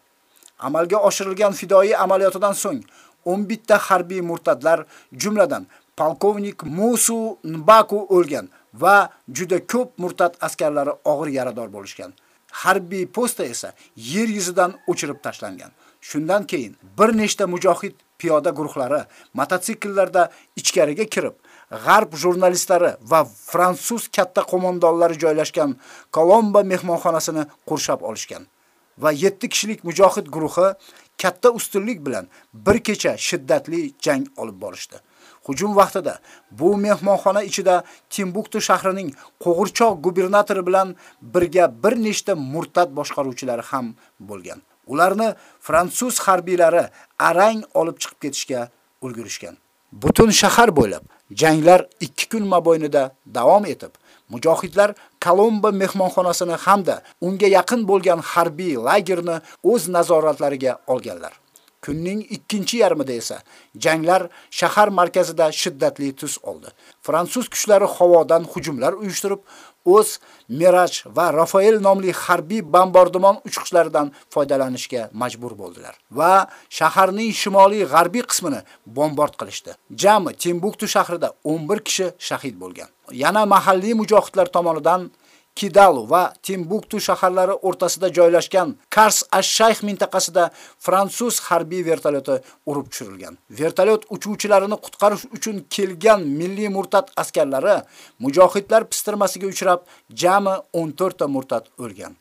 Amalga oshirilgan fidoi amaliyotidan so'ng 11 ta harbiy murtadlar, jumladan polkovnik Musu Nbaku o'lgan va juda ko'p murtad askarlari og'ir yarador bo'lishgan. Harbiy posta esa yer yuzidan o'chirib tashlangan. Shundan keyin bir nechta mujohid piyoda guruhlari mototsikllarda ichkariga kirib, g'arb jurnalistlari va fransuz katta qo'mondonlari joylashgan Kolomba mehmonxonasini qurshab olishgan va 7 kishilik mujohid guruhi katta ustunlik bilan bir kecha shiddatli jang olib borishdi. Hujum vaqtida bu mehmonxona ichida Timbuktu shahrining qo'g'irchoq gubernatori bilan birga bir nechta murtad boshqaruvchilari ham bo'lgan. Ularni fransuz harbiylari arang olib chiqib ketishga ulgurishgan. Butun shahar bo'ylab janglar 2 kun mobaynida davom etib, mujohidlar Kolombo mehmonxonasini hamda unga yaqin bo'lgan harbiy lagerni o'z nazoratlariga olganlar. Kunning ikkinchi yarmida esa janglar shahar markazida shiddatli tus oldi. Fransuz kuchlari havodan hujumlar uyushtirib, o'z Miraj va Rafael nomli harbiy bombardimon uchqichlaridan foydalanishga majbur bo'ldilar va shaharning shimoliy g'arbiy qismini bombard qilishdi. Jami Timbuktu shahrida 11 kishi shahid bo'lgan. Yana mahalliy mujohidlar tomonidan Kidalu va Timbuktu shaharlari o'rtasida joylashgan Kars ash-Shayx mintaqasida fransuz harbiy vertolyoti urib tushirilgan. Vertolyot uchuvchilarini qutqarish uchun kelgan milliy murtad askarlari mujohidlar pistirmasiga uchrab, jami 14 ta murtad o'lgan.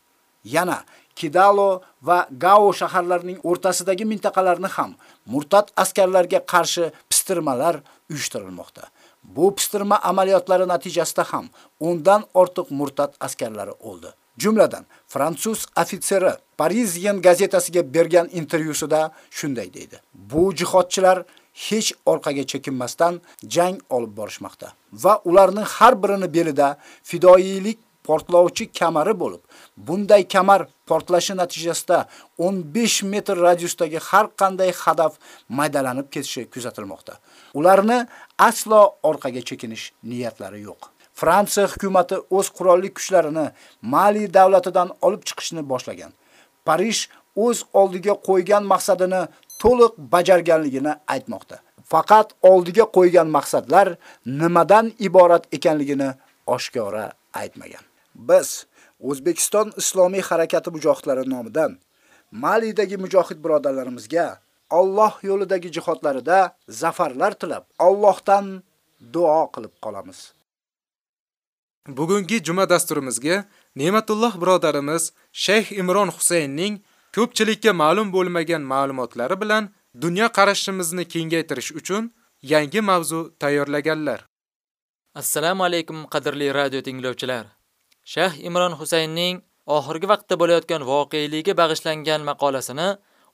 Yana Kidalo va Gao shaharlarining o'rtasidagi mintaqalarni ham murtad askarlarga qarshi pistirmalar uyushtirilmoqda. Bu pistirma amaliyotlari natijasida ham undan ortiq murtad askarlari o'ldi. Jumladan, fransuz ofitseri Parisien gazetasiga bergan intervyusida shunday deydi. Bu jihodchilar hech orqaga chekinmasdan jang olib borishmoqda va ularning har birini belida fidoyilik portlovchi kamari bo'lib, bunday kamar portlashi natijasida 15 metr radiusdagi har qanday hadaf maydalanib ketishi kuzatilmoqda. Ularni aslo orqaga chekinish niyatlari yo'q. Fransiya hukumatı o'z qurolli kuchlarini Mali davlatidan olib chiqishni boshlagan. Parij o'z oldiga qo'ygan maqsadini to'liq bajarganligini aytmoqda. Faqat oldiga qo'ygan maqsadlar nimadan iborat ekanligini oshkora aytmagan. Biz O'zbekiston Islomiy harakati mujohidlari nomidan Malidagi mujohid birodarlarimizga Alloh yo'lidagi jihodlarida zafarlar tilab, Allohdan duo qilib qolamiz. Bugungi juma dasturimizga Ne'matulloh birodarimiz Shayx Imron Husaynning ko'pchilikka ma'lum bo'lmagan ma'lumotlari bilan dunyo qarashimizni kengaytirish uchun yangi mavzu tayyorlaganlar. Assalomu alaykum qadrli radio tinglovchilar. Shayx Imron Husaynning oxirgi vaqtda bo'layotgan voqealigiga bag'ishlangan maqolasini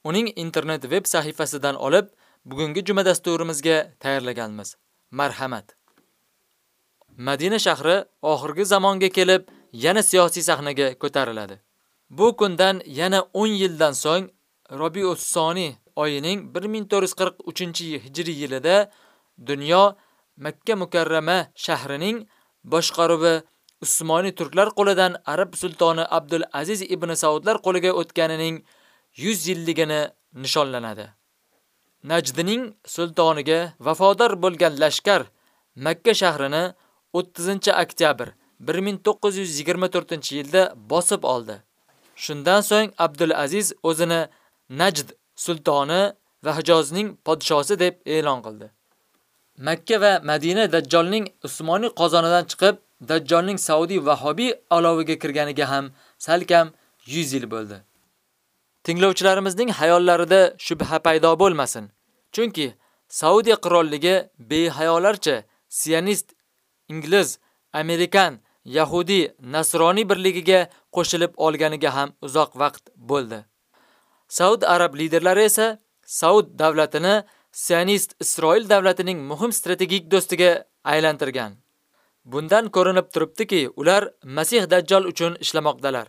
uning internet veb sahifasidan olib, bugungi juma dasturimizga tayyorlaganmiz. Marhamat. Madina shahri oxirgi zamonga kelib, yana siyosiy sahnaga ko'tariladi. Bu kundan yana 10 yildan so'ng Robius Soni oyining 1443-hijriy yilida dunyo Makka mukarrama shahrining boshqaruvi Usmoniy turklar qo'lidan Arab sultoni Abdul Aziz ibn Saudlar qo'liga o'tganining 100 yilligini nishonlanadi. Najdining sultoniga vafodor bo'lgan lashkar Makka shahrini 30-oktyabr 1924-yilda bosib oldi. Shundan so'ng Abdul Aziz o'zini Najd sultoni va Hijozning podshosi deb e'lon qildi. Makka va Madina Dajjolning Usmoniy qozonidan chiqib, Dajjolning Saudi Vahobiy aloviga kirganiga ham salkam 100 yil bo'ldi. Tinglovchilarimizning hayollarida shubha paydo bo'lmasin. Chunki Saudiya qirolligi behayolarcha sionist, ingliz, amerikan, yahudi, nasroniy birligiga qo'shilib olganiga ham uzoq vaqt bo'ldi. Saud arab liderlari esa Saud davlatini sionist Isroil davlatining muhim strategik do'stiga aylantirgan. Bundan ko'rinib turibdiki, ular Masih Dajjal uchun ishlamoqdalar.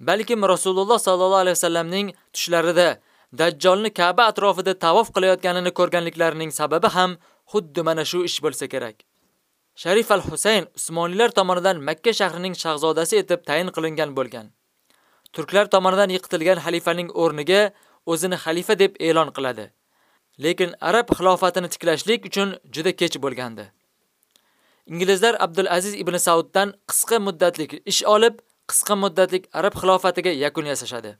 Balkim Rasululloh sallallohu alayhi vasallamning tushlarida Dajjolni Ka'ba atrofida tavof qilayotganini ko'rganliklarining sababi ham xuddi mana shu ish bo'lsa kerak. Sharif al-Husayn Usmonlilar tomonidan Makka shahrining shahzodasi etib tayin qilingan bo'lgan. Turklar tomonidan yiqitilgan xalifaning o'rniga o'zini xalifa deb e'lon qiladi. Lekin arab xilofatini tiklashlik uchun juda kech bo'lgandi. Inglizlar Abdul Aziz ibn Sauddan qisqa muddatlik ish olib, qisqa muddatlik arab xilofatiga yakun yasashadi.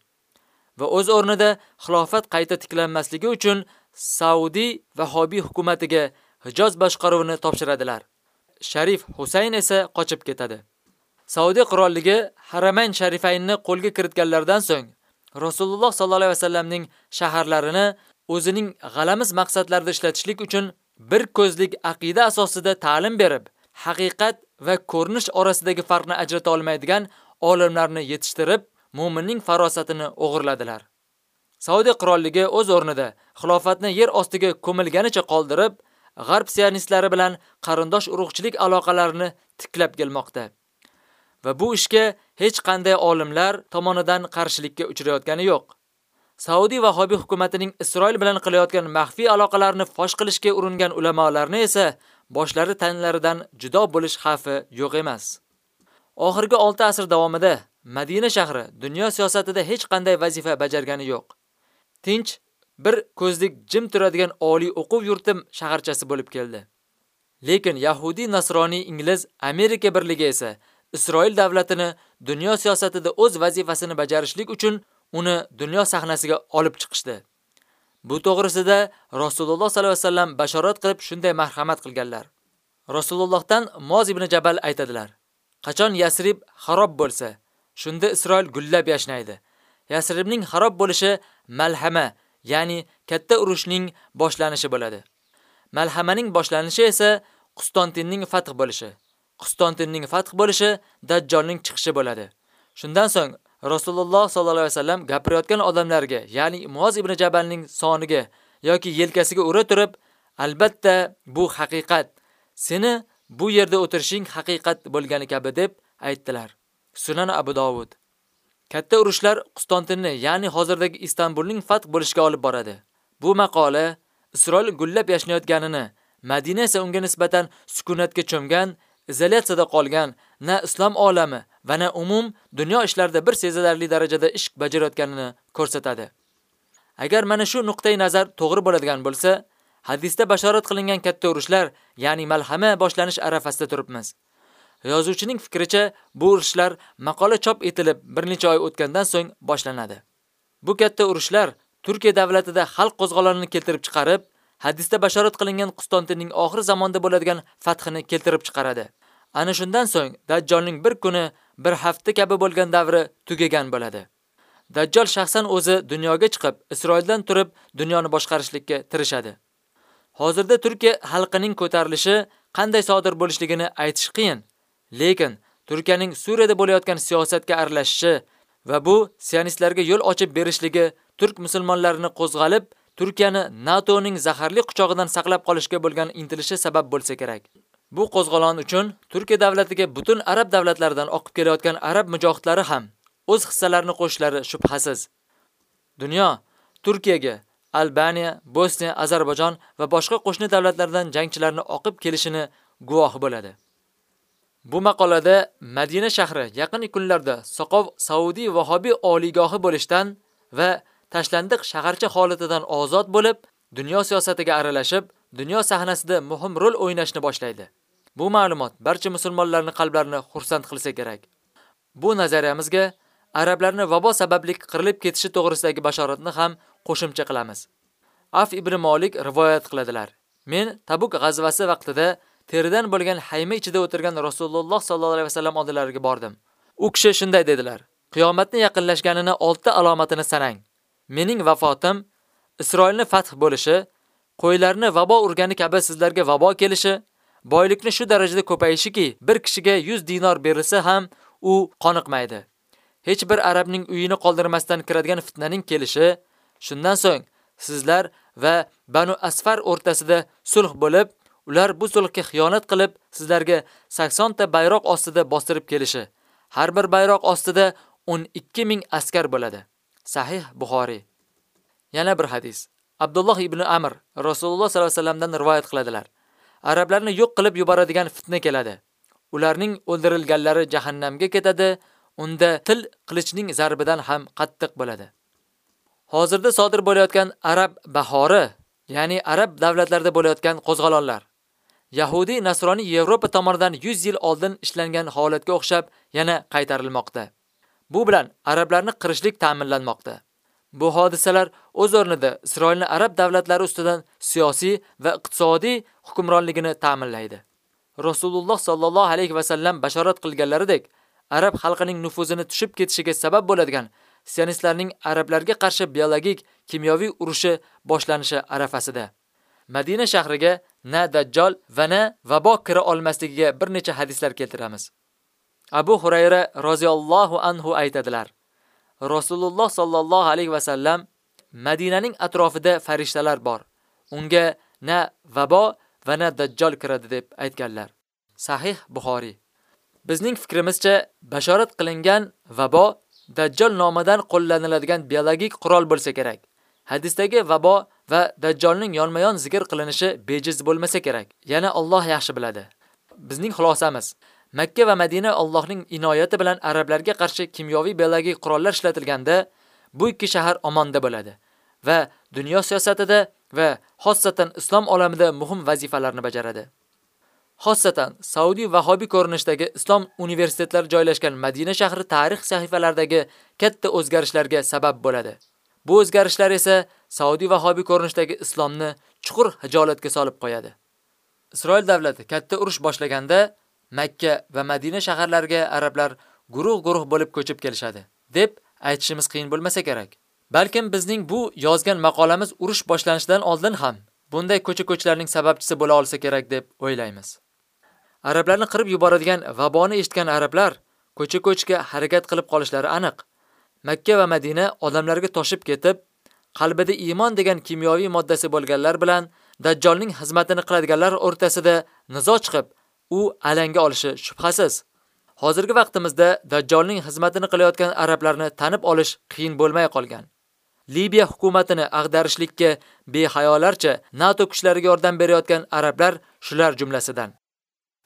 Va o'z o'rnida xilofat qayta tiklanmasligi uchun Saudi Vahobiy hukumatiga Hijoz boshqaruvini topshiradilar. Sharif Husayn esa qochib ketadi. Saudiya qirolligi Haramayn Sharifaynni qo'lga kiritganlardan so'ng Rasululloh sallallohu alayhi vasallamning shaharlarini o'zining g'alamiz maqsadlarida ishlatishlik uchun bir ko'zlik aqida asosida ta'lim berib, haqiqat va ko'rinish orasidagi farqni ajrata olmaydigan olimlarni yetishtirib, mu'minning farosatini o'g'irladilar. Saudiya qirolligi o'z o'rnida xilofatni yer ostiga ko'milganicha qoldirib, g'arb sionistlari bilan qarindosh urug'chilik aloqalarini tiklab kelmoqda. Va bu ishga hech qanday olimlar tomonidan qarshilikka uchrayotgani yo'q. Saudiya Vahobiy hukumatining Isroil bilan qilayotgan maxfiy aloqalarini fosh qilishga uringan ulamolarni esa boshlari tanlaridan judo bo'lish xavfi yo'q emas. Oxirgi 6 asr davomida Madina shahri dunyo siyosatida hech qanday vazifa bajargani yo'q. Tinch, bir ko'zlik jim turadigan oliy o'quv yurti shaharchasi bo'lib keldi. Lekin Yahudi, Nasroniy, Ingliz, Amerika birligi esa Isroil davlatini dunyo siyosatida o'z vazifasini bajarishlik uchun uni dunyo sahnasiga olib chiqishdi. Bu to'g'risida Rasululloh sallallohu alayhi vasallam bashorat qilib shunday marhamat qilganlar. Rasulullohdan Moz ibn Jabal aytadilar: Qachon Yasrib xarob bo'lsa, shunda Isroil gullab yashnaydi. Yasribning xarob bo'lishi malhama, ya'ni katta urushning boshlanishi bo'ladi. Malhamaning boshlanishi esa Qustantinning fath bo'lishi. Qustantinning fath bo'lishi Dajjolning chiqishi bo'ladi. Shundan so'ng Rasululloh sallallohu alayhi vasallam gapirayotgan odamlarga, ya'ni Muoz ibn Jabalning soniga yoki yelkasiga ura turib, albatta bu haqiqat. Seni bu yerda o'tirishing haqiqat bo'lgani kabi deb aytdilar. Sunan Abu Dovud. Katta urushlar Qustantinni, ya'ni hozirdagi Istanbulning fath bo'lishiga olib boradi. Bu maqola Isroil gullab yashnayotganini, Madina esa unga nisbatan sukunatga cho'mgan, izolyatsiyada qolgan, na islom olami va na umum dunyo ishlarida bir sezilarli darajada ish bajarayotganini ko'rsatadi. Agar mana shu nuqtai nazar to'g'ri bo'ladigan bo'lsa, hadisda bashorat qilingan katta urushlar, ya'ni malhama boshlanish arafasida turibmiz. Yozuvchining fikricha, bu urushlar maqola chop etilib bir necha oy o'tgandan so'ng boshlanadi. Bu katta urushlar Turkiya davlatida xalq qo'zg'olonini keltirib chiqarib, hadisda bashorat qilingan Qustantinning oxir zamonda bo'ladigan fathini keltirib chiqaradi. Ana shundan so'ng Dajjolning bir kuni, bir hafta kabi bo'lgan davri tugagan bo'ladi. Dajjal shaxsan o'zi dunyoga chiqib, Isroildan turib dunyoni boshqarishlikka tirishadi. Hozirda Turkiya xalqining ko'tarilishi qanday sodir bo'lishligini aytish qiyin, lekin Turkiyaning Suriyada bo'layotgan siyosatga aralashishi va bu sionistlarga yo'l ochib berishligi turk musulmonlarini qo'zg'alib, Turkiyani NATOning zaharli quchog'idan saqlab qolishga bo'lgan intilishi sabab bo'lsa kerak. Bu qo'zg'alon uchun Turkiya davlatiga butun arab davlatlaridan oqib kelayotgan arab mujohidlari ham o'z hissalarini qo'shishlari shubhasiz. Dunyo Turkiyaga Albaniya, Bosniya, Ozarbayjon va boshqa qo'shni davlatlardan jangchilarni oqib kelishini guvohi bo'ladi. Bu maqolada Madina shahri yaqin kunlarda Soqov Saudi vahobiy oliygohi bo'lishdan va tashlandiq shaharcha holatidan ozod bo'lib, dunyo siyosatiga aralashib, dunyo sahnasida muhim rol o'ynashni boshlaydi. Bu ma'lumot barcha musulmonlarning qalblarini xursand qilsa kerak. Bu nazariyamizga arablarni vabo sababli qirilib ketishi to'g'risidagi bashoratni ham qo'shimcha qilamiz. Af ibn Malik rivoyat qiladilar. Men Tabuk g'azvasi vaqtida teridan bo'lgan hayma ichida o'tirgan Rasululloh sollallohu alayhi vasallam oldilariga bordim. U kishi shunday dedilar: Qiyomatning yaqinlashganini 6 alomatini sanang. Mening vafotim, Isroilni fath bo'lishi, qo'ylarni vabo urgani kabi sizlarga vabo kelishi, boylikni shu darajada ko'payishiki, bir kishiga 100 dinor berilsa ham u qoniqmaydi. Hech bir arabning uyini qoldirmasdan kiradigan fitnaning kelishi, shundan so'ng sizlar va Banu Asfar o'rtasida sulh bo'lib, ular bu sulhga xiyonat qilib, sizlarga 80 ta bayroq ostida bostirib kelishi. Har bir bayroq ostida 12 ming askar bo'ladi. Sahih Buxoriy. Yana bir hadis. Abdulloh ibn Amr Rasululloh sallallohu alayhi vasallamdan rivoyat qiladilar. Arablarni yo'q qilib yuboradigan fitna keladi. Ularning o'ldirilganlari jahannamga ketadi, unda til qilichning zarbidan ham qattiq bo'ladi. Hozirda sodir bo'layotgan arab bahori, ya'ni arab davlatlarida bo'layotgan qo'zg'alonlar Yahudi Nasroniy Yevropa tomonidan 100 yil oldin ishlangan holatga o'xshab yana qaytarilmoqda. Bu bilan arablarni qirishlik ta'minlanmoqda. Bu hodisalar o'z o'rnida Isroilning arab davlatlari ustidan siyosiy va iqtisodiy hukmronligini ta'minlaydi. Rasululloh sallallohu alayhi va sallam bashorat qilganlaridek, arab xalqining nufuzini tushib ketishiga sabab bo'ladigan sionistlarning arablarga qarshi biologik kimyoviy urushi boshlanishi arafasida. Madina shahriga na dajjal va na vabo kira olmasligiga bir necha hadislar keltiramiz. Abu Hurayra roziyallohu anhu aytadilar: Rasululloh sallallohu alayhi va sallam Madinaning atrofida farishtalar bor. Unga na vabo va na dajjal kiradi deb aytganlar. Sahih Buxoriy. Bizning fikrimizcha bashorat qilingan vabo dajjal nomidan qo'llaniladigan biologik qurol bo'lsa kerak. Hadisdagi vabo va dajjolning yonma-yon zikr qilinishi bejiz bo'lmasa kerak. Yana Alloh yaxshi biladi. Bizning xulosamiz Makka va Madina Allohning inoyati bilan arablarga qarshi kimyoviy biologik qurollar ishlatilganda bu ikki shahar omonda bo'ladi va dunyo siyosatida va xossatan islom olamida muhim vazifalarni bajaradi. Xossatan Saudi vahobiy ko'rinishdagi islom universitetlari joylashgan Madina shahri tarix sahifalaridagi katta o'zgarishlarga sabab bo'ladi. Bu o'zgarishlar esa Saudi vahobiy ko'rinishdagi islomni chuqur hijolatga solib qo'yadi. Isroil davlati katta urush boshlaganda Makka va Madina shaharlariga arablar guruh-guruh bo'lib ko'chib kelishadi, deb aytishimiz qiyin bo'lmasa kerak. Balkim bizning bu yozgan maqolamiz urush boshlanishidan oldin ham bunday ko'cha-ko'chlarning sababchisi bo'la olsa kerak deb o'ylaymiz. Arablarni qirib yuboradigan vaboni eshitgan arablar ko'cha-ko'chga harakat qilib qolishlari aniq. Makka va Madina odamlarga toshib ketib, qalbida iymon degan kimyoviy moddasi bo'lganlar bilan Dajjolning xizmatini qiladiganlar o'rtasida nizo chiqib, u alanga olishi shubhasiz. Hozirgi vaqtimizda Dajjolning xizmatini qilayotgan arablarni tanib olish qiyin bo'lmay qolgan. Libiya hukumatini ag'darishlikka behayolarcha NATO kuchlariga yordam berayotgan arablar shular jumlasidan.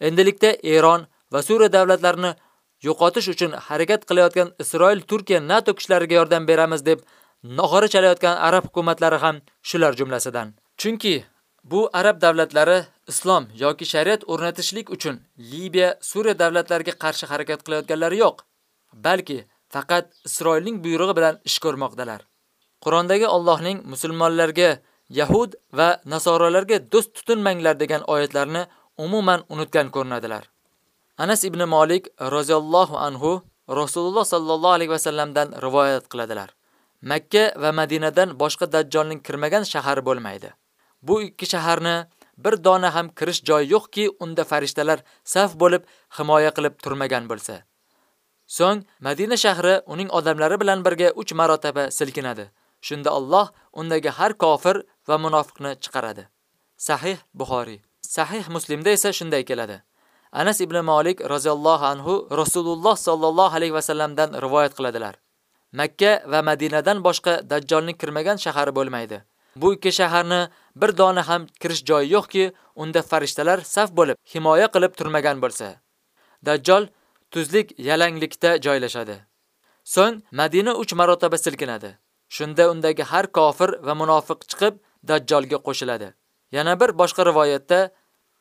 Endilikda Eron va Suriya davlatlarini yo'qotish uchun harakat qilayotgan Isroil, Turkiya NATO kuchlariga yordam beramiz deb nog'ora chalayotgan arab hukumatlari ham shular jumlasidan. Chunki bu arab davlatlari islom yoki shariat o'rnatishlik uchun Libiya, Suriya davlatlariga qarshi harakat qilayotganlari yo'q, balki faqat Isroilning buyrug'i bilan ish ko'rmoqdalar. Qur'ondagi Allohning musulmonlarga, yahud va nasoralarga do'st tutinmanglar degan oyatlarni umuman unutgan ko'rinadilar. Anas ibn Malik roziyallohu anhu Rasululloh sallallohu alayhi va sallamdan rivoyat qiladilar. Makka va Madinadan boshqa dajjolning kirmagan shahar bo'lmaydi. Bu ikki shaharni bir dona ham kirish joyi yo'qki, unda farishtalar saf bo'lib himoya qilib turmagan bo'lsa. So'ng Madina shahri uning odamlari bilan birga 3 marotaba silkinadi. Shunda Alloh undagi har kofir va munofiqni chiqaradi. Sahih Buxoriy. Sahih Muslimda esa shunday keladi. Anas ibn Malik roziyallohu anhu Rasululloh sallallohu alayhi va sallamdan rivoyat qiladilar. Makka va Madinadan boshqa dajjolning kirmagan shahari bo'lmaydi. Bu ikki shaharni bir dona ham kirish joyi yo'qki, unda farishtalar saf bo'lib himoya qilib turmagan bo'lsa. Dajjol tuzlik yalanglikda joylashadi. So'ng Madina 3 marotaba silkinadi. Shunda undagi har kofir va munofiq chiqib Dajjolga qo'shiladi. Yana bir boshqa rivoyatda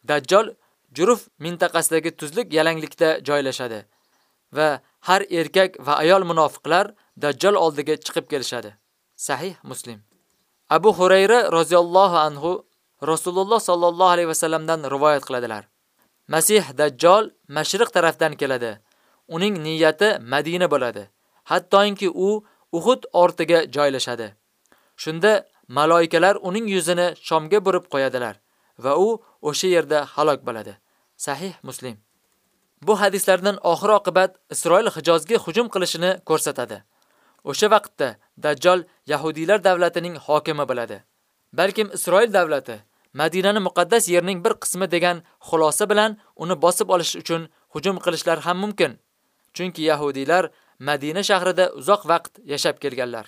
Dajjol Juruf mintaqasidagi tuzlik yalanglikda joylashadi va har erkak va ayol munofiqlar Dajjal oldiga chiqib kelishadi. Sahih Muslim. Abu Hurayra roziyallohu anhu Rasululloh sallallohu alayhi va sallamdan rivoyat qiladilar. Masih Dajjal mashriq tarafdan keladi. Uning niyati Madina bo'ladi. Hattoki u Uhud ortiga joylashadi. Shunda maloikalar uning yuzini Shomga burib qo'yadilar va u o'sha yerda halok bo'ladi. Sahih Muslim. Bu hadislardan oxir oqibat Isroil Hijozga hujum qilishini ko'rsatadi. O'sha vaqtda Dajjal Yahudiylar davlatining hokimi bo'ladi. Balkim Isroil davlati Madinani muqaddas yerning bir qismi degan xulosa bilan uni bosib olish uchun hujum qilishlar ham mumkin. Chunki Yahudiylar Madina shahrida uzoq vaqt yashab kelganlar.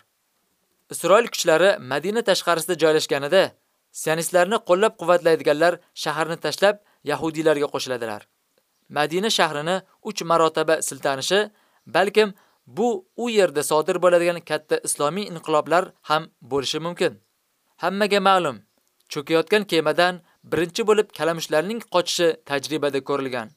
Isroil kuchlari Madina tashqarisida joylashganida sionistlarni qo'llab-quvvatlaydiganlar shaharni tashlab Yahudiylarga qo'shiladilar. Madina shahrini 3 marotaba siltanishi balkim bu u yerda sodir bo'ladigan katta islomiy inqiloblar ham bo'lishi mumkin. Hammaga ma'lum, cho'kayotgan kemadan birinchi bo'lib kalamushlarning qochishi tajribada ko'rilgan.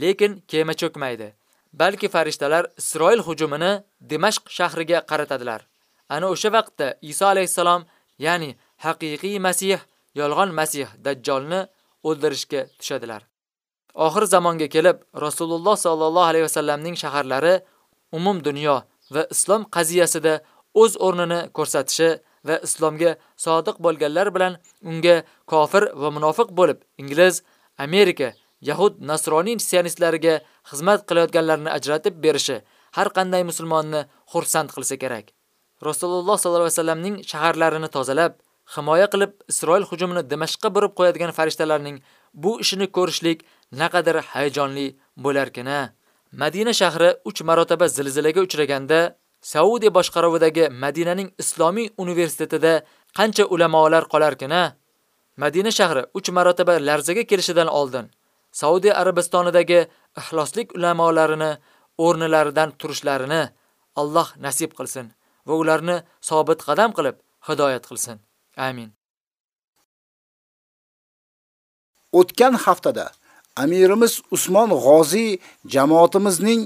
Lekin kema cho'kmaydi. Balki farishtalar Isroil hujumini Dimashq shahriga qaratadilar. Ana o'sha vaqtda Iso alayhisalom, ya'ni haqiqiy Masih, yolg'on Masih Dajjolni o'ldirishga tushadilar. Oxir zamonga kelib Rasululloh sallallohu alayhi vasallamning shaharlari umum dunyo va islom qaziyasida o'z o'rnini ko'rsatishi va islomga sodiq bo'lganlar bilan unga kofir va munofiq bo'lib Ingliz, Amerika, Yahud, Nasroniy sionistlariga xizmat qilayotganlarni ajratib berishi har qanday musulmonni xursand qilsa kerak. Rasululloh sallallohu alayhi vasallamning shaharlarini tozalab, himoya qilib Isroil hujumini Damashqqa burib qo'yadigan farishtalarning bu ishini ko'rishlik naqadar hayajonli bo'larkina. Madina shahri 3 marotaba zilzilaga uchraganda Saudiya boshqaruvidagi Madinaning Islomiy universitetida qancha ulamolar qolarkina. Madina shahri 3 marotaba larzaga kelishidan oldin Saudiya Arabistonidagi ixloslik ulamolarini o'rnilaridan turishlarini Alloh nasib qilsin va ularni sobit qadam qilib hidoyat qilsin. Amin. O'tgan haftada Amirimiz Usmon G'oziy jamoatimizning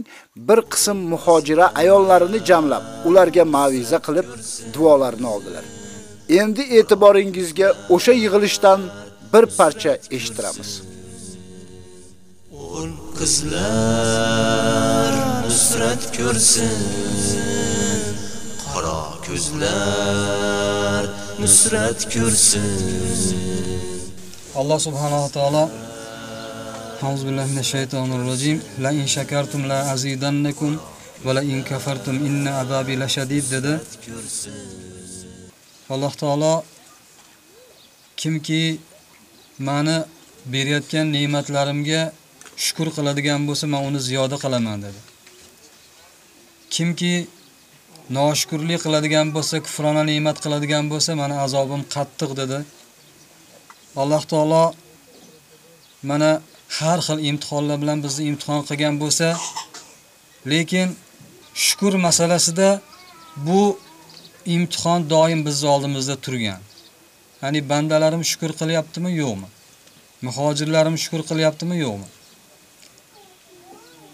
bir qism muhojira ayollarini jamlab, ularga maviza qilib duolarni oldilar. Endi e'tiboringizga o'sha yig'ilishdan bir parcha eshittiramiz. O'g'il qizlar nusrat ko'rsin. Qora ko'zlar nusrat ko'rsin. Alloh subhanahu va taolo Auzu billahi minash shaytonir rojim. La in shakartum la azidannakum va la in kafartum inna azabi lashadid dedi. Alloh taolo kimki meni berayotgan ne'matlarimga shukur qiladigan bo'lsa men uni ziyoda qilaman dedi kimki noshukurlik qiladigan bo'lsa kufrona ne'mat qiladigan bo'lsa mana azobim qattiq dedi. Alloh taolo mana har xil imtihonlar bilan bizni imtihon qilgan bo'lsa lekin shukr masalasida bu imtihon doim bizni oldimizda turgan. Ya'ni bandalarim shukr qilyaptimi? Yo'qmi? Muhojirlarim shukr qilyaptimi? Yo'qmi?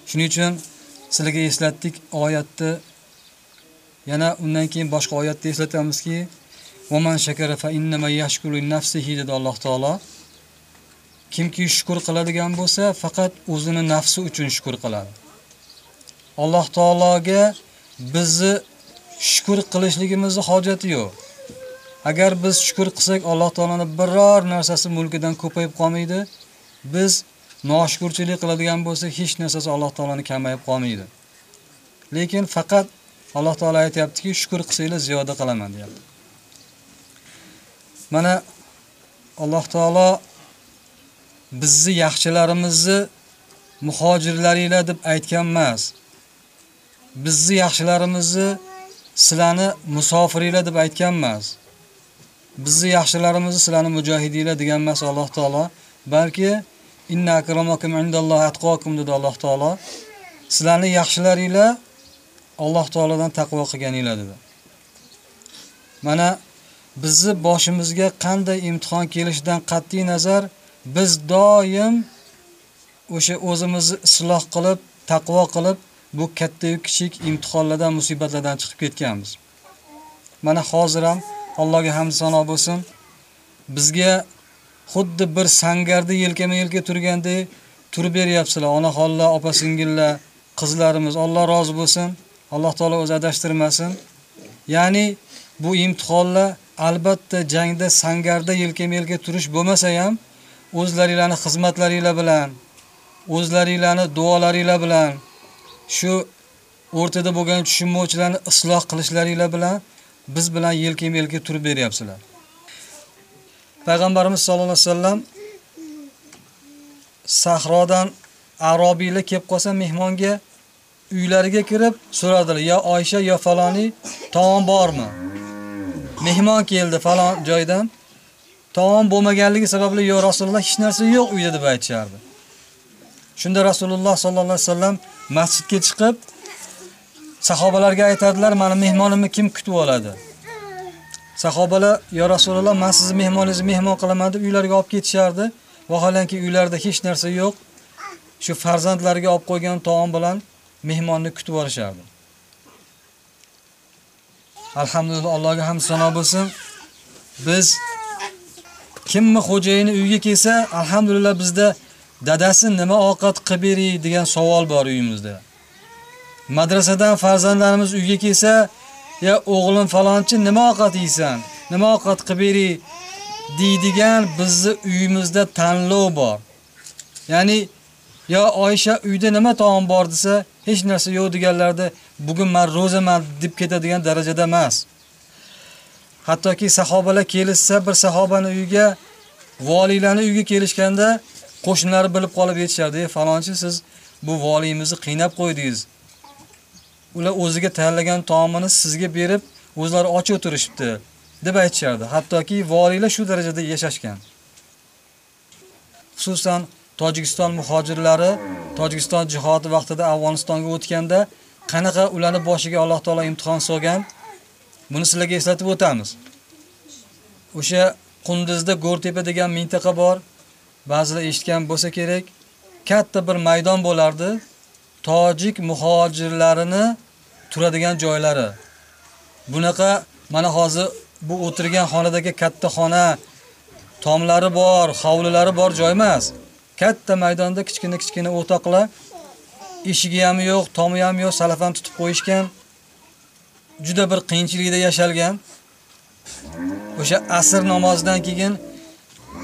Shuning uchun sizlarga eslatdik oyatni yana undan keyin boshqa oyatda eslatamizki vaman shakara fa innama yashkuru nafsihi dedi alloh taolo. Kimki shukr qiladigan bo'lsa faqat o'zini nafsi uchun shukr qiladi. Alloh taologa bizni shukr qilishligimizni hojati yo'q. Agar biz shukr qilsak alloh taoloni biror narsasi mulkidan ko'payib qolmaydi. Biz noshukurchilik qiladigan bo'lsak hech narsasi alloh taoloni kamayib qolmaydi. Lekin faqat alloh taolo aytyaptiki shukur qilsanglar ziyoda qilaman deyapti. Mana alloh taolo bizni yaxshilarimizni muhojirlaringlar deb aytgan emas bizni yaxshilarimizni sizlarni musofiringlar deb aytgan emas bizni yaxshilarimizni sizlarni mujohidinglar degan emas alloh taolo. Balki inna akramakum indallohi atqokum dedi alloh taolo. Sizlarni yaxshilaringlar alloh taoladan taqvo qilganinglar dedi. Mana bizni boshimizga qanday imtihon kelishidan qat'iy nazar biz doim o'sha o'zimizni isloh qilib taqvo qilib bu katta-yu kichik imtihonlardan musibatlardan chiqib ketganmiz. Mana hozir ham allohga hamd sano bo'lsin. Bizga xuddi bir sangarda yelkama yelka turgandek turib beryapsizlar. Onaxonlar opa singillar qizlarimiz alloh rozi bo'lsin. Alloh taolo o'zi adashtirmasin. Ya'ni bu imtihonlar albatta jangda sangarda yelkama yelka turish bo'lmasa ham o'zlaringizlarning xizmatlaringiz bilan o'zlaringizlarning duolaringiz bilan shu o'rtada bo'lgan tushunmovchilarni isloh qilishlaringiz bilan biz bilan yelkama yelka turib beryapsizlar. Payg'ambarimiz sollallohu alayhi vasallam sahrodan arobiylar kelib qolsa mehmonga uylariga kirib so'radilar yo oysha yo faloni, taom bormi? Mehmon keldi falon joydan. Taom bo'lmaganligi sababli yo rasululloh hech narsa yo'q uyda deb aytishardi. Shunda rasululloh sollallohu alayhi vasallam masjidga chiqib sahobalarga aytadilar mani mehmonimni kim kutib oladi? Sahobalar yo rasululloh men sizni mehmoningizni mehmon qilaman deb uylariga olib ketishardi. Vaholanki uylarda hech narsa yo'q. Shu farzandlariga olib qo'ygan taom bilan mehmonni kutib olishardi. Alhamdulillah allohga ham sano bo'lsin. Biz kimni xo'jayini uyga kelsa alhamdulillah bizda dadasi nima ovqat qilib bering? degan savol bor uyimizda. Madrasadan farzandlarimiz uyga kelsa ya o'g'lim falonchi nima ovqat yeysan? Nima ovqat qilib bering? deydigan bizni uyimizda tanlov bor. Ya'ni yo oysha uyda nima taom bor? desa hech narsa yo'q deganlarda bugun men ro'zaman deb ketadigan darajada emas. Hattoki sahobalar kelishsa bir sahobani uyiga voliylarni uyiga kelishganda qo'shnilari bilib qolib aytishardi ey falonchi siz bu voliyimizni qiynab qo'ydingiz. Ular o'ziga tayyorlagan taomini sizga berib o'zlari och o'tirishibdi deb aytishardi. Hattoki voliylar shu darajada yashashgan. Xususan tojikiston muhojirlari tojikiston jihodi vaqtida afg'onistonga o'tganda qanaqa ularni boshiga alloh taolo imtihon solgan? Buni sizlarga eslatib o'tamiz. O'sha qunduzda go'rtepa degan mintaqa bor. Ba'zilar eshitgan bo'lsa kerak. Katta bir maydon bo'lardi. Tojik muhojirlarini turadigan joylari. Bunaqa mana hozir bu o'tirgan xonadagi katta xona tomlari bor hovlilari bor joy emas. Katta maydonda kichkina kichkina o'toqlar eshigi ham yo'q tomi ham yo'q salafan tutib qo'yishgan juda bir qiyinchilikda yashalgan. O'sha asr namozidan keyin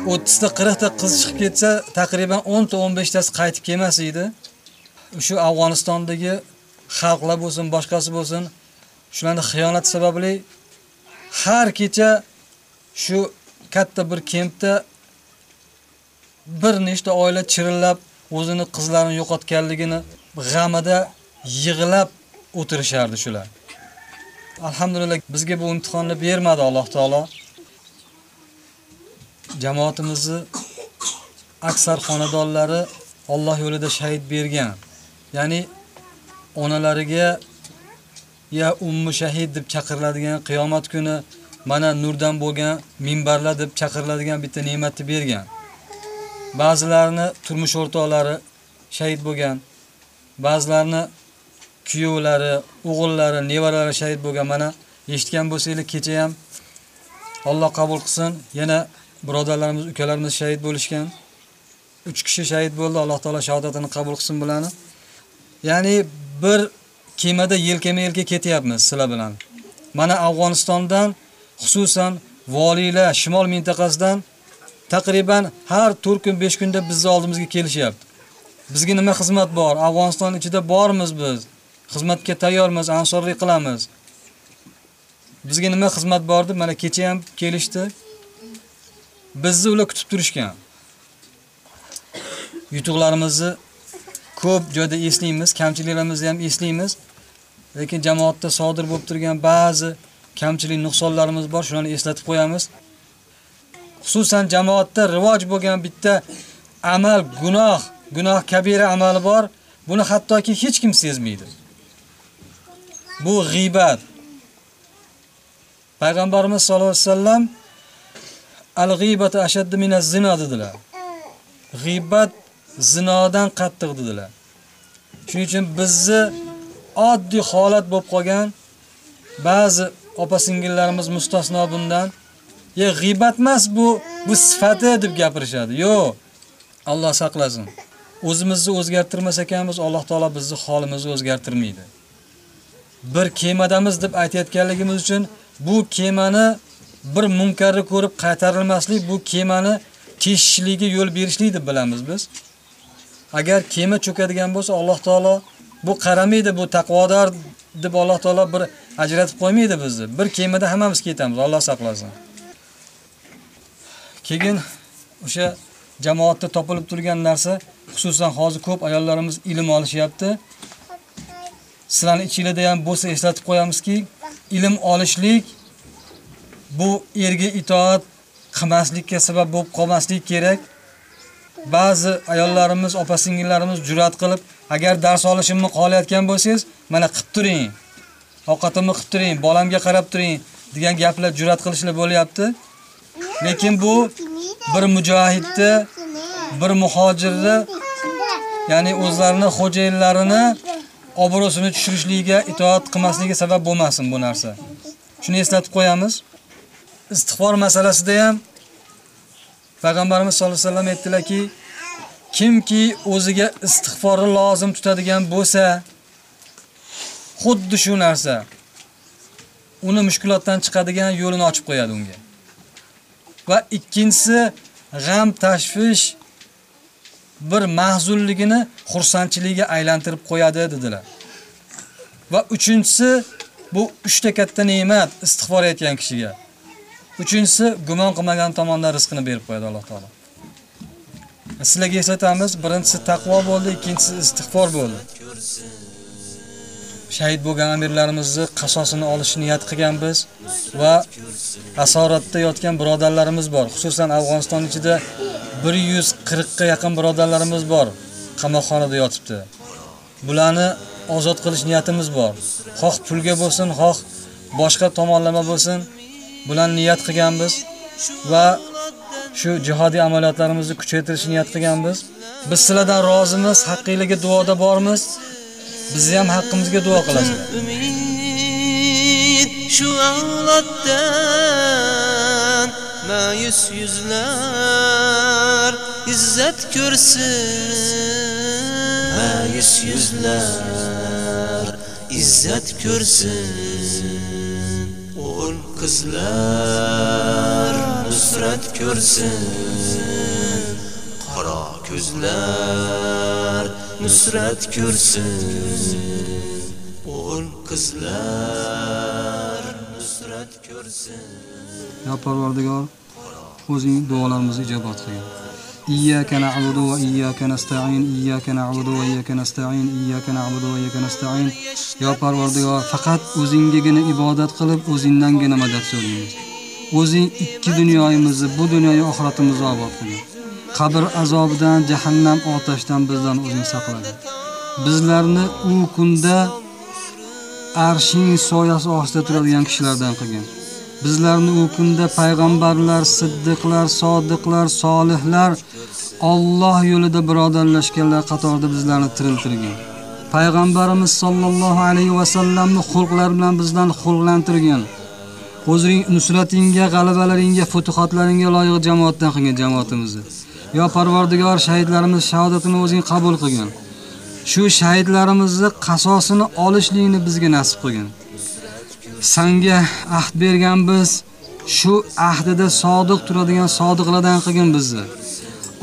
30 ta 40 ta qiz chiqib ketsa taqriban 10 ta 15 tasi qaytib kelmas edi. Shu afg'onistondagi xalqlar bo'lsin boshqasi bo'lsin shularni xiyonat sababli har kecha shu katta bir kempda bir nechta oila chirillab o'zini qizlarini yo'qotganligini g'amida yig'lab o'tirishardi shular. Alhamdulillah bizga bu imtihonni bermadi Alloh taolo. Jamoatimizni aksar xonadonlari Alloh yo'lida shahid bergan. Ya'ni onalariga ya ummu shahid deb chaqiriladigan qiyomat kuni mana nurdan bo'lgan minbarlar deb chaqiriladigan bitta ne'matni bergan. Ba'zilarini turmush o'rtoqlari shahid bo'lgan. Ba'zilarini kuyovlari, o'g'illari, nevaralari shahid bo'lgan. Mana eshitgan bo'lsangiz kecha ham Alloh qabul qilsin, yana birodarlarimiz, ukalarimiz shahid bo'lishgan. 3 kishi shahid bo'ldi. Alloh taolo shahodatini qabul qilsin bularni. Ya'ni bir kemada yelkama-yelka ketyapmiz sizlar bilan. Mana Afg'onistondan, xususan voliylar shimol mintaqasidan taqriban har 4 kun 5 kunda bizni oldimizga kelishyapti. Bizga nima xizmat bor? Afg'oniston ichida bormiz biz. Xizmatga tayyormiz, ansorlik qilamiz. Bizga nima xizmat bor deb mana kecha ham kelishdi. Bizni ular kutib turishgan. Yutuqlarimizni ko'p joyda eslaymiz, kamchiliklarimizni ham eslaymiz. Lekin jamoatda sodir bo'lib turgan ba'zi kamchilik nuqsonlarimiz bor, shularni eslatib qo'yamiz. Xususan jamoatda rivoj bo'lgan bitta amal, gunoh, gunoh kabira amali bor. Buni hattoki hech kim sezmaydi. Bu g'ibat. Payg'ambarimiz sollallohu alayhi vasallam al-g'ibatu ashaddu min az-zina dedilar. G'ibat zinodan qattiq dedilar. Shuning uchun bizni oddiy holat bo'lib qolgan ba'zi opa-singillarimiz mustasno bundan. Ya g'ibat emas bu, bu sifati" deb gapirishadi. Yo'q. Alloh saqlasin. O'zimizni o'zgartirmas ekanmiz, Alloh taolo bizni holimizni o'zgartirmaydi. Bir kemadamiz deb aytayotganligimiz uchun bu kemani bir munkarni ko'rib qaytarilmaslik, bu kemani teshishligiga yo'l berishlik deb bilamiz biz. Agar kema cho'kadigan bo'lsa, Alloh taolo bu qaramaydi, bu taqvodor deb Alloh taolo bir ajratib qo'ymaydi bizni. Bir kemada hammamiz ketamiz, Alloh saqlasin. Keyin o'sha jamoatda topilib turgan narsa, xususan hozir ko'p ayollarimiz ilm olishyapti. Sizlarni ichingizda ham bo'lsa eslatib qo'yamizki, ilm olishlik bu erga itoat qilmaslikka sabab bo'lib qolmaslik kerak. Ba'zi ayollarimiz, opa-singillarimiz jur'at qilib, agar dars olishimni qolayotgan bo'lsangiz, mana qilib turing. Ovqatimni qilib turing, bolamga qarab turing degan gaplar jur'at qilishlar bo'lyapti. Lekin bu bir mujohidni, bir muhojirni, ya'ni o'zlarini xo'jayinlarini obro'sini tushirishligiga itoat qilmasligi sabab bo'lmasin bu narsa. Shuni eslatib qo'yamiz. Istig'for masalasida ham Payg'ambarimiz sollallohu alayhi vasallam aytdilarki, kimki o'ziga istig'forni lozim tutadigan bo'lsa, xuddi shu narsa uni mushkulotdan chiqadigan yo'lini ochib qo'yadi unga. Va ikkinchisi g'am, tashvish bir mahzunligini xursandchiligiga aylantirib qo'yadi dedilar. Va uchinchisi bu uchta katta ne'mat istig'for etgan kishiga. Uchinchisi gumon qilmagan tomondan rizqini berib qo'yadi Alloh taolo. Sizlarga eslatamiz, birinchisi taqvo bo'ldi, ikkinchisi istig'for bo'ldi. Shahid bo'lgan amirlarimizni qasosini olish niyat qilganmiz va asoratda yotgan birodarlarimiz bor. Xususan Afg'oniston ichida 140 ga yaqin birodarlarimiz bor. Qamoqxonada yotibdi. Bularni ozod qilish niyatimiz bor. Xoh pulga bo'lsin, xoh boshqa tomonlama bo'lsin, bularni niyat qilganmiz va shu jihodiy amaliyotlarimizni kuchaytirish niyat qilganmiz. Biz sizlardan rozimiz, haqqiyligiga duoda bormiz. Bizni ham haqqimizga duo qilasizlar. Umid shu avloddan ma'yus yuzlar izzat ko'rsin. Ma'yus yuzlar izzat ko'rsin. O'g'il qizlar nusrat ko'rsin. Qora ko'zlar nusrat ko'rsin o'g'il qizlar nusrat ko'rsin Ya Parvardigor, o'zing duolarimizni ijobat qilgin. إياك نعبد وإياك نستعين إياك نعبد وإياك نستعين إياك نعبد وإياك نستعين يا Parvardigor faqat o'zinggagina ibodat qilib o'zingdangina madad so'raymiz o'zing ikki dunyoyimizni bu dunyoyu oxiratimizni obod qilgin Qabr azobidan jahannam otashdan bizdan o'zing saqlagin bizlarni u kunda arshing soyasi ostida turadigan kishilardan qilgin. Bizlarni u kunda payg'ambarlar siddiqlar sodiqlar solihlar Alloh yo'lida birodarlashganlar qatorida bizlarni tiriltirgin. Payg'ambarimiz sollallohu alayhi va sallamni xulqlar bilan bizdan xulqlantirgin. O'zing nusratingga g'alabalaringga futuhatlaringga loyiq jamoatdan qilgan jamoatimizni. Yo parvardigor shahidlarimiz shahodatini o'zing qabul qilgin shu shahidlarimizni qasosini olishlikni bizga nasib qilgin Sanga ahd bergan biz shu ahdida sodiq turadigan sodiqlardan qilgin bizni.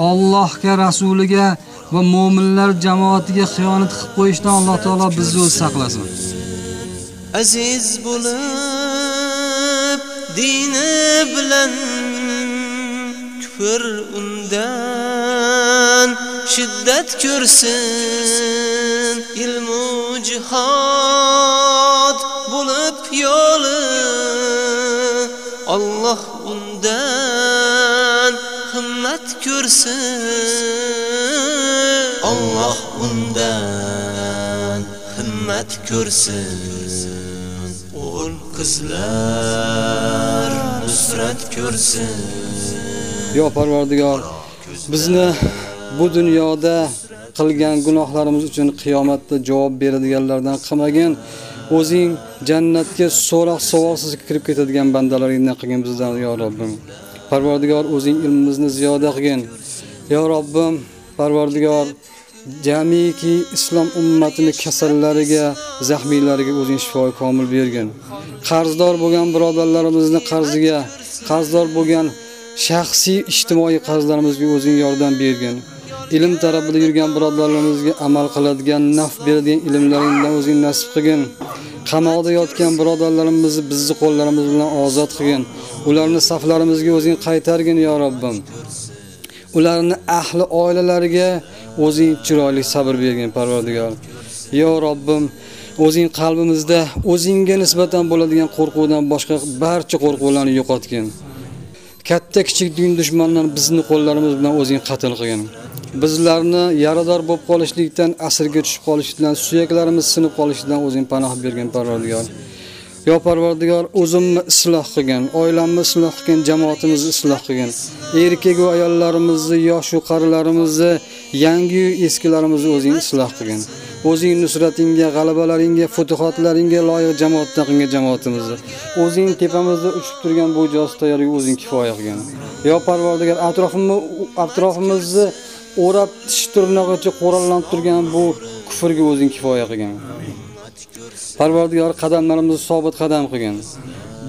Allohga, rasuliga va mu'minlar jamoatiga xiyonat qilib qo'yishdan Alloh taolo bizni o'zi saqlasin. aziz bo'lib dini bilan kufr undan shiddat ko'rsin ilmu jihod bo'lib yo'li Alloh undan himmat ko'rsin Alloh undan himmat ko'rsin o'g'il qizlar nusrat ko'rsin Yo Parvardigor, bizni bu dunyoda qilgan gunohlarimiz uchun qiyomatda javob beradiganlardan qilmagin. O'zing jannatga so'roq savolsiz kirib ketadigan bandalaringdan qilgin bizdan yo Robbim. Parvardigor, o'zing ilmimizni ziyoda qilgin. Yo Robbim, Parvardigor, jamiki islom ummatini kasallariga, zahmiylariga o'zing shifo komil bergin. Qarzdor bo'lgan birodarlarimizni qarziga, qarzdor bo'lgan shaxsiy ijtimoiy qarzlarimizga o'zing yordam bergin. Ilm tarafida yurgan birodarlarimizga amal qiladigan, naf beradigan ilmlaringdan o'zing nasib qilgin. Qamoqda yotgan birodarlarimizni bizni qo'llarimiz bilan ozod qilgin. Ularni saflarimizga o'zing qaytargin yo Robbim. Ularni ahli oilalariga o'zing chiroyli sabr bergin Parvardigor. Yo Robbim, o'zing qalbimizda o'zingga nisbatan bo'ladigan qo'rquvdan boshqa barcha qo'rquvlarni yo'qotgin. Katta kichik din dushmanlar bizni qo'llarimiz bilan o'zing qatl qilgin. Bizlarni yarador bo'lib qolishlikdan, asirga tushib qolishdan, suyaklarimiz sinib qolishdan o'zing panoh bergin Parvardigor. Yo Parvardigor, o'zimni isloh qilgin, oilamni isloh qilgin, jamoatimizni isloh qilgin. Erkak va ayollarimizni, yosh va qarilarimizni, yangi va eskilarimizni o'zing isloh qilgin. O'zing nusratingga, g'alabalaringga, futuhatlaringga loyiq jamoatdan qilgin jamoatimizni. O'zing tepamizda uchib turgan bu joz tayyorga o'zing kifoya qilgin. Yo Parvardigor, atrofimizni atrofimizni o'rab tish tirnog'icha qo'rallanib turgan bu kufrga o'zing kifoya qilgin. Parvardigor qadamlarimizni sobit qadam qilgin.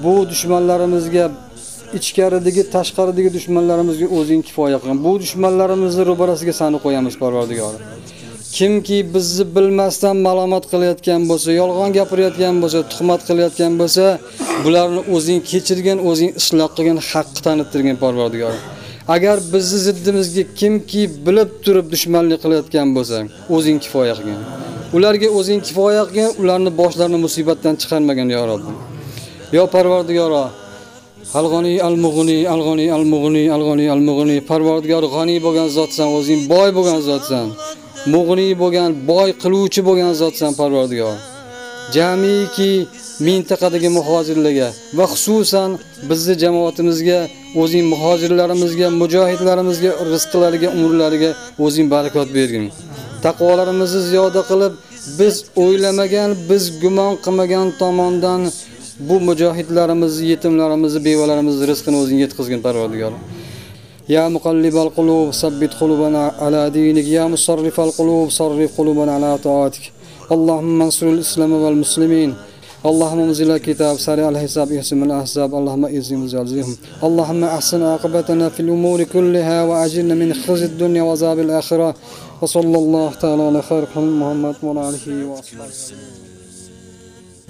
Bu dushmanlarimizga ichkaridagi, tashqaridagi dushmanlarimizga o'zing kifoya qilgin. Bu dushmanlarimizni ro'barasiga sani qo'yamiz Parvardigor. Kimki bizni bilmasdan malomat qilayotgan bo'lsa, yolg'on gapirayotgan bo'lsa, tuhmat qilayotgan bo'lsa, bularni o'zing kechirgin, o'zing isloh qilgin, haqqi tanittirgin Parvardigor. Agar bizni ziddimizga kimki bilib turib dushmanlik qilayotgan bo'lsa, o'zing kifoya qilgin. Ularga o'zing kifoya qilgin, ularni boshlarini musibatdan chiqarmagin yo Robbim. Yo Parvardigoro, Al-G'ani al-Mughni, Al-G'ani al-Mughni, Al-G'ani al-Mughni, Parvardigor ah, g'ani bo'lgan zotsan, o'zing boy bo'lgan zotsan. Mughni bo'lgan, boy qiluvchi bo'lgan zotsan Parvardigor. Jamiki mintaqadagi muhojirlarga va xususan bizni jamoatimizga, o'zing muhojirlarimizga, mujohidlarimizga rizqlariga, umrlariga o'zing barakot bergin. Taqvolarimizni ziyoda qilib, biz o'ylamagan, biz gumon qilmagan tomondan bu mujohidlarimizni, yetimlarimizni, bevalarimizni rizqini o'zing yetkazgin Parvardigor. يا مقلب القلوب ثبت قلوبنا على دينك. يا مصرف القلوب صرف قلوبنا على طاعتك. اللهم انصر الإسلام والمسلمين. اللهم انزل الكتاب سريع الحساب يحسم الأحزاب. اللهم اجزهم زلزلهم اللهم أحسن عاقبتنا في الأمور كلها وأجرنا من خزي الدنيا وعذاب الآخرة. وصلى الله تعالى على خير محمد وعلى آله وصحبه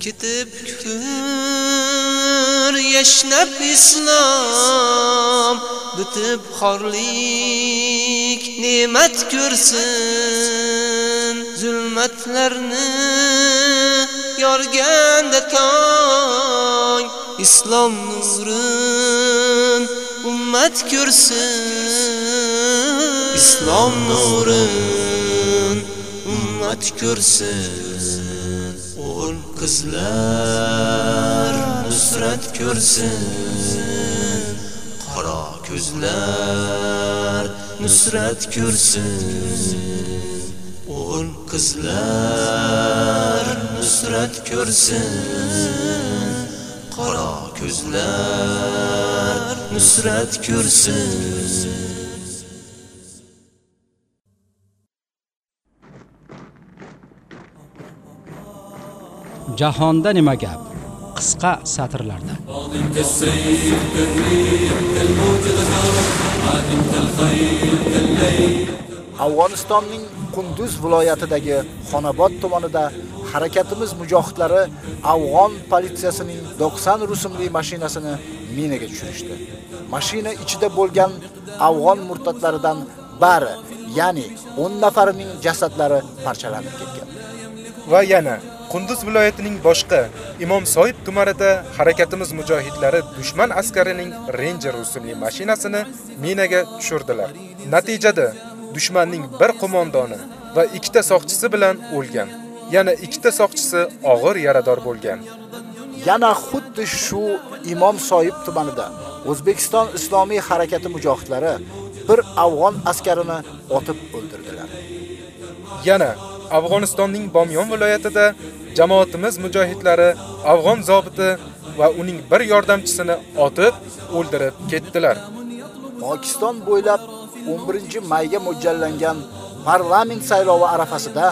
Ketib kufr yashnab islom bitib xorlik ne'mat ko'rsin zulmatlarni yorganda tong islom nurin ummat ko'rsin islom nurin ummat ko'rsin qizlar nusrat ko'rsin qora ko'zlar nusrat ko'rsin o'g'il qizlar nusrat ko'rsin qora ko'zlar nusrat ko'rsin jahonda nima gap qisqa satrlarda Afg'onistonning Qunduz viloyatidagi Xonobod tumanida harakatimiz mujohidlari afg'on politsiyasining 90 rusumli mashinasini minaga tushirishdi. Mashina ichida bo'lgan afg'on murtatlaridan bari, ya'ni 10 nafarining jasadlari parchalanib ketgan. Va yana Qunduz viloyatining boshqa Imom Soyib tumanida harakatimiz mujohidlari dushman askarining Ranger rusumli mashinasini minaga tushirdilar. Natijada dushmanning bir qo'mondoni va ikkita soqchisi bilan o'lgan. Yana ikkita soqchisi og'ir yarador bo'lgan. Yana xuddi shu Imom Soyib tumanida O'zbekiston Islomiy harakati mujohidlari bir afg'on askarini otib o'ldirdilar. Yana Afg'onistonning Bomyon viloyatida jamoatimiz mujohidlari afg'on zobiti va uning bir yordamchisini otib o'ldirib ketdilar. Pokiston bo'ylab 11-mayga mo'ljallangan parlament saylovi arafasida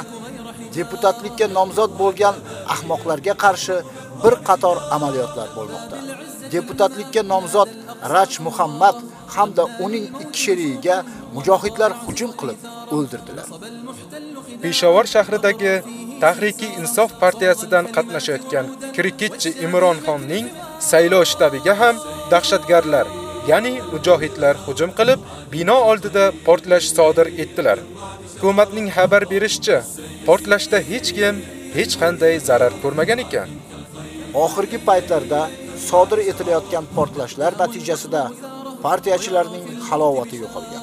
deputatlikka nomzod bo'lgan ahmoqlarga qarshi bir qator amaliyotlar bo'lmoqda. Deputatlikka nomzod Raj Muhammad hamda uning ikki sherigiga mujohidlar hujum qilib o'ldirdilar. Peshawar shahridagi Tahriki Insof partiyasidan qatnashayotgan kriketchi Imron Xonning saylov shtabiga ham dahshatgarlar, ya'ni mujohidlar hujum qilib, bino oldida portlash sodir etdilar. Hukumatning xabar berishicha, portlashda hech kim hech qanday zarar ko'rmagan ekan. Oxirgi paytlarda sodir etilayotgan portlashlar natijasida partiyachilarning halovati yo'qolgan.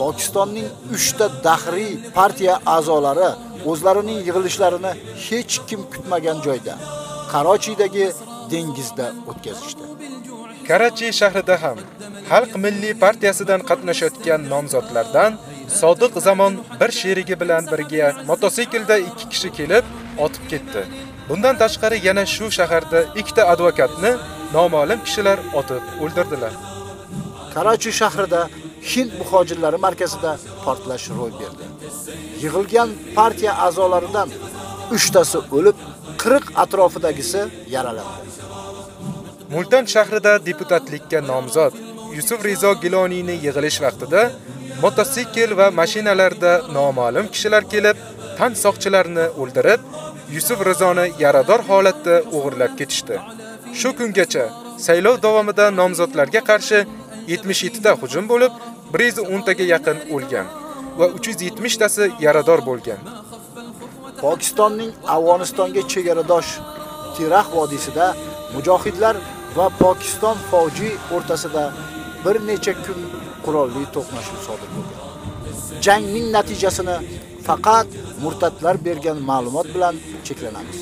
Pokistonning 3 ta dahriy partiya a'zolari o'zlarining yig'ilishlarini hech kim kutmagan joyda Qarochidagi dengizda o'tkazishdi. Karachi shahrida ham Xalq Milliy partiyasidan qatnashayotgan nomzodlardan Sodiq Zamon bir sherigi bilan birga mototsiklda 2 kishi kelib otib ketdi. Bundan tashqari yana shu shaharda ikkita advokatni noma'lum kishilar otib o'ldirdilar. Karachi shahrida Hind muhojirlari markazida portlash ro'y berdi. Yig'ilgan partiya a'zolaridan 3 tasi o'lib, 40 atrofidagisi yaralandi. Multan shahrida deputatlikka nomzod Yusuf Rizo Giloniyni yig'ilish vaqtida mototsikl va mashinalarda noma'lum kishilar kelib, tan soqchilarni o'ldirib, Yusuf Rizoni yarador holatda o'g'irlab ketishdi. Shu kungacha saylov davomida nomzodlarga qarshi 77 ta hujum bo'lib, 110 taga yaqin o'lgan va 370 tasi yarador bo'lgan. Pokistonning Afg'onistonga chegaradosh Tirax vodiysida mujohidlar va Pokiston fojii o'rtasida bir necha kun qurolli to'qnashuv sodir bo'lgan. Jangning natijasini faqat murtatlar bergan ma'lumot bilan cheklanamiz.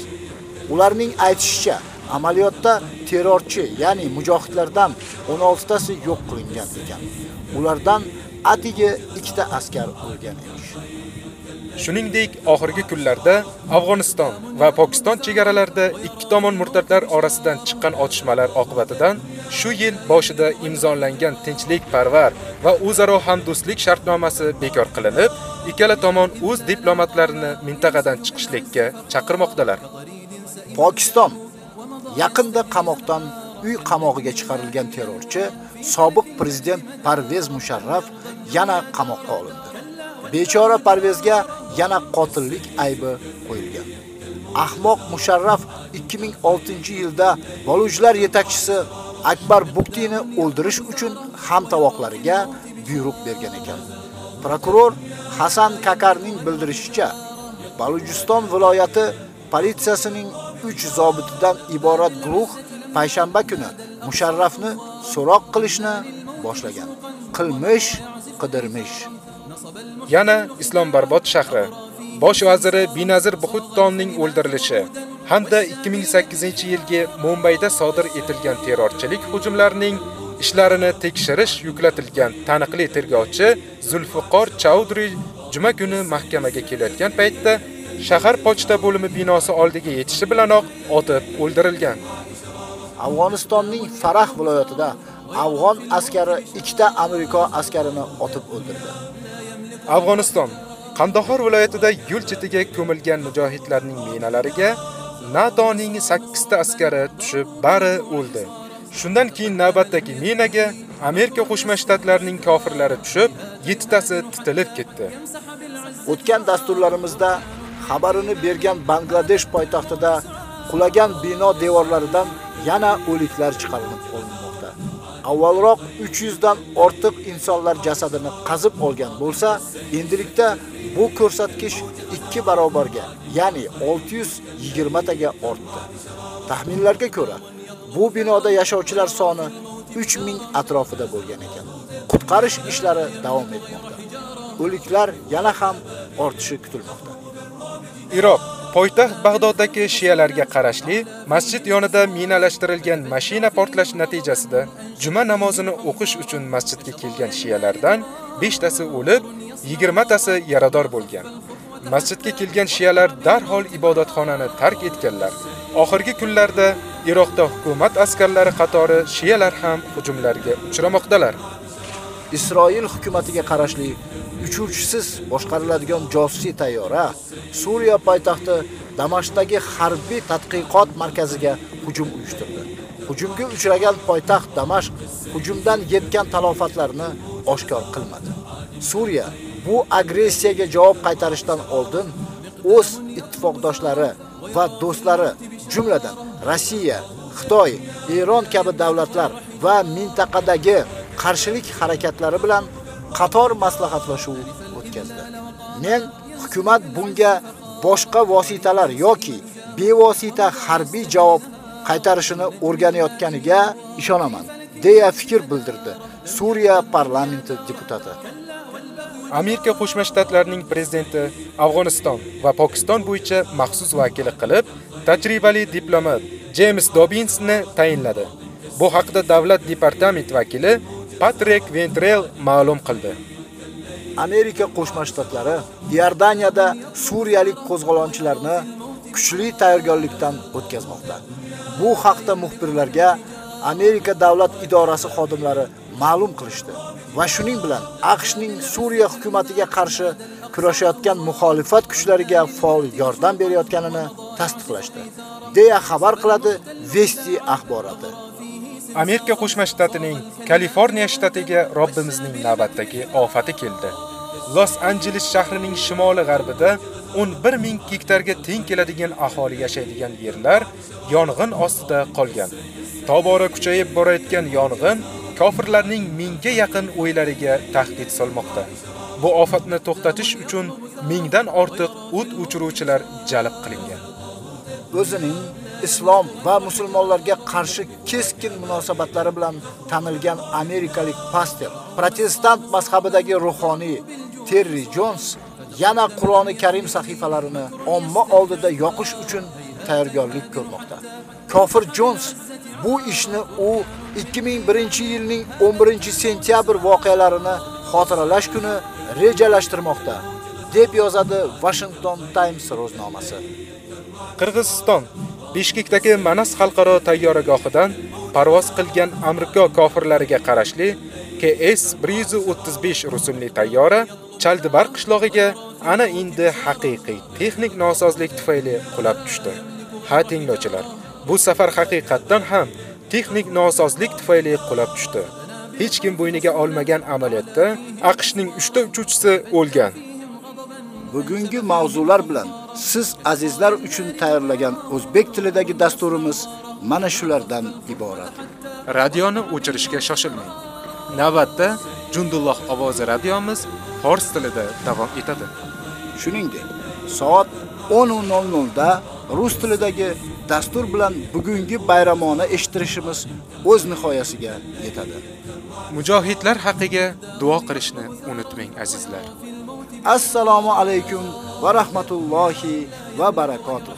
Ularning aytishicha, amaliyotda terrorchi, ya'ni mujohidlardan 16 tasi yo'q qilingan ekan. Ulardan atigi ikkita askar o'lgan emish. Shuningdek, oxirgi kunlarda Afg'oniston va Pokiston chegaralarida ikki tomon murtatlar orasidan chiqqan otishmalar oqibatidan shu yil boshida imzolangan tinchlik-parvar va o'zaro hamdo'stlik shartnomasi bekor qilinib, ikkala tomon o'z diplomatlarini mintaqadan chiqishlikka chaqirmoqdalar. Pokiston yaqinda qamoqdan uy qamog'iga chiqarilgan terrorchi sobiq prezident Parvez Musharraf yana qamoqqa olindi. Bechora Parvezga yana qotillik aybi qo'yilgan. Ahmoq Musharraf 2006-yilda Bolujlar yetakchisi Akbar Buktini o'ldirish uchun hamtovoqlariga buyruq bergan ekan. Prokuror Hasan Kakarning bildirishicha, Balujiston viloyati politsiyasining 3 zobitidan iborat guruh payshanba kuni Musharrafni so'roq qilishni boshlagan. Qilmish, qidirmish. Yana Islom Barbod shahri bosh vaziri Binazir Buxuttonning o'ldirilishi hamda 2008-yilgi Mumbayda sodir etilgan terrorchilik hujumlarining ishlarini tekshirish yuklatilgan taniqli tergovchi Zulfiqor Chaudhry juma kuni mahkamaga kelayotgan paytda shahar pochta bo'limi binosi oldiga yetishi bilanoq otib o'ldirilgan. Afg'onistonning Farah viloyatida afg'on askari ikkita Amerika askarini otib o'ldirdi. Afg'oniston Qandahor viloyatida yo'l chetiga ko'milgan mujohidlarning minalariga NATOning 8 ta askari tushib, bari o'ldi. Shundan keyin navbatdagi minaga Amerika Qo'shma Shtatlarining kofirlari tushib, 7 tasi titilib ketdi. O'tgan dasturlarimizda xabarini bergan Bangladesh poytaxtida qulagan bino devorlaridan yana o'liklar chiqarilib qo'yilmoqda. Avvalroq 300 dan ortiq insonlar jasadini qazib olgan bo'lsa, endilikda bu ko'rsatkich 2 barobarga, ya'ni 620 taga ortdi. Taxminlarga ko'ra, bu binoda yashovchilar soni 3000 atrofida bo'lgan ekan. Qutqarish ishlari davom etmoqda. O'liklar yana ham ortishi kutilmoqda. Iroq poytaxt Bag'doddagi shiyalarga qarashli masjid yonida minalashtirilgan mashina portlash natijasida juma namozini o'qish uchun masjidga kelgan shiyalardan 5 tasi o'lib, 20 tasi yarador bo'lgan. Masjidga kelgan shiyalar darhol ibodatxonani tark etganlar. Oxirgi kunlarda Iroqda hukumat askarlari qatori shiyalar ham hujumlarga uchramoqdalar. Isroil hukumatiga qarashli uchuvchisiz boshqariladigan josusiy tayyora Suriya poytaxti Damashqdagi harbiy tadqiqot markaziga hujum uyushtirdi. Hujumga uchragan poytaxt Damashq hujumdan yetgan talofatlarni oshkor qilmadi. Suriya bu agressiyaga javob qaytarishdan oldin o'z ittifoqdoshlari va do'stlari, jumladan Rossiya, Xitoy, Eron kabi davlatlar va mintaqadagi qarshilik harakatlari bilan qator maslahatlashuv o'tkazdi. Men hukumat bunga boshqa vositalar yoki bevosita harbiy javob qaytarishini o'rganayotganiga ishonaman, deya fikr bildirdi Suriya parlamenti deputati. Amerika Qo'shma Shtatlarining prezidenti Afg'oniston va Pokiston bo'yicha maxsus vakili qilib, tajribali diplomat James Dobbinsni tayinladi. Bu haqda davlat departament vakili Patrick Ventrell ma'lum qildi. Amerika Qo'shma Shtatlari Iordaniyada suriyalik qo'zg'olonchilarni kuchli tayyorgarlikdan o'tkazmoqda. Bu haqda muxbirlarga Amerika davlat idorasi xodimlari ma'lum qilishdi va shuning bilan AQShning Suriya hukumatiga qarshi kurashayotgan muxolifat kuchlariga faol yordam berayotganini tasdiqlashdi, deya xabar qiladi Vesti axboroti. Amerika Qo'shma Shtatining Kaliforniya shtatiga Robbimizning navbatdagi ofati keldi. Los Anjeles shahrining shimoli-g'arbida 11 ming gektarga teng keladigan aholi yashaydigan yerlar yong'in ostida qolgan. Tobora kuchayib borayotgan yong'in kofirlarning mingga yaqin o'ylariga tahdid solmoqda. Bu ofatni to'xtatish uchun mingdan ortiq o't o'chiruvchilar jalb qilingan. O'zining islom va musulmonlarga qarshi keskin munosabatlari bilan tanilgan amerikalik pastor, protestant mazhabidagi ruhoniy Terry Jones yana Qur'oni Karim sahifalarini omma oldida yoqish uchun tayyorgarlik ko'rmoqda. Kofir Jones bu ishni u 2001-yilning 11-sentyabr voqealarini xotiralash kuni rejalashtirmoqda, deb yozadi Washington Times ro'znomasi. Qirg'iziston Bishkekdagi Manas xalqaro tayyoragohidan parvoz qilgan Amerika kofirlariga qarashli KS-135 rusumli tayyora Chaldibar qishlog'iga ana endi haqiqiy texnik nosozlik tufayli qulab tushdi. Ha tinglovchilar, bu safar haqiqatdan ham texnik nosozlik tufayli qulab tushdi. Hech kim bo'yniga olmagan amaliyotda AQShning 3 ta uchuvchisi o'lgan. Bugungi mavzular bilan Siz azizlar uchun tayyorlagan o'zbek tilidagi dasturimiz mana shulardan iborat. Radioni o'chirishga shoshilmang. Navbatda Jundulloh ovozi radiomiz fors tilida davom etadi. Shuningdek, soat 10:00 da rus tilidagi dastur bilan bugungi bayramona eshittirishimiz o'z nihoyasiga yetadi. Mujohidlar haqqiga duo qilishni unutmang azizlar. Assalomu alaykum va rahmatullohi va barakotuh.